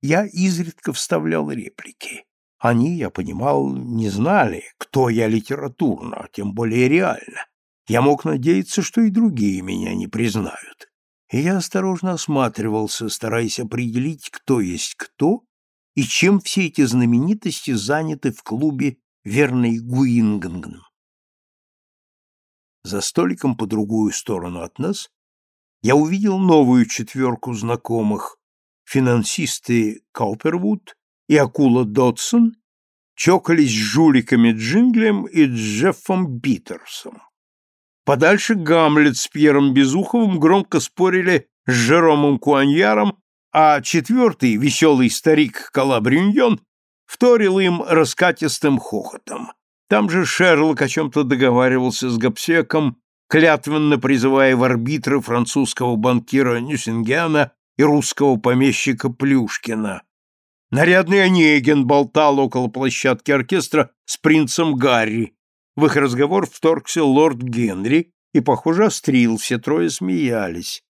я изредка вставлял реплики. Они, я понимал, не знали, кто я литературно, а тем более реально. Я мог надеяться, что и другие меня не признают. И я осторожно осматривался, стараясь определить, кто есть кто и чем все эти знаменитости заняты в клубе «Верный Гуингнгн». За столиком по другую сторону от нас я увидел новую четверку знакомых, финансисты Каупервуд и акула Додсон чокались с жуликами Джинглем и Джеффом Битерсом. Подальше Гамлет с Пьером Безуховым громко спорили с Жеромом Куаньяром, а четвертый, веселый старик Калабрюньон, вторил им раскатистым хохотом. Там же Шерлок о чем-то договаривался с Гапсеком, клятвенно призывая в арбитры французского банкира Нюсингена и русского помещика Плюшкина. Нарядный Онегин болтал около площадки оркестра с принцем Гарри. В их разговор вторгся лорд Генри и, похоже, острил, все трое смеялись.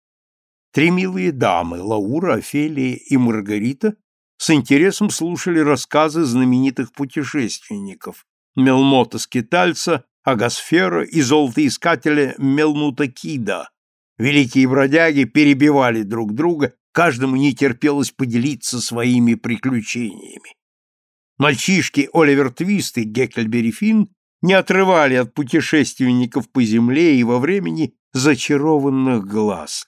Три милые дамы, Лаура, Офелия и Маргарита, с интересом слушали рассказы знаменитых путешественников Мелмота-скитальца, Агасфера и золотоискателя Мелмута Кида, Великие бродяги перебивали друг друга, каждому не терпелось поделиться своими приключениями. Мальчишки Оливер Твист и Геккельбери Финн не отрывали от путешественников по земле и во времени зачарованных глаз.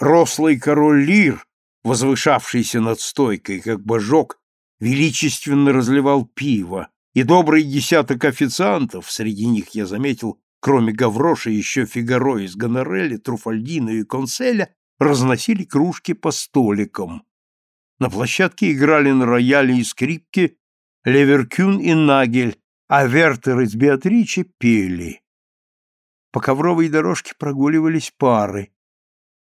Рослый король Лир, возвышавшийся над стойкой, как божок, величественно разливал пиво, и добрый десяток официантов, среди них я заметил Кроме Гавроша еще Фигаро из Гонорелли, Труфальдино и Конселя разносили кружки по столикам. На площадке играли на рояле и скрипке Леверкюн и Нагель, а Вертер из Беатричи пели. По ковровой дорожке прогуливались пары.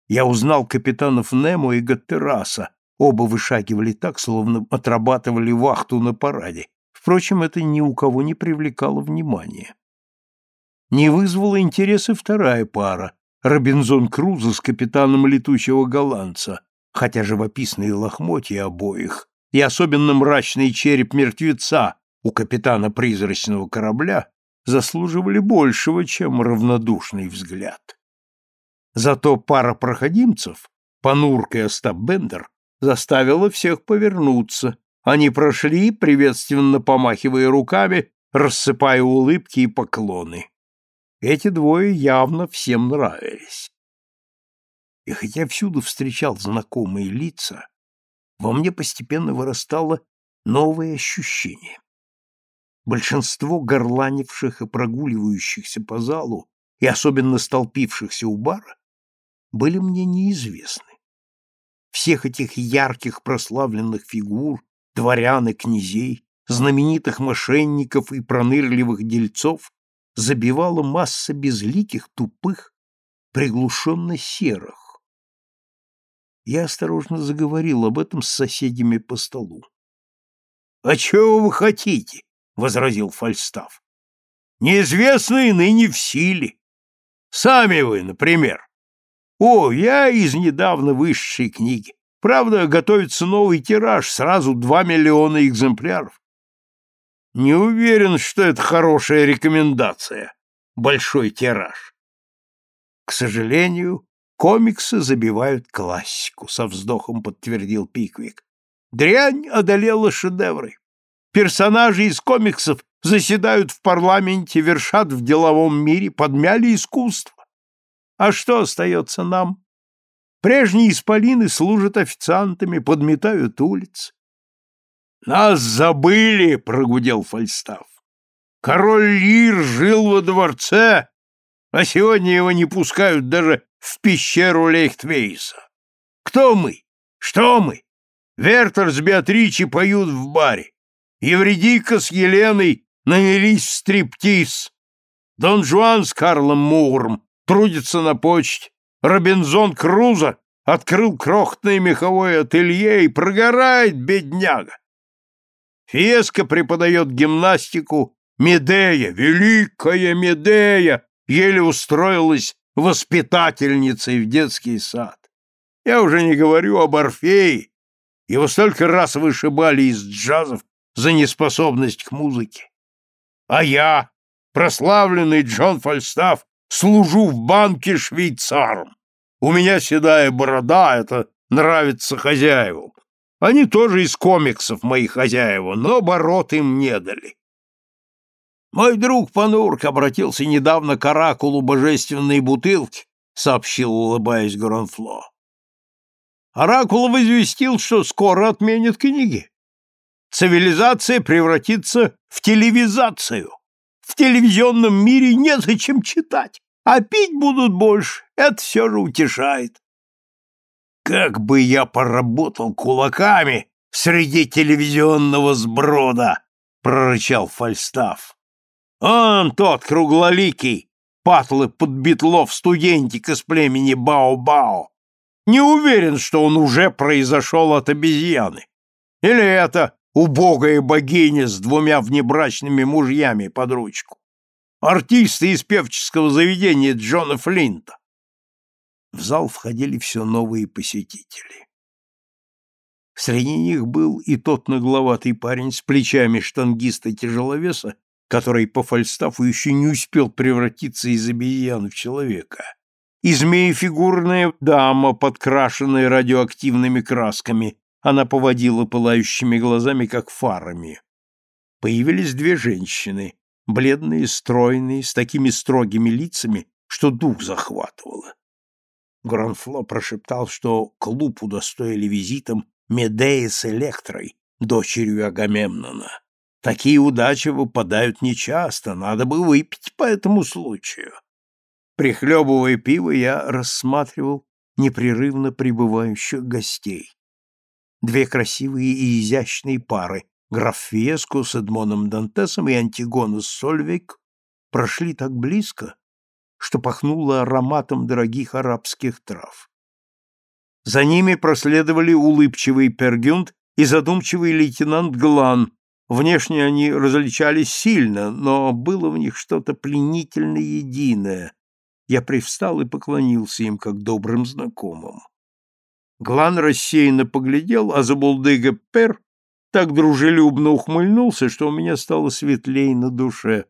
Я узнал капитанов Немо и Гаттераса. Оба вышагивали так, словно отрабатывали вахту на параде. Впрочем, это ни у кого не привлекало внимания не вызвала интереса вторая пара — Робинзон Крузо с капитаном летучего голландца, хотя живописные лохмотья обоих и особенно мрачный череп мертвеца у капитана призрачного корабля заслуживали большего, чем равнодушный взгляд. Зато пара проходимцев, Панурка и Остап Бендер, заставила всех повернуться. Они прошли, приветственно помахивая руками, рассыпая улыбки и поклоны. Эти двое явно всем нравились. И хотя всюду встречал знакомые лица, во мне постепенно вырастало новое ощущение. Большинство горланивших и прогуливающихся по залу, и особенно столпившихся у бара, были мне неизвестны. Всех этих ярких прославленных фигур, дворян и князей, знаменитых мошенников и пронырливых дельцов забивала масса безликих, тупых, приглушенно серых. Я осторожно заговорил об этом с соседями по столу. — А чего вы хотите? — возразил Фальстав. — Неизвестные ныне в силе. Сами вы, например. О, я из недавно высшей книги. Правда, готовится новый тираж, сразу два миллиона экземпляров. Не уверен, что это хорошая рекомендация. Большой тираж. К сожалению, комиксы забивают классику, со вздохом подтвердил Пиквик. Дрянь одолела шедевры. Персонажи из комиксов заседают в парламенте, вершат в деловом мире, подмяли искусство. А что остается нам? Прежние исполины служат официантами, подметают улицы. «Нас забыли!» — прогудел Фальстав. «Король Лир жил во дворце, а сегодня его не пускают даже в пещеру Лейхтвейса. Кто мы? Что мы? Вертер с Беатричи поют в баре. Евредика с Еленой нанялись в стриптиз. Дон Жуан с Карлом Муром трудится на почте. Робинзон Крузо открыл крохотное меховое ателье и прогорает, бедняга. Фиеско преподает гимнастику, Медея, великая Медея, еле устроилась воспитательницей в детский сад. Я уже не говорю об Орфее. Его столько раз вышибали из джазов за неспособность к музыке. А я, прославленный Джон Фальстаф, служу в банке швейцаром. У меня седая борода, это нравится хозяевам. Они тоже из комиксов мои хозяева, но оборот им не дали. Мой друг Панурк обратился недавно к оракулу божественной бутылки, сообщил, улыбаясь Гронфло. Оракул возвестил, что скоро отменят книги. Цивилизация превратится в телевизацию. В телевизионном мире незачем читать, а пить будут больше. Это все же утешает. Как бы я поработал кулаками среди телевизионного сброда, прорычал Фальстаф. Он тот круглоликий, патлы под битлов студентик из племени Бао-Бао. Не уверен, что он уже произошел от обезьяны. Или это убогая богиня с двумя внебрачными мужьями под ручку. Артисты из певческого заведения Джона Флинта. В зал входили все новые посетители. Среди них был и тот нагловатый парень с плечами штангиста-тяжеловеса, который по Фальстафу еще не успел превратиться из обезьяны в человека, и змеефигурная дама, подкрашенная радиоактивными красками, она поводила пылающими глазами, как фарами. Появились две женщины, бледные, стройные, с такими строгими лицами, что дух захватывало. Гранфло прошептал, что клуб удостоили визитом Медеи с Электрой, дочерью Агамемнона. Такие удачи выпадают нечасто, надо бы выпить по этому случаю. Прихлебывая пиво, я рассматривал непрерывно прибывающих гостей. Две красивые и изящные пары, граф Фиеско с Эдмоном Дантесом и Антигона Сольвик, прошли так близко, что пахнуло ароматом дорогих арабских трав. За ними проследовали улыбчивый Пергюнд и задумчивый лейтенант Глан. Внешне они различались сильно, но было в них что-то пленительно единое. Я привстал и поклонился им, как добрым знакомым. Глан рассеянно поглядел, а Забулдыга Пер так дружелюбно ухмыльнулся, что у меня стало светлей на душе.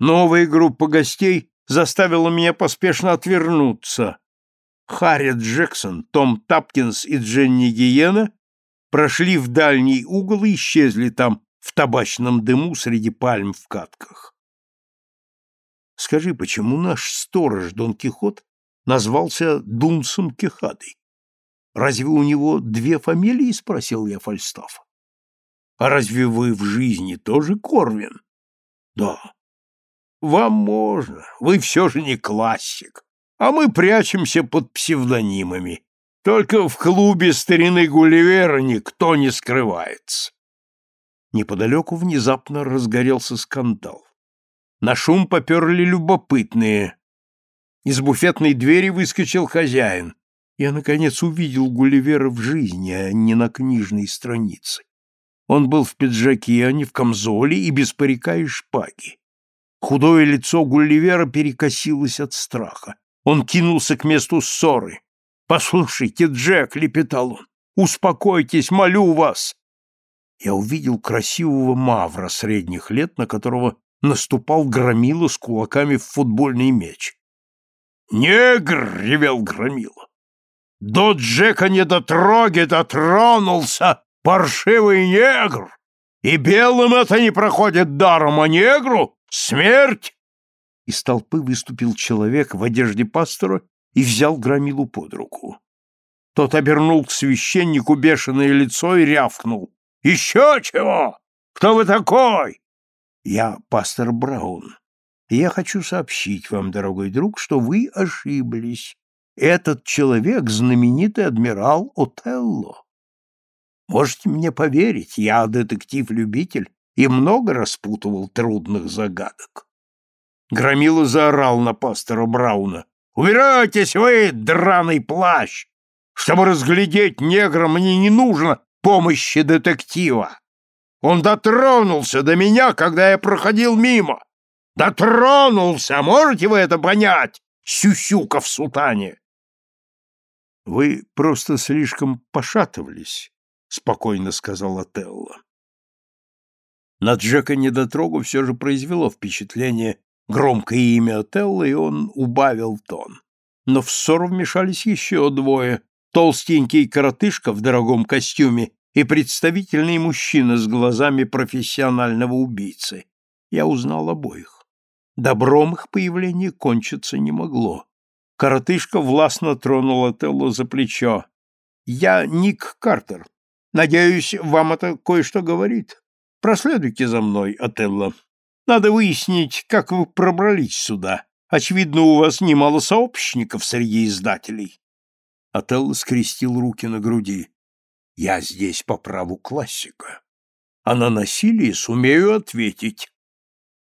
Новая группа гостей заставило меня поспешно отвернуться. Харри Джексон, Том Тапкинс и Дженни Гиена прошли в дальний угол и исчезли там в табачном дыму среди пальм в катках. Скажи, почему наш сторож Дон Кихот назвался Дунсом Кихадой? Разве у него две фамилии? — спросил я Фальстафа. — А разве вы в жизни тоже Корвин? — Да. Вам можно, вы все же не классик, а мы прячемся под псевдонимами. Только в клубе старины Гулливера никто не скрывается. Неподалеку внезапно разгорелся скандал. На шум поперли любопытные. Из буфетной двери выскочил хозяин. Я, наконец, увидел Гулливера в жизни, а не на книжной странице. Он был в пиджаке, а не в камзоле и без парика и шпаги. Худое лицо Гулливера перекосилось от страха. Он кинулся к месту ссоры. «Послушайте, Джек!» — лепетал он. «Успокойтесь, молю вас!» Я увидел красивого мавра средних лет, на которого наступал громила с кулаками в футбольный мяч. «Негр!» — ревел громила. «До Джека не дотроги дотронулся, паршивый негр! И белым это не проходит даром, а негру — смерть!» Из толпы выступил человек в одежде пастора и взял громилу под руку. Тот обернул к священнику бешеное лицо и рявкнул. «Еще чего? Кто вы такой?» «Я пастор Браун. Я хочу сообщить вам, дорогой друг, что вы ошиблись. Этот человек — знаменитый адмирал Отелло. Можете мне поверить, я детектив-любитель и много распутывал трудных загадок. Громила заорал на пастора Брауна. «Убирайтесь вы, драный плащ! Чтобы разглядеть негра, мне не нужно помощи детектива. Он дотронулся до меня, когда я проходил мимо. Дотронулся, можете вы это понять, сюсюка в сутане?» «Вы просто слишком пошатывались», — спокойно сказала Телла. На Джека недотрогу все же произвело впечатление громкое имя Отелло, и он убавил тон. Но в ссору вмешались еще двое — толстенький коротышка в дорогом костюме и представительный мужчина с глазами профессионального убийцы. Я узнал обоих. Добром их появление кончиться не могло. Коротышка властно тронул Отелло за плечо. «Я Ник Картер. Надеюсь, вам это кое-что говорит. Проследуйте за мной, Отелло. Надо выяснить, как вы пробрались сюда. Очевидно, у вас немало сообщников среди издателей. Отелло скрестил руки на груди. Я здесь по праву классика. А на насилие сумею ответить.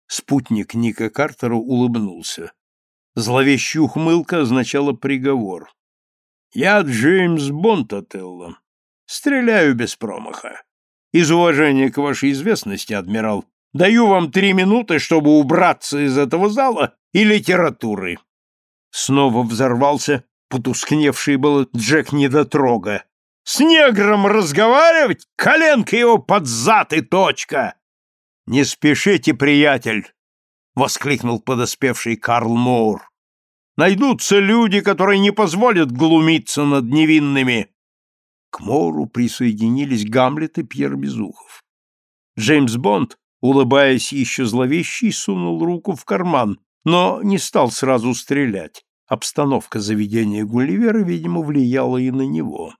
Спутник Ника Картера улыбнулся. Зловещая ухмылка означала приговор. «Я Джеймс Бонд, Отелло. Стреляю без промаха. Из уважения к вашей известности, адмирал, даю вам три минуты, чтобы убраться из этого зала и литературы. Снова взорвался потускневший был Джек Недотрога. С негром разговаривать? Коленка его под зад и точка! Не спешите, приятель! — воскликнул подоспевший Карл Моур. Найдутся люди, которые не позволят глумиться над невинными. К Мору присоединились Гамлет и Пьер Безухов. Джеймс Бонд, улыбаясь еще зловещий, сунул руку в карман, но не стал сразу стрелять. Обстановка заведения Гулливера, видимо, влияла и на него.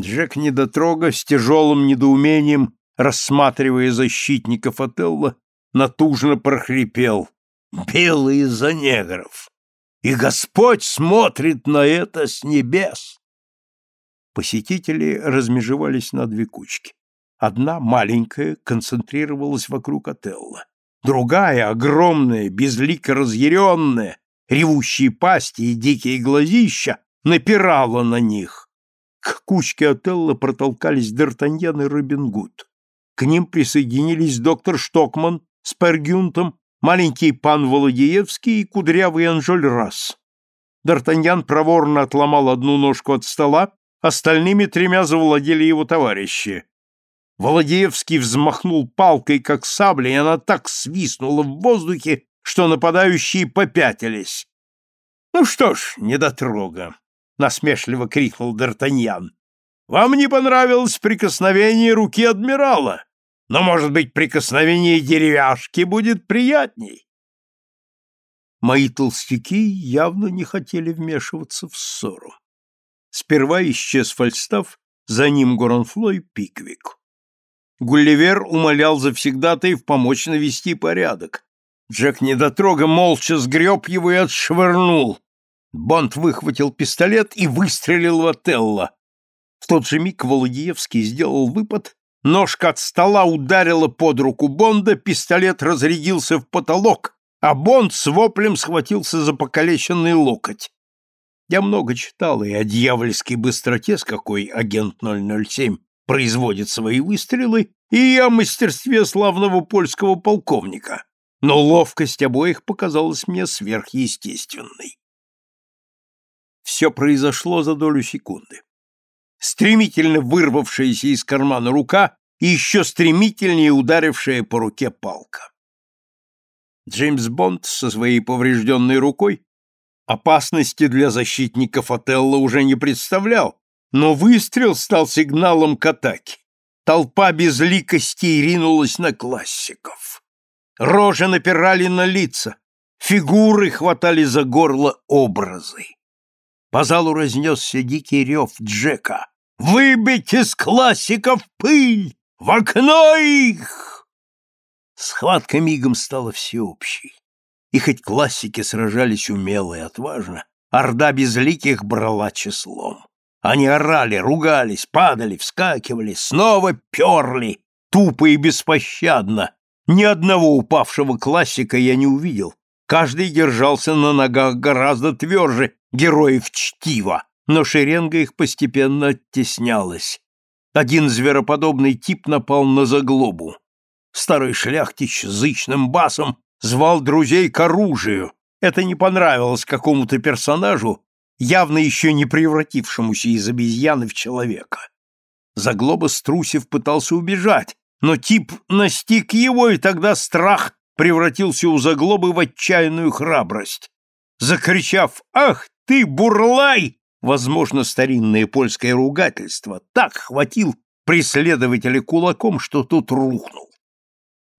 Джек недотрога с тяжелым недоумением, рассматривая защитников Отелла, натужно прохрипел «Белые за негров! И Господь смотрит на это с небес!» Посетители размежевались на две кучки. Одна, маленькая, концентрировалась вокруг Отелла. Другая, огромная, безлико разъяренная, ревущие пасти и дикие глазища, напирала на них. К кучке Отелла протолкались Д'Артаньян и Робин Гуд. К ним присоединились доктор Штокман с Пергюнтом, маленький пан Володеевский и кудрявый Анжоль Расс. Д'Артаньян проворно отломал одну ножку от стола Остальными тремя завладели его товарищи. Володеевский взмахнул палкой, как саблей, и она так свистнула в воздухе, что нападающие попятились. — Ну что ж, недотрога! — насмешливо крикнул Д'Артаньян. — Вам не понравилось прикосновение руки адмирала, но, может быть, прикосновение деревяшки будет приятней. Мои толстяки явно не хотели вмешиваться в ссору. Сперва исчез Фальстаф, за ним Горонфло и Пиквик. Гулливер умолял завсегдатаев помочь навести порядок. Джек недотрога молча сгреб его и отшвырнул. Бонд выхватил пистолет и выстрелил в Отелло. В тот же миг Володиевский сделал выпад, ножка от стола ударила под руку Бонда, пистолет разрядился в потолок, а Бонд с воплем схватился за покалеченный локоть. Я много читал и о дьявольской быстроте, с какой агент 007 производит свои выстрелы, и о мастерстве славного польского полковника, но ловкость обоих показалась мне сверхъестественной. Все произошло за долю секунды. Стремительно вырвавшаяся из кармана рука и еще стремительнее ударившая по руке палка. Джеймс Бонд со своей поврежденной рукой опасности для защитников Отелла уже не представлял, но выстрел стал сигналом к атаке. Толпа безликости ринулась на классиков. Рожи напирали на лица, фигуры хватали за горло образы. По залу разнесся дикий рев Джека. «Выбить из классиков пыль! В окно их!» Схватка мигом стала всеобщей. И хоть классики сражались умело и отважно, орда безликих брала числом. Они орали, ругались, падали, вскакивали, снова перли, тупо и беспощадно. Ни одного упавшего классика я не увидел. Каждый держался на ногах гораздо тверже героев чтива, но шеренга их постепенно оттеснялась. Один звероподобный тип напал на заглобу. Старый шляхтич зычным басом звал друзей к оружию. Это не понравилось какому-то персонажу, явно еще не превратившемуся из обезьяны в человека. Заглоба струсив пытался убежать, но тип настиг его, и тогда страх превратился у Заглобы в отчаянную храбрость. Закричав «Ах ты, бурлай!» Возможно, старинное польское ругательство, так хватил преследователя кулаком, что тот рухнул.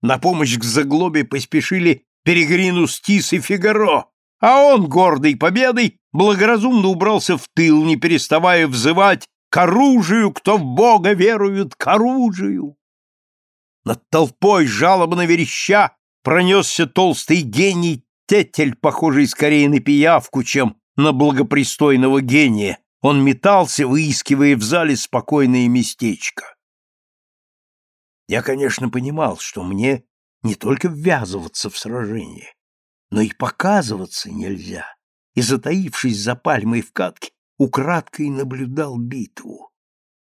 На помощь к Заглобе поспешили Перегрину Стис и Фигаро, а он, гордой победой, благоразумно убрался в тыл, не переставая взывать «К оружию, кто в Бога верует, к оружию!» Над толпой, жалобно вереща, пронесся толстый гений Тетель, похожий скорее на пиявку, чем на благопристойного гения. Он метался, выискивая в зале спокойное местечко. Я, конечно, понимал, что мне не только ввязываться в сражение, но и показываться нельзя, и, затаившись за пальмой в катке, украдкой наблюдал битву.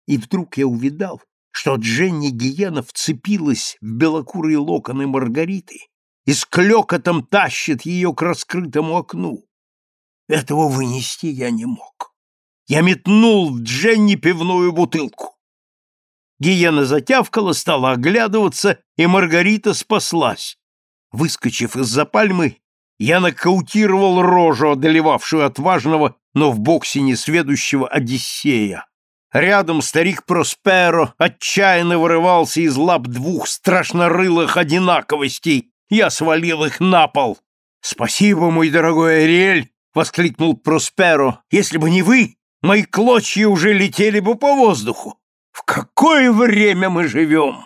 И вдруг я увидал, что Дженни Гиена вцепилась в белокурые локоны Маргариты и с клёкотом тащит ее к раскрытому окну. Этого вынести я не мог. Я метнул в Дженни пивную бутылку. Гиена затявкала, стала оглядываться, и Маргарита спаслась. Выскочив из-за пальмы, я нокаутировал рожу, одолевавшую отважного, но в боксе несведущего Одиссея. Рядом старик Просперо отчаянно вырывался из лап двух страшнорылых одинаковостей. Я свалил их на пол. «Спасибо, мой дорогой Ариэль!» — воскликнул Просперо. «Если бы не вы, мои клочья уже летели бы по воздуху. В какое время мы живем?»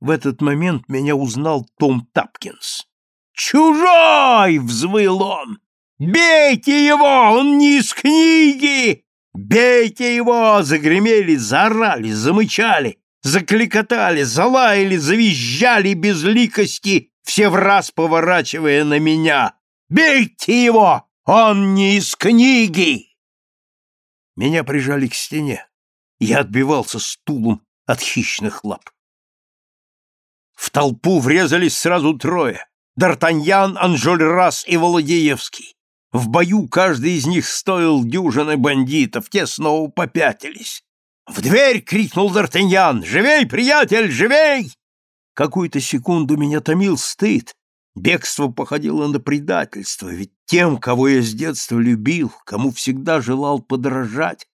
В этот момент меня узнал Том Тапкинс. «Чужой!» — взвыл он. «Бейте его! Он не из книги! Бейте его!» Загремели, заорали, замычали, закликотали, залаяли, завизжали без ликости, все в раз поворачивая на меня. «Бейте его! Он не из книги!» Меня прижали к стене. Я отбивался стулом от хищных лап. В толпу врезались сразу трое — Д'Артаньян, Анжольрас и Володеевский. В бою каждый из них стоил дюжины бандитов, те снова попятились. «В дверь!» — крикнул Д'Артаньян. «Живей, приятель, живей!» Какую-то секунду меня томил стыд. Бегство походило на предательство, ведь тем, кого я с детства любил, кому всегда желал подражать,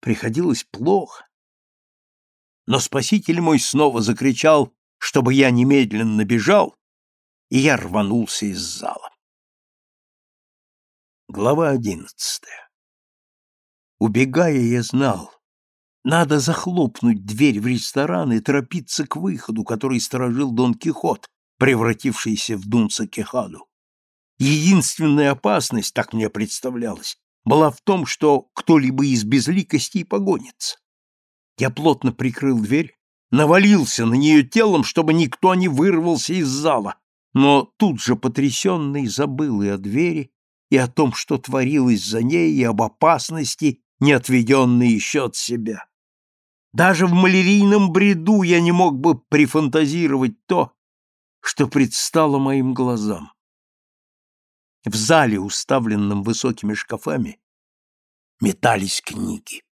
приходилось плохо. Но спаситель мой снова закричал чтобы я немедленно бежал, и я рванулся из зала. Глава одиннадцатая. Убегая, я знал, надо захлопнуть дверь в ресторан и торопиться к выходу, который сторожил Дон Кихот, превратившийся в Дунца Кехаду. Единственная опасность, так мне представлялось, была в том, что кто-либо из безликостей погонится. Я плотно прикрыл дверь, навалился на нее телом, чтобы никто не вырвался из зала, но тут же потрясенный забыл и о двери, и о том, что творилось за ней, и об опасности, не отведенной еще от себя. Даже в малярийном бреду я не мог бы прифантазировать то, что предстало моим глазам. В зале, уставленном высокими шкафами, метались книги.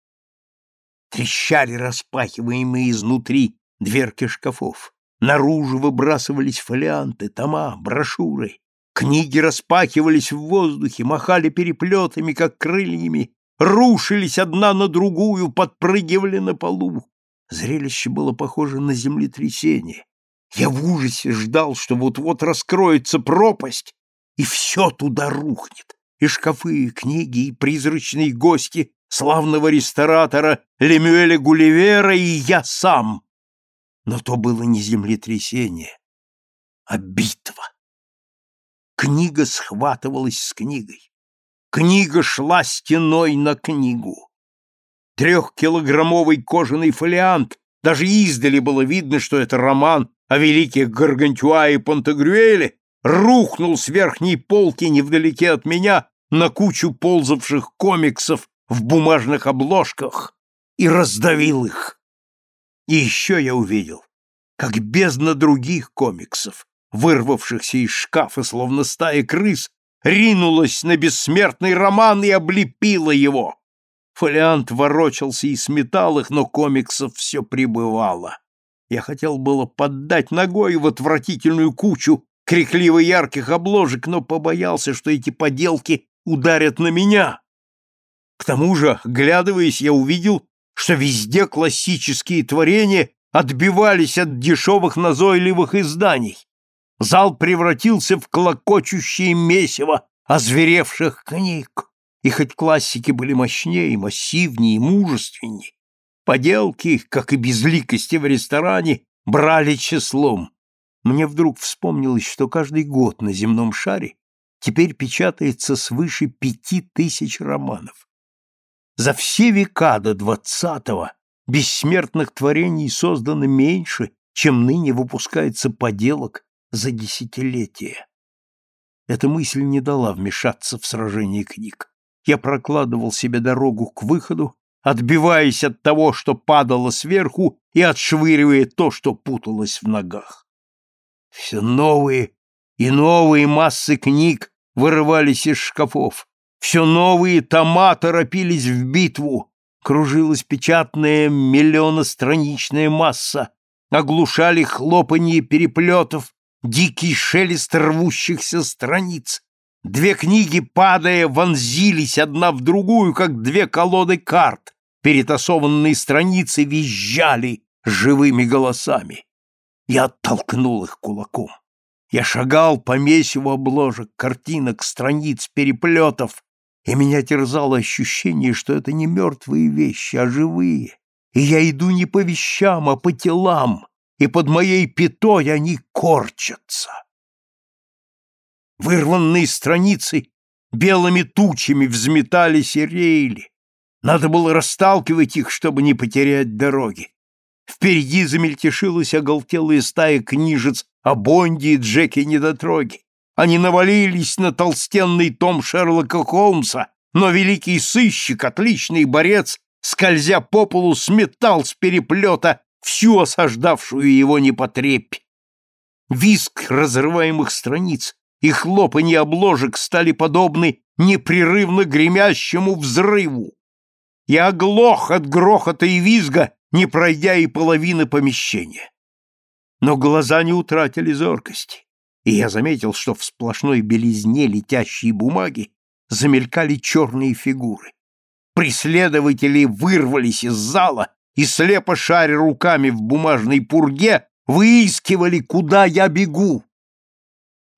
Трещали распахиваемые изнутри дверки шкафов. Наружу выбрасывались фолианты, тома, брошюры. Книги распахивались в воздухе, махали переплетами, как крыльями, рушились одна на другую, подпрыгивали на полу. Зрелище было похоже на землетрясение. Я в ужасе ждал, что вот-вот раскроется пропасть, и все туда рухнет. И шкафы, и книги, и призрачные гости славного ресторатора Лемюэля Гулливера, и я сам. Но то было не землетрясение, а битва. Книга схватывалась с книгой. Книга шла стеной на книгу. Трехкилограммовый кожаный фолиант, даже издали было видно, что это роман о великих Гаргантюа и Пантагрюэле, рухнул с верхней полки невдалеке от меня на кучу ползавших комиксов в бумажных обложках и раздавил их. И еще я увидел, как бездна других комиксов, вырвавшихся из шкафа, словно стая крыс, ринулась на бессмертный роман и облепила его. Фолиант ворочался и сметал их, но комиксов все прибывало. Я хотел было поддать ногой в отвратительную кучу крикливо ярких обложек, но побоялся, что эти поделки ударят на меня. К тому же, глядываясь, я увидел, что везде классические творения отбивались от дешевых назойливых изданий. Зал превратился в клокочущее месиво озверевших книг. И хоть классики были мощнее, массивнее и мужественнее, поделки, как и безликости в ресторане, брали числом. Мне вдруг вспомнилось, что каждый год на земном шаре теперь печатается свыше пяти тысяч романов. За все века до двадцатого бессмертных творений создано меньше, чем ныне выпускается поделок за десятилетия. Эта мысль не дала вмешаться в сражение книг. Я прокладывал себе дорогу к выходу, отбиваясь от того, что падало сверху, и отшвыривая то, что путалось в ногах. Все новые и новые массы книг вырывались из шкафов. Все новые тома торопились в битву. Кружилась печатная миллионостраничная масса. Оглушали хлопанье переплетов, дикий шелест рвущихся страниц. Две книги, падая, вонзились одна в другую, как две колоды карт. Перетасованные страницы визжали живыми голосами. Я оттолкнул их кулаком. Я шагал по месиву обложек, картинок, страниц, переплетов, и меня терзало ощущение, что это не мертвые вещи, а живые. И я иду не по вещам, а по телам, и под моей пятой они корчатся. Вырванные страницы белыми тучами взметались и реяли. Надо было расталкивать их, чтобы не потерять дороги. Впереди замельтешилась оголтелая стая книжец о Бонде и Джеке Недотроге. Они навалились на толстенный том Шерлока Холмса, но великий сыщик, отличный борец, скользя по полу, сметал с переплета всю осаждавшую его непотребь. Виск разрываемых страниц и хлопанье обложек стали подобны непрерывно гремящему взрыву. Я оглох от грохота и визга, не пройдя и половины помещения. Но глаза не утратили зоркости, и я заметил, что в сплошной белизне летящей бумаги замелькали черные фигуры. Преследователи вырвались из зала и, слепо шаря руками в бумажной пурге, выискивали, куда я бегу.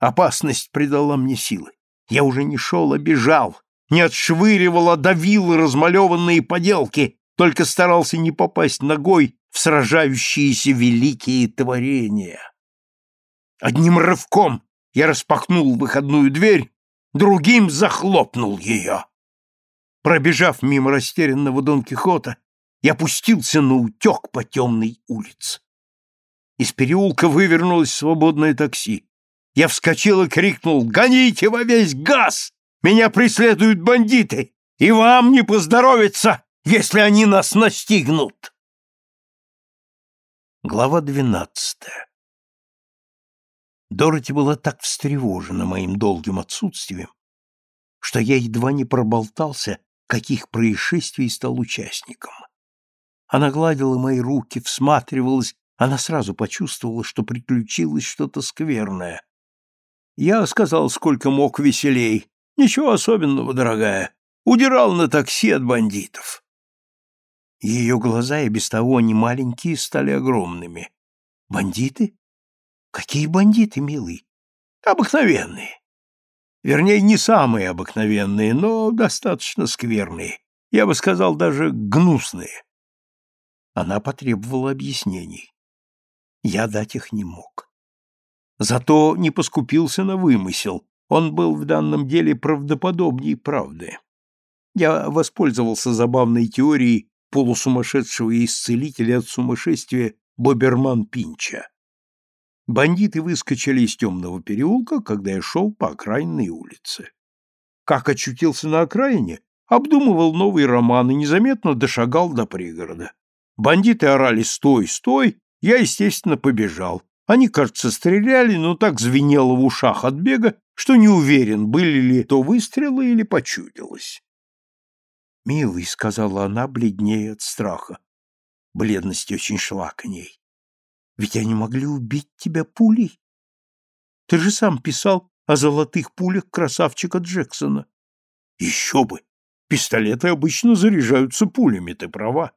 Опасность придала мне силы. Я уже не шел, а бежал, не отшвыривал, а давил размалеванные поделки, только старался не попасть ногой в сражающиеся великие творения. Одним рывком я распахнул выходную дверь, другим захлопнул ее. Пробежав мимо растерянного Дон Кихота, я пустился на утек по темной улице. Из переулка вывернулось свободное такси. Я вскочил и крикнул «Гоните во весь газ! Меня преследуют бандиты! И вам не поздоровится, если они нас настигнут!» Глава двенадцатая Дороти была так встревожена моим долгим отсутствием, что я едва не проболтался, каких происшествий стал участником. Она гладила мои руки, всматривалась, она сразу почувствовала, что приключилось что-то скверное. Я сказал, сколько мог веселей. Ничего особенного, дорогая. Удирал на такси от бандитов. Ее глаза и без того не маленькие стали огромными. Бандиты? Какие бандиты, милый? Обыкновенные. Вернее, не самые обыкновенные, но достаточно скверные. Я бы сказал, даже гнусные. Она потребовала объяснений. Я дать их не мог. Зато не поскупился на вымысел. Он был в данном деле правдоподобнее правды. Я воспользовался забавной теорией полусумасшедшего исцелителя от сумасшествия Боберман Пинча. Бандиты выскочили из темного переулка, когда я шел по окраинной улице. Как очутился на окраине, обдумывал новый роман и незаметно дошагал до пригорода. Бандиты орали «Стой, стой!» Я, естественно, побежал. Они, кажется, стреляли, но так звенело в ушах от бега, что не уверен, были ли то выстрелы или почудилось. «Милый», — сказала она, бледнее от страха. Бледность очень шла к ней. Ведь они могли убить тебя пулей. Ты же сам писал о золотых пулях красавчика Джексона. Еще бы! Пистолеты обычно заряжаются пулями, ты права.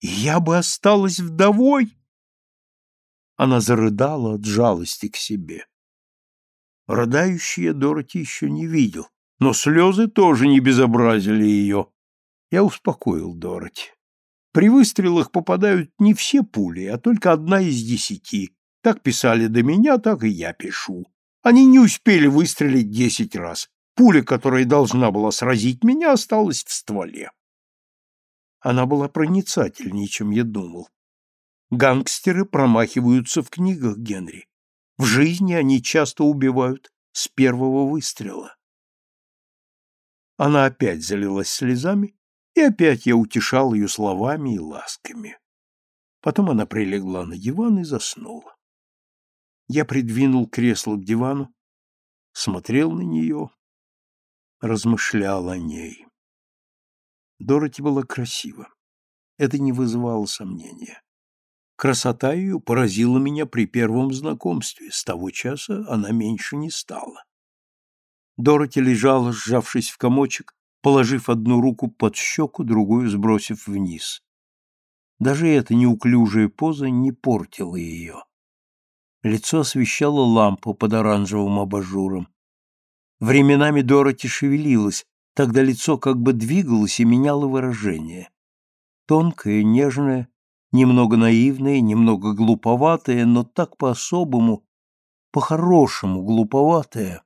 Я бы осталась вдовой. Она зарыдала от жалости к себе. Рыдающая Дороти еще не видел, но слезы тоже не безобразили ее. Я успокоил Дороти. При выстрелах попадают не все пули, а только одна из десяти. Так писали до меня, так и я пишу. Они не успели выстрелить десять раз. Пуля, которая должна была сразить меня, осталась в стволе. Она была проницательнее, чем я думал. Гангстеры промахиваются в книгах Генри. В жизни они часто убивают с первого выстрела. Она опять залилась слезами и опять я утешал ее словами и ласками. Потом она прилегла на диван и заснула. Я придвинул кресло к дивану, смотрел на нее, размышлял о ней. Дороти была красива. Это не вызывало сомнения. Красота ее поразила меня при первом знакомстве. С того часа она меньше не стала. Дороти лежала, сжавшись в комочек, положив одну руку под щеку, другую сбросив вниз. Даже эта неуклюжая поза не портила ее. Лицо освещала лампа под оранжевым абажуром. Временами Дороти шевелилась, тогда лицо как бы двигалось и меняло выражение. Тонкое, нежное, немного наивное, немного глуповатое, но так по-особому, по-хорошему глуповатое,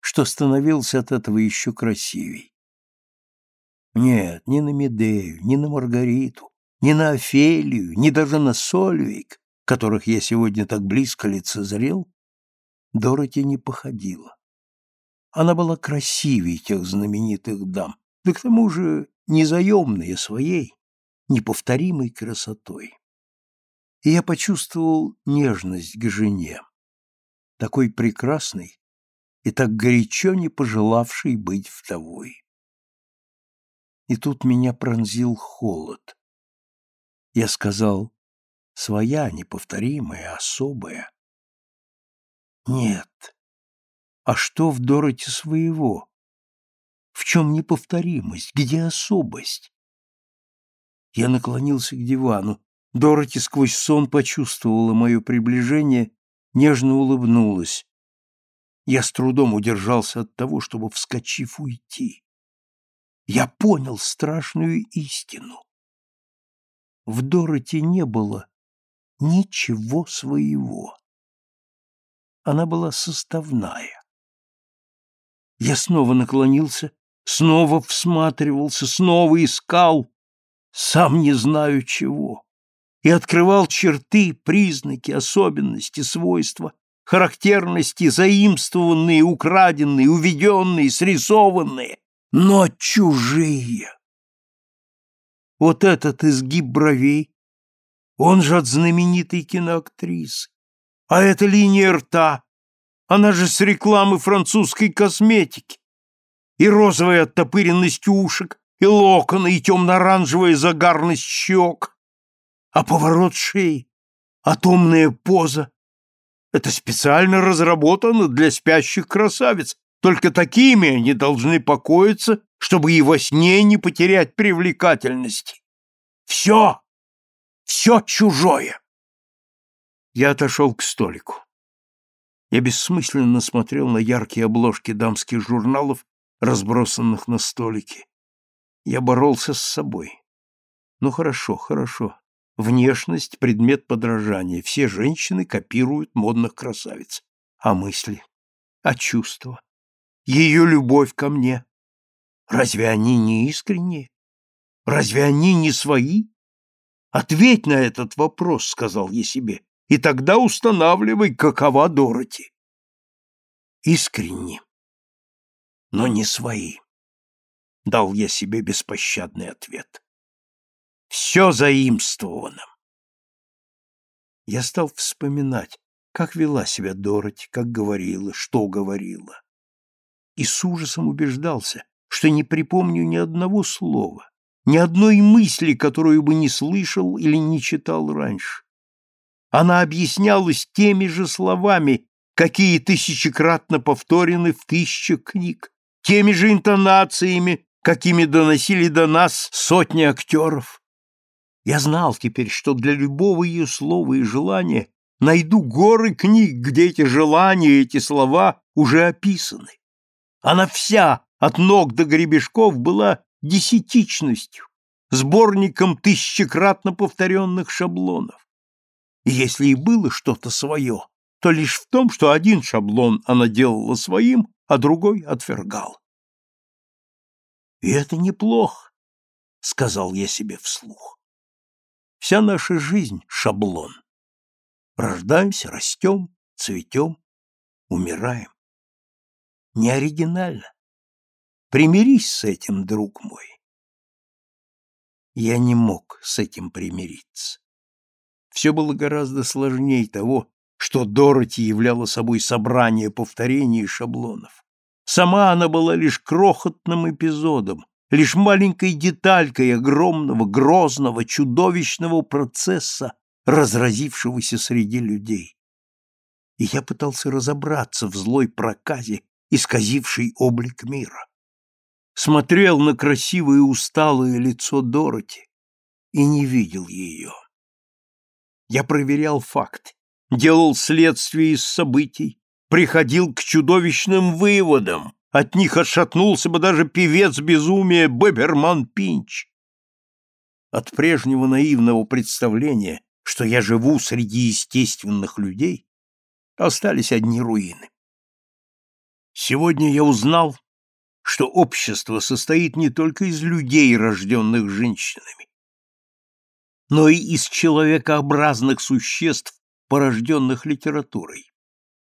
что становился от этого еще красивей. Нет, ни на Медею, ни на Маргариту, ни на Офелию, ни даже на Сольвик, которых я сегодня так близко лицезрел, Дороти не походила. Она была красивее тех знаменитых дам, да к тому же незаемной своей, неповторимой красотой. И я почувствовал нежность к жене, такой прекрасной, и так горячо не пожелавший быть вдовой. И тут меня пронзил холод. Я сказал, своя, неповторимая, особая. Нет. А что в Дороте своего? В чем неповторимость? Где особость? Я наклонился к дивану. Дороти сквозь сон почувствовала мое приближение, нежно улыбнулась. Я с трудом удержался от того, чтобы, вскочив, уйти. Я понял страшную истину. В Дороте не было ничего своего. Она была составная. Я снова наклонился, снова всматривался, снова искал, сам не знаю чего, и открывал черты, признаки, особенности, свойства, характерности заимствованные, украденные, уведенные, срисованные, но чужие. Вот этот изгиб бровей, он же от знаменитой киноактрисы. А эта линия рта, она же с рекламы французской косметики. и розовая оттопыренность ушек, и локоны, и темно-оранжевая загарность щек. А поворот шеи, атомная поза — это специально разработано для спящих красавиц. Только такими они должны покоиться, чтобы и во сне не потерять привлекательности. Все, все чужое. Я отошел к столику. Я бессмысленно смотрел на яркие обложки дамских журналов, разбросанных на столике. Я боролся с собой. Ну хорошо, хорошо. Внешность — предмет подражания. Все женщины копируют модных красавиц. А мысли? А чувства? Ее любовь ко мне? Разве они не искренние? Разве они не свои? Ответь на этот вопрос, сказал я себе, и тогда устанавливай, какова Дороти. Искренне, но не свои, дал я себе беспощадный ответ. Все заимствовано. Я стал вспоминать, как вела себя Дороти, как говорила, что говорила. И с ужасом убеждался, что не припомню ни одного слова, ни одной мысли, которую бы не слышал или не читал раньше. Она объяснялась теми же словами, какие тысячекратно повторены в тысячах книг, теми же интонациями, какими доносили до нас сотни актеров. Я знал теперь, что для любого ее слова и желания найду горы книг, где эти желания, эти слова уже описаны. Она вся, от ног до гребешков, была десятичностью, сборником тысячекратно повторенных шаблонов. И если и было что-то свое, то лишь в том, что один шаблон она делала своим, а другой отвергал. «И это неплохо», — сказал я себе вслух. «Вся наша жизнь — шаблон. Рождаемся, растем, цветем, умираем. Не оригинально. Примирись с этим, друг мой. Я не мог с этим примириться. Все было гораздо сложнее того, что Дороти являла собой собрание повторений и шаблонов. Сама она была лишь крохотным эпизодом, лишь маленькой деталькой огромного, грозного, чудовищного процесса, разразившегося среди людей. И я пытался разобраться в злой проказе, исказившей облик мира смотрел на красивое усталое лицо Дороти и не видел ее. Я проверял факты, делал следствие из событий, приходил к чудовищным выводам, от них отшатнулся бы даже певец безумия Беберман Пинч. От прежнего наивного представления, что я живу среди естественных людей, остались одни руины. Сегодня я узнал, что общество состоит не только из людей, рожденных женщинами, но и из человекообразных существ, порожденных литературой.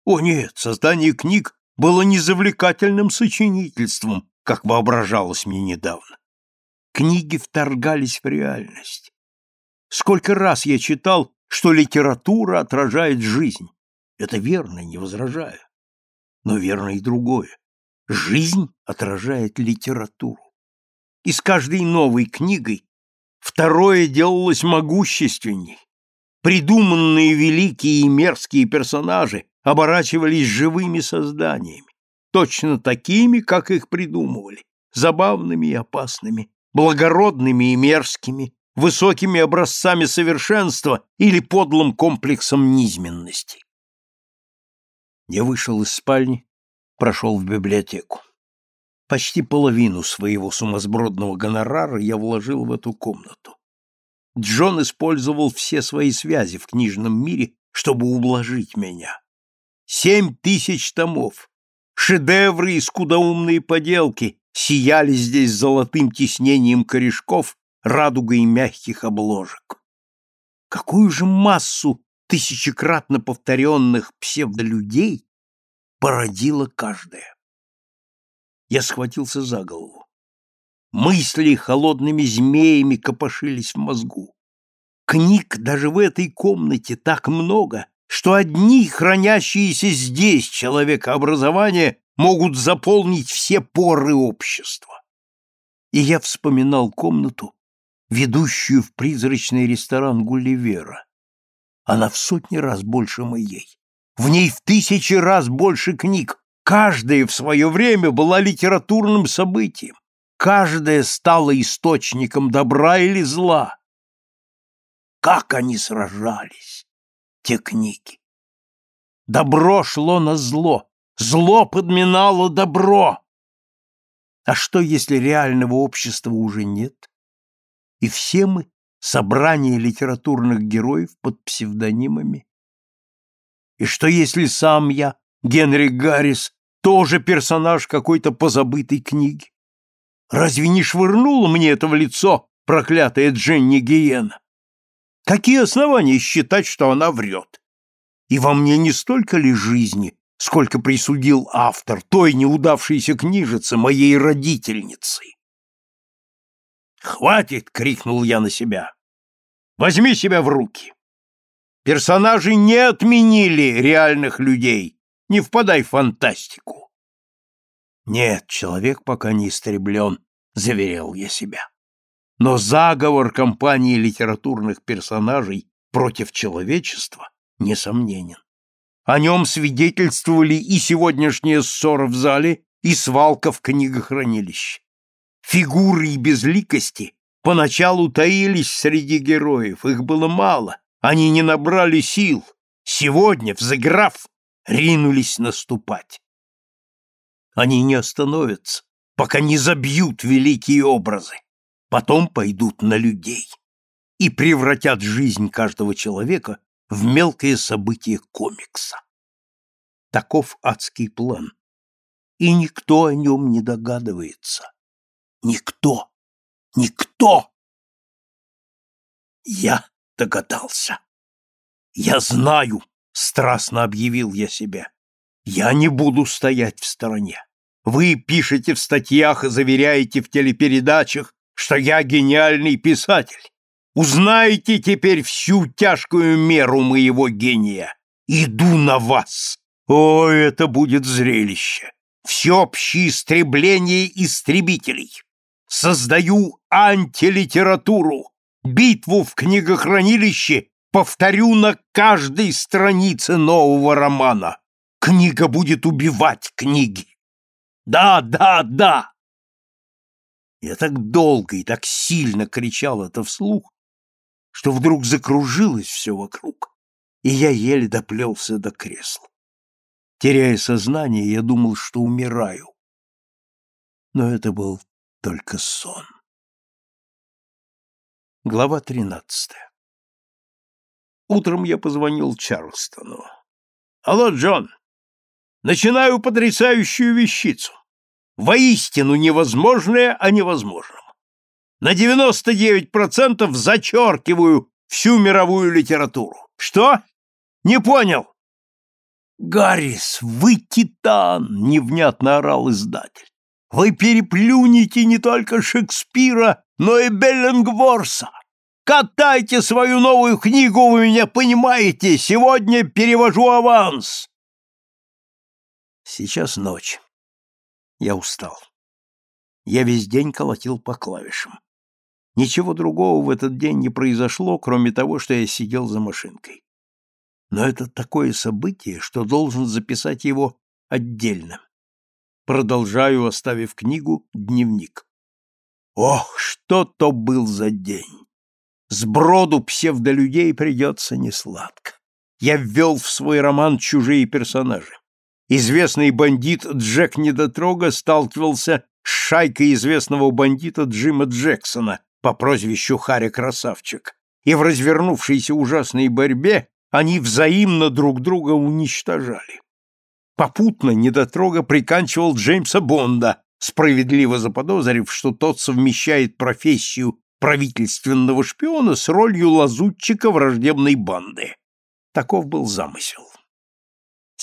О нет, создание книг было не завлекательным сочинительством, как воображалось мне недавно. Книги вторгались в реальность. Сколько раз я читал, что литература отражает жизнь. Это верно, не возражаю. Но верно и другое. Жизнь отражает литературу. И с каждой новой книгой второе делалось могущественней. Придуманные великие и мерзкие персонажи оборачивались живыми созданиями, точно такими, как их придумывали, забавными и опасными, благородными и мерзкими, высокими образцами совершенства или подлым комплексом низменности. Я вышел из спальни, прошел в библиотеку. Почти половину своего сумасбродного гонорара я вложил в эту комнату. Джон использовал все свои связи в книжном мире, чтобы ублажить меня. Семь тысяч томов, шедевры и скудоумные поделки сияли здесь золотым тиснением корешков, радугой мягких обложек. Какую же массу тысячекратно повторенных псевдолюдей породила каждая. Я схватился за голову. Мысли холодными змеями копошились в мозгу. Книг даже в этой комнате так много, что одни, хранящиеся здесь человекообразования, могут заполнить все поры общества. И я вспоминал комнату, ведущую в призрачный ресторан Гулливера. Она в сотни раз больше моей. В ней в тысячи раз больше книг. Каждая в свое время была литературным событием. Каждая стала источником добра или зла. Как они сражались, те книги! Добро шло на зло, зло подминало добро. А что, если реального общества уже нет? И все мы — собрание литературных героев под псевдонимами? И что, если сам я, Генри Гаррис, тоже персонаж какой-то позабытой книги? Разве не швырнула мне это в лицо проклятая Дженни Гиена? Какие основания считать, что она врет? И во мне не столько ли жизни, сколько присудил автор той неудавшейся книжицы моей родительницы? «Хватит!» — крикнул я на себя. «Возьми себя в руки! Персонажи не отменили реальных людей, не впадай в фантастику!» «Нет, человек пока не истреблен», — заверял я себя. Но заговор компании литературных персонажей против человечества несомненен. О нем свидетельствовали и сегодняшняя ссора в зале, и свалка в книгохранилище. Фигуры и безликости поначалу таились среди героев, их было мало, они не набрали сил. Сегодня, взыграв, ринулись наступать. Они не остановятся, пока не забьют великие образы. Потом пойдут на людей и превратят жизнь каждого человека в мелкое событие комикса. Таков адский план. И никто о нем не догадывается. Никто! Никто! Я догадался. Я знаю, страстно объявил я себе. Я не буду стоять в стороне. Вы пишете в статьях и заверяете в телепередачах, что я гениальный писатель. Узнаете теперь всю тяжкую меру моего гения. Иду на вас. О, это будет зрелище. Всеобщее истребление истребителей создаю антилитературу, битву в книгохранилище повторю на каждой странице нового романа. Книга будет убивать книги. Да, да, да. Я так долго и так сильно кричал это вслух, что вдруг закружилось все вокруг, и я еле доплелся до кресла. Теряя сознание, я думал, что умираю. Но это был только сон. Глава тринадцатая. Утром я позвонил Чарльстону. «Алло, Джон! Начинаю потрясающую вещицу. Воистину невозможное о невозможном. На 99% зачеркиваю всю мировую литературу. Что? Не понял?» «Гаррис, вы титан!» — невнятно орал издатель. Вы переплюнете не только Шекспира, но и Беллингворса. Катайте свою новую книгу, вы меня понимаете. Сегодня перевожу аванс. Сейчас ночь. Я устал. Я весь день колотил по клавишам. Ничего другого в этот день не произошло, кроме того, что я сидел за машинкой. Но это такое событие, что должен записать его отдельно. Продолжаю, оставив книгу, дневник. Ох, что то был за день! Сброду псевдолюдей придется несладко. Я ввел в свой роман чужие персонажи. Известный бандит Джек Недотрога сталкивался с шайкой известного бандита Джима Джексона по прозвищу Харя Красавчик, и в развернувшейся ужасной борьбе они взаимно друг друга уничтожали. Попутно недотрога приканчивал Джеймса Бонда, справедливо заподозрив, что тот совмещает профессию правительственного шпиона с ролью лазутчика враждебной банды. Таков был замысел.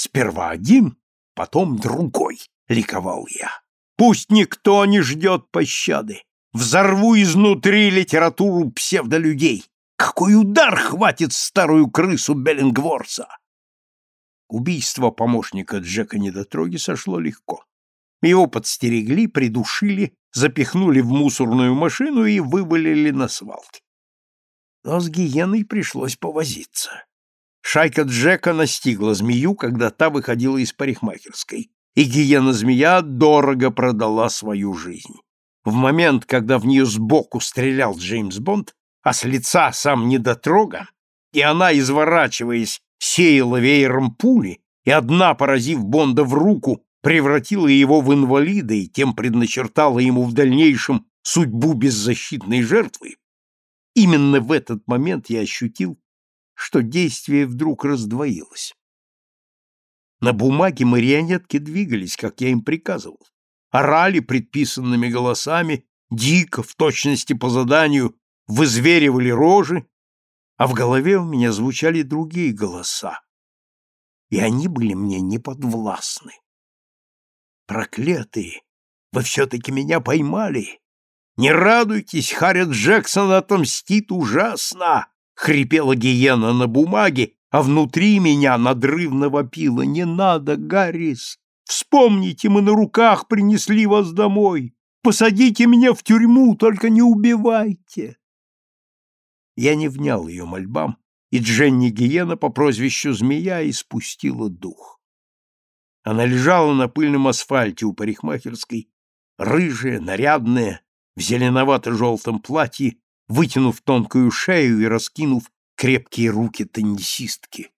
Сперва один, потом другой, ликовал я. Пусть никто не ждет пощады. Взорву изнутри литературу псевдолюдей. Какой удар хватит старую крысу Беллингворса! Убийство помощника Джека Недотроги сошло легко. Его подстерегли, придушили, запихнули в мусорную машину и вывалили на свалке. Но с гиеной пришлось повозиться. Шайка Джека настигла змею, когда та выходила из парикмахерской, и гиена-змея дорого продала свою жизнь. В момент, когда в нее сбоку стрелял Джеймс Бонд, а с лица сам недотрога, и она, изворачиваясь, сеяла веером пули, и одна, поразив Бонда в руку, превратила его в инвалида и тем предначертала ему в дальнейшем судьбу беззащитной жертвы, именно в этот момент я ощутил, что действие вдруг раздвоилось. На бумаге марионетки двигались, как я им приказывал, орали предписанными голосами, дико, в точности по заданию, вызверивали рожи, а в голове у меня звучали другие голоса, и они были мне неподвластны. Проклятые! Вы все-таки меня поймали! Не радуйтесь, Харри Джексон отомстит ужасно! Хрипела гиена на бумаге, а внутри меня надрывно вопила. Не надо, Гаррис! Вспомните, мы на руках принесли вас домой. Посадите меня в тюрьму, только не убивайте. Я не внял ее мольбам, и Дженни Гиена по прозвищу Змея испустила дух. Она лежала на пыльном асфальте у парикмахерской, рыжая, нарядная, в зеленовато-желтом платье, вытянув тонкую шею и раскинув крепкие руки теннисистки.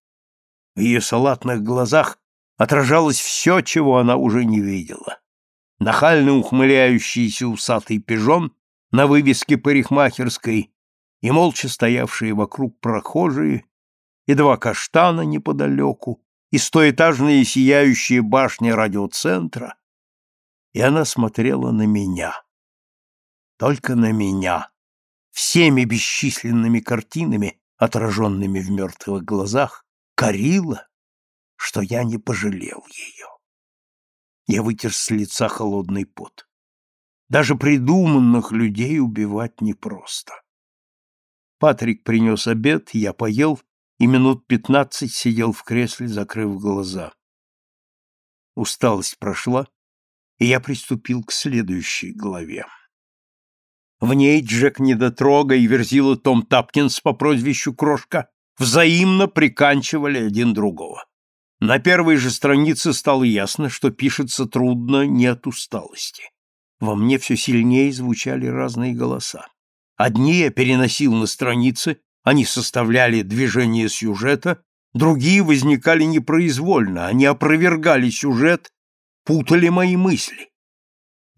В ее салатных глазах отражалось все, чего она уже не видела. Нахально ухмыляющийся усатый пижон на вывеске парикмахерской и молча стоявшие вокруг прохожие, и два каштана неподалеку, и стоэтажные сияющие башни радиоцентра, и она смотрела на меня только на меня, всеми бесчисленными картинами, отраженными в мертвых глазах, корила, что я не пожалел ее. Я вытер с лица холодный пот. Даже придуманных людей убивать непросто. Патрик принес обед, я поел и минут пятнадцать сидел в кресле, закрыв глаза. Усталость прошла, и я приступил к следующей главе. В ней Джек Недотрога и Верзила Том Тапкинс по прозвищу Крошка взаимно приканчивали один другого. На первой же странице стало ясно, что пишется трудно не от усталости. Во мне все сильнее звучали разные голоса. Одни я переносил на страницы, они составляли движение сюжета, другие возникали непроизвольно, они опровергали сюжет, путали мои мысли.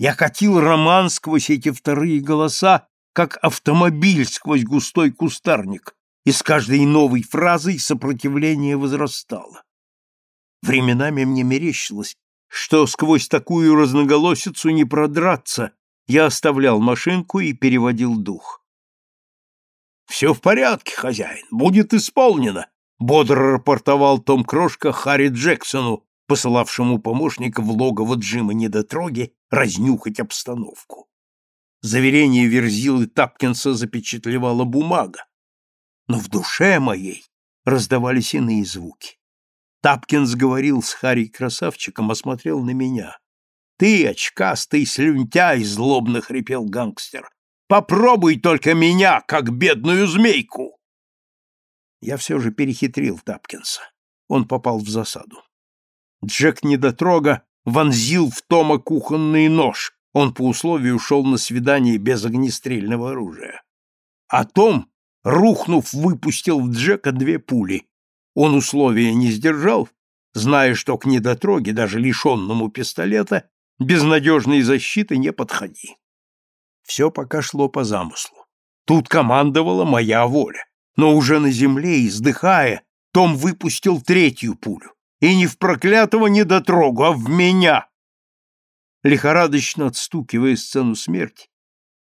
Я катил роман сквозь эти вторые голоса, как автомобиль сквозь густой кустарник, и с каждой новой фразой сопротивление возрастало. Временами мне мерещилось, что сквозь такую разноголосицу не продраться, я оставлял машинку и переводил дух. «Все в порядке, хозяин, будет исполнено», — бодро рапортовал Том Крошка Харри Джексону, посылавшему помощника в логово Джима недотроги разнюхать обстановку. Заверение Верзилы Тапкинса запечатлевала бумага, но в душе моей раздавались иные звуки. Тапкинс говорил с Харри красавчиком, осмотрел на меня. «Ты, очкастый слюнтяй!» — злобно хрипел гангстер. «Попробуй только меня, как бедную змейку!» Я все же перехитрил Тапкинса. Он попал в засаду. Джек недотрога вонзил в Тома кухонный нож. Он по условию шел на свидание без огнестрельного оружия. А Том, рухнув, выпустил в Джека две пули. Он условия не сдержал, зная, что к недотроге, даже лишенному пистолета, безнадежной защиты не подходи. Все пока шло по замыслу. Тут командовала моя воля. Но уже на земле, издыхая, Том выпустил третью пулю и не в проклятого недотрогу, а в меня. Лихорадочно отстукивая сцену смерти,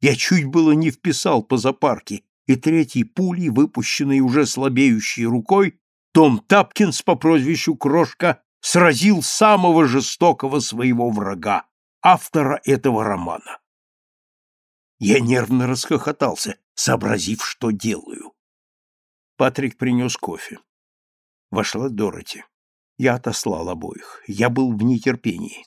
я чуть было не вписал по запарке, и третьей пулей, выпущенной уже слабеющей рукой, Том Тапкинс по прозвищу Крошка сразил самого жестокого своего врага, автора этого романа. Я нервно расхохотался, сообразив, что делаю. Патрик принес кофе. Вошла Дороти. Я отослал обоих. Я был в нетерпении.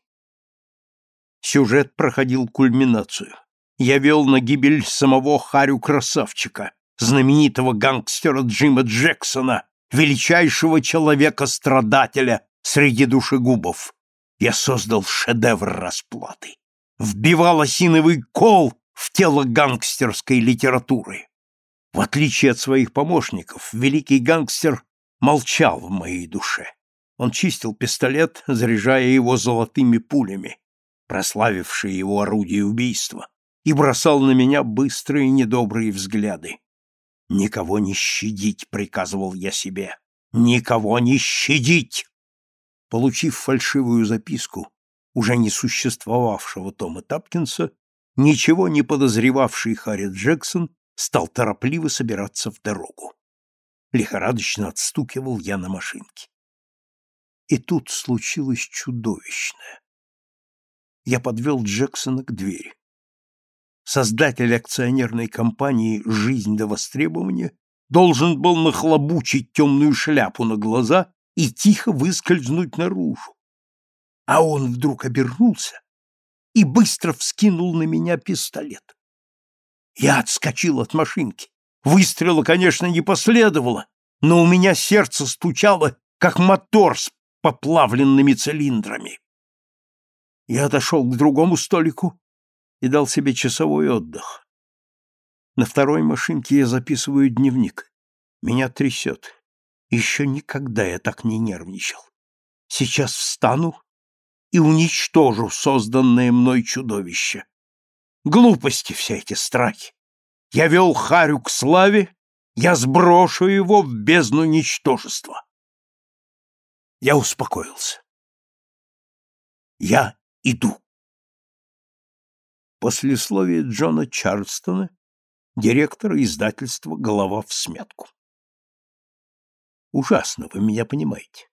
Сюжет проходил кульминацию. Я вел на гибель самого Харю-красавчика, знаменитого гангстера Джима Джексона, величайшего человека-страдателя среди душегубов. Я создал шедевр расплаты. Вбивал осиновый кол в тело гангстерской литературы. В отличие от своих помощников, великий гангстер молчал в моей душе. Он чистил пистолет, заряжая его золотыми пулями, прославившие его орудие убийства, и бросал на меня быстрые недобрые взгляды. «Никого не щадить», — приказывал я себе. «Никого не щадить!» Получив фальшивую записку уже не существовавшего Тома Тапкинса, ничего не подозревавший Харри Джексон стал торопливо собираться в дорогу. Лихорадочно отстукивал я на машинке. И тут случилось чудовищное. Я подвел Джексона к двери. Создатель акционерной компании «Жизнь до востребования» должен был нахлобучить темную шляпу на глаза и тихо выскользнуть наружу. А он вдруг обернулся и быстро вскинул на меня пистолет. Я отскочил от машинки. Выстрела, конечно, не последовало, но у меня сердце стучало, как мотор с поплавленными цилиндрами. Я отошел к другому столику и дал себе часовой отдых. На второй машинке я записываю дневник. Меня трясет. Еще никогда я так не нервничал. Сейчас встану и уничтожу созданное мной чудовище. Глупости все эти страхи. Я вел Харю к славе, я сброшу его в бездну ничтожества. Я успокоился. Я иду. Послесловие Джона Чарльстона, директора издательства «Голова в смятку». Ужасно, вы меня понимаете.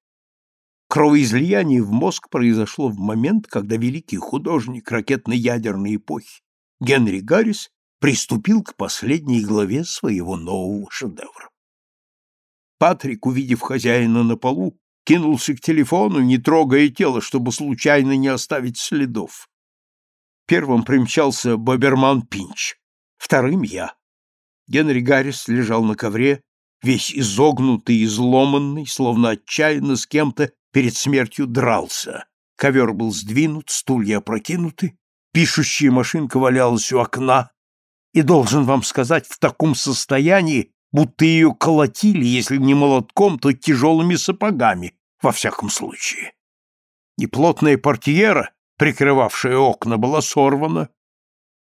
Кровоизлияние в мозг произошло в момент, когда великий художник ракетно-ядерной эпохи Генри Гаррис приступил к последней главе своего нового шедевра. Патрик, увидев хозяина на полу, кинулся к телефону, не трогая тело, чтобы случайно не оставить следов. Первым примчался Боберман Пинч, вторым я. Генри Гаррис лежал на ковре, весь изогнутый и изломанный, словно отчаянно с кем-то перед смертью дрался. Ковер был сдвинут, стулья опрокинуты, Пишущая машинка валялась у окна, и должен вам сказать, в таком состоянии, будто ее колотили, если не молотком, то тяжелыми сапогами, во всяком случае. И плотная портьера, прикрывавшая окна, была сорвана.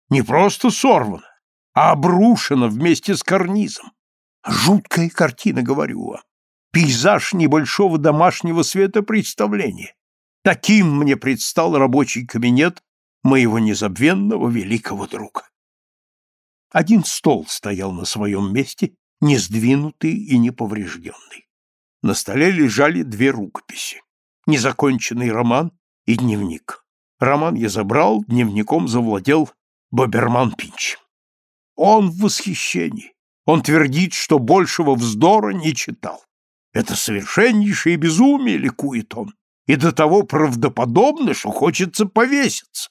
Не просто сорвана, а обрушена вместе с карнизом. Жуткая картина, говорю вам. Пейзаж небольшого домашнего светопредставления. Таким мне предстал рабочий кабинет моего незабвенного великого друга. Один стол стоял на своем месте, не сдвинутый и не поврежденный. На столе лежали две рукописи. Незаконченный роман и дневник. Роман я забрал, дневником завладел Боберман Пинч. Он в восхищении. Он твердит, что большего вздора не читал. Это совершеннейшее безумие, ликует он, и до того правдоподобно, что хочется повеситься.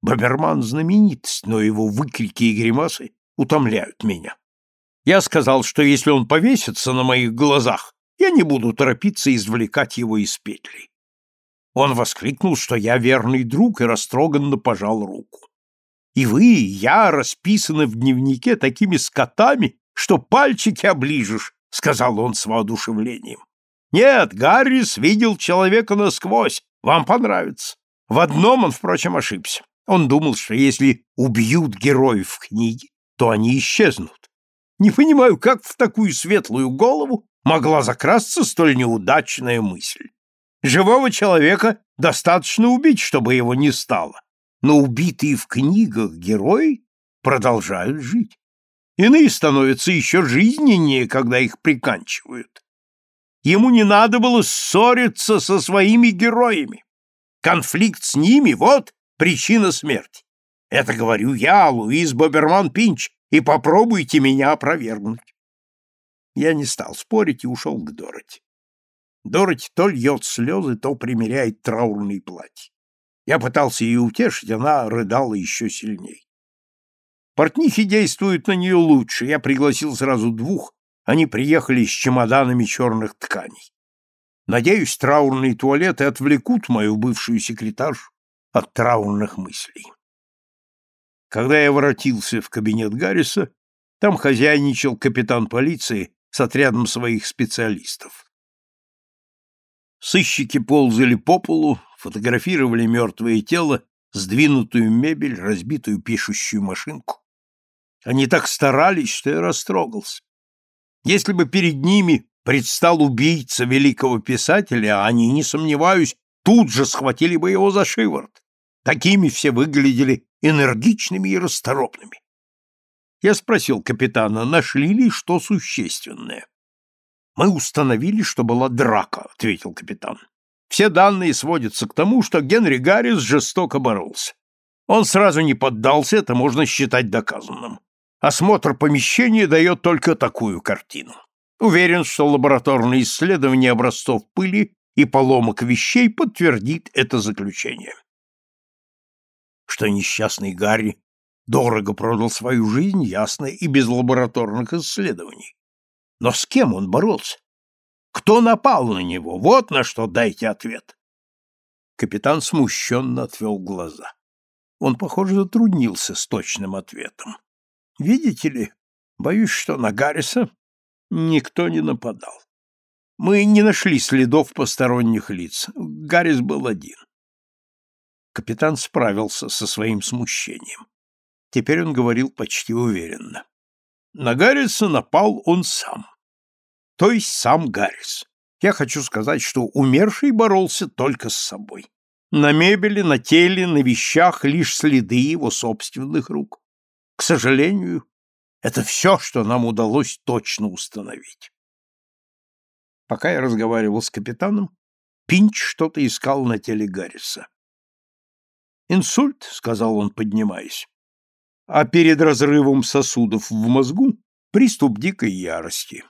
Боберман знаменитость, но его выкрики и гримасы утомляют меня. Я сказал, что если он повесится на моих глазах, я не буду торопиться извлекать его из петли. Он воскликнул, что я верный друг и растроганно пожал руку. И вы, и я расписаны в дневнике такими скотами, что пальчики оближешь, — сказал он с воодушевлением. Нет, Гаррис видел человека насквозь, вам понравится. В одном он, впрочем, ошибся. Он думал, что если убьют героев в книге, то они исчезнут. Не понимаю, как в такую светлую голову могла закрасться столь неудачная мысль. Живого человека достаточно убить, чтобы его не стало. Но убитые в книгах герои продолжают жить. Иные становятся еще жизненнее, когда их приканчивают. Ему не надо было ссориться со своими героями. Конфликт с ними — вот причина смерти. Это говорю я, Луис Боберман Пинч, и попробуйте меня опровергнуть. Я не стал спорить и ушел к Дороти. Дороти то льет слезы, то примеряет траурный платье. Я пытался ее утешить, она рыдала еще сильней. Портнихи действуют на нее лучше. Я пригласил сразу двух, они приехали с чемоданами черных тканей. Надеюсь, траурные туалеты отвлекут мою бывшую секретаршу от траурных мыслей. Когда я воротился в кабинет Гарриса, там хозяйничал капитан полиции с отрядом своих специалистов. Сыщики ползали по полу, фотографировали мертвое тело, сдвинутую мебель, разбитую пишущую машинку. Они так старались, что я растрогался. Если бы перед ними предстал убийца великого писателя, они, не сомневаюсь, тут же схватили бы его за шиворот. Такими все выглядели энергичными и расторопными. Я спросил капитана, нашли ли что существенное. Мы установили, что была драка, ответил капитан. Все данные сводятся к тому, что Генри Гаррис жестоко боролся. Он сразу не поддался, это можно считать доказанным. Осмотр помещения дает только такую картину. Уверен, что лабораторное исследование образцов пыли и поломок вещей подтвердит это заключение. Что несчастный Гарри дорого продал свою жизнь, ясно и без лабораторных исследований. Но с кем он боролся? Кто напал на него? Вот на что дайте ответ. Капитан смущенно отвел глаза. Он, похоже, затруднился с точным ответом. Видите ли, боюсь, что на Гарриса никто не нападал. Мы не нашли следов посторонних лиц. Гаррис был один. Капитан справился со своим смущением. Теперь он говорил почти уверенно. На Гарриса напал он сам. То есть сам Гаррис. Я хочу сказать, что умерший боролся только с собой. На мебели, на теле, на вещах лишь следы его собственных рук. К сожалению, это все, что нам удалось точно установить. Пока я разговаривал с капитаном, Пинч что-то искал на теле Гарриса. «Инсульт», — сказал он, поднимаясь а перед разрывом сосудов в мозгу приступ дикой ярости.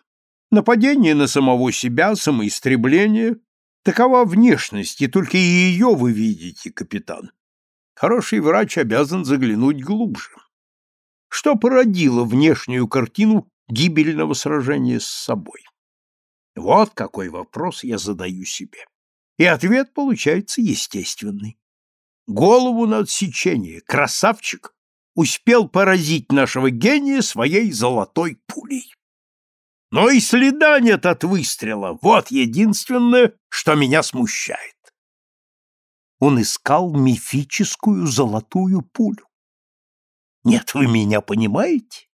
Нападение на самого себя, самоистребление — такова внешность, и только ее вы видите, капитан. Хороший врач обязан заглянуть глубже. Что породило внешнюю картину гибельного сражения с собой? Вот какой вопрос я задаю себе. И ответ получается естественный. Голову на отсечение, красавчик, успел поразить нашего гения своей золотой пулей. Но и следа нет от выстрела. Вот единственное, что меня смущает. Он искал мифическую золотую пулю. Нет, вы меня понимаете?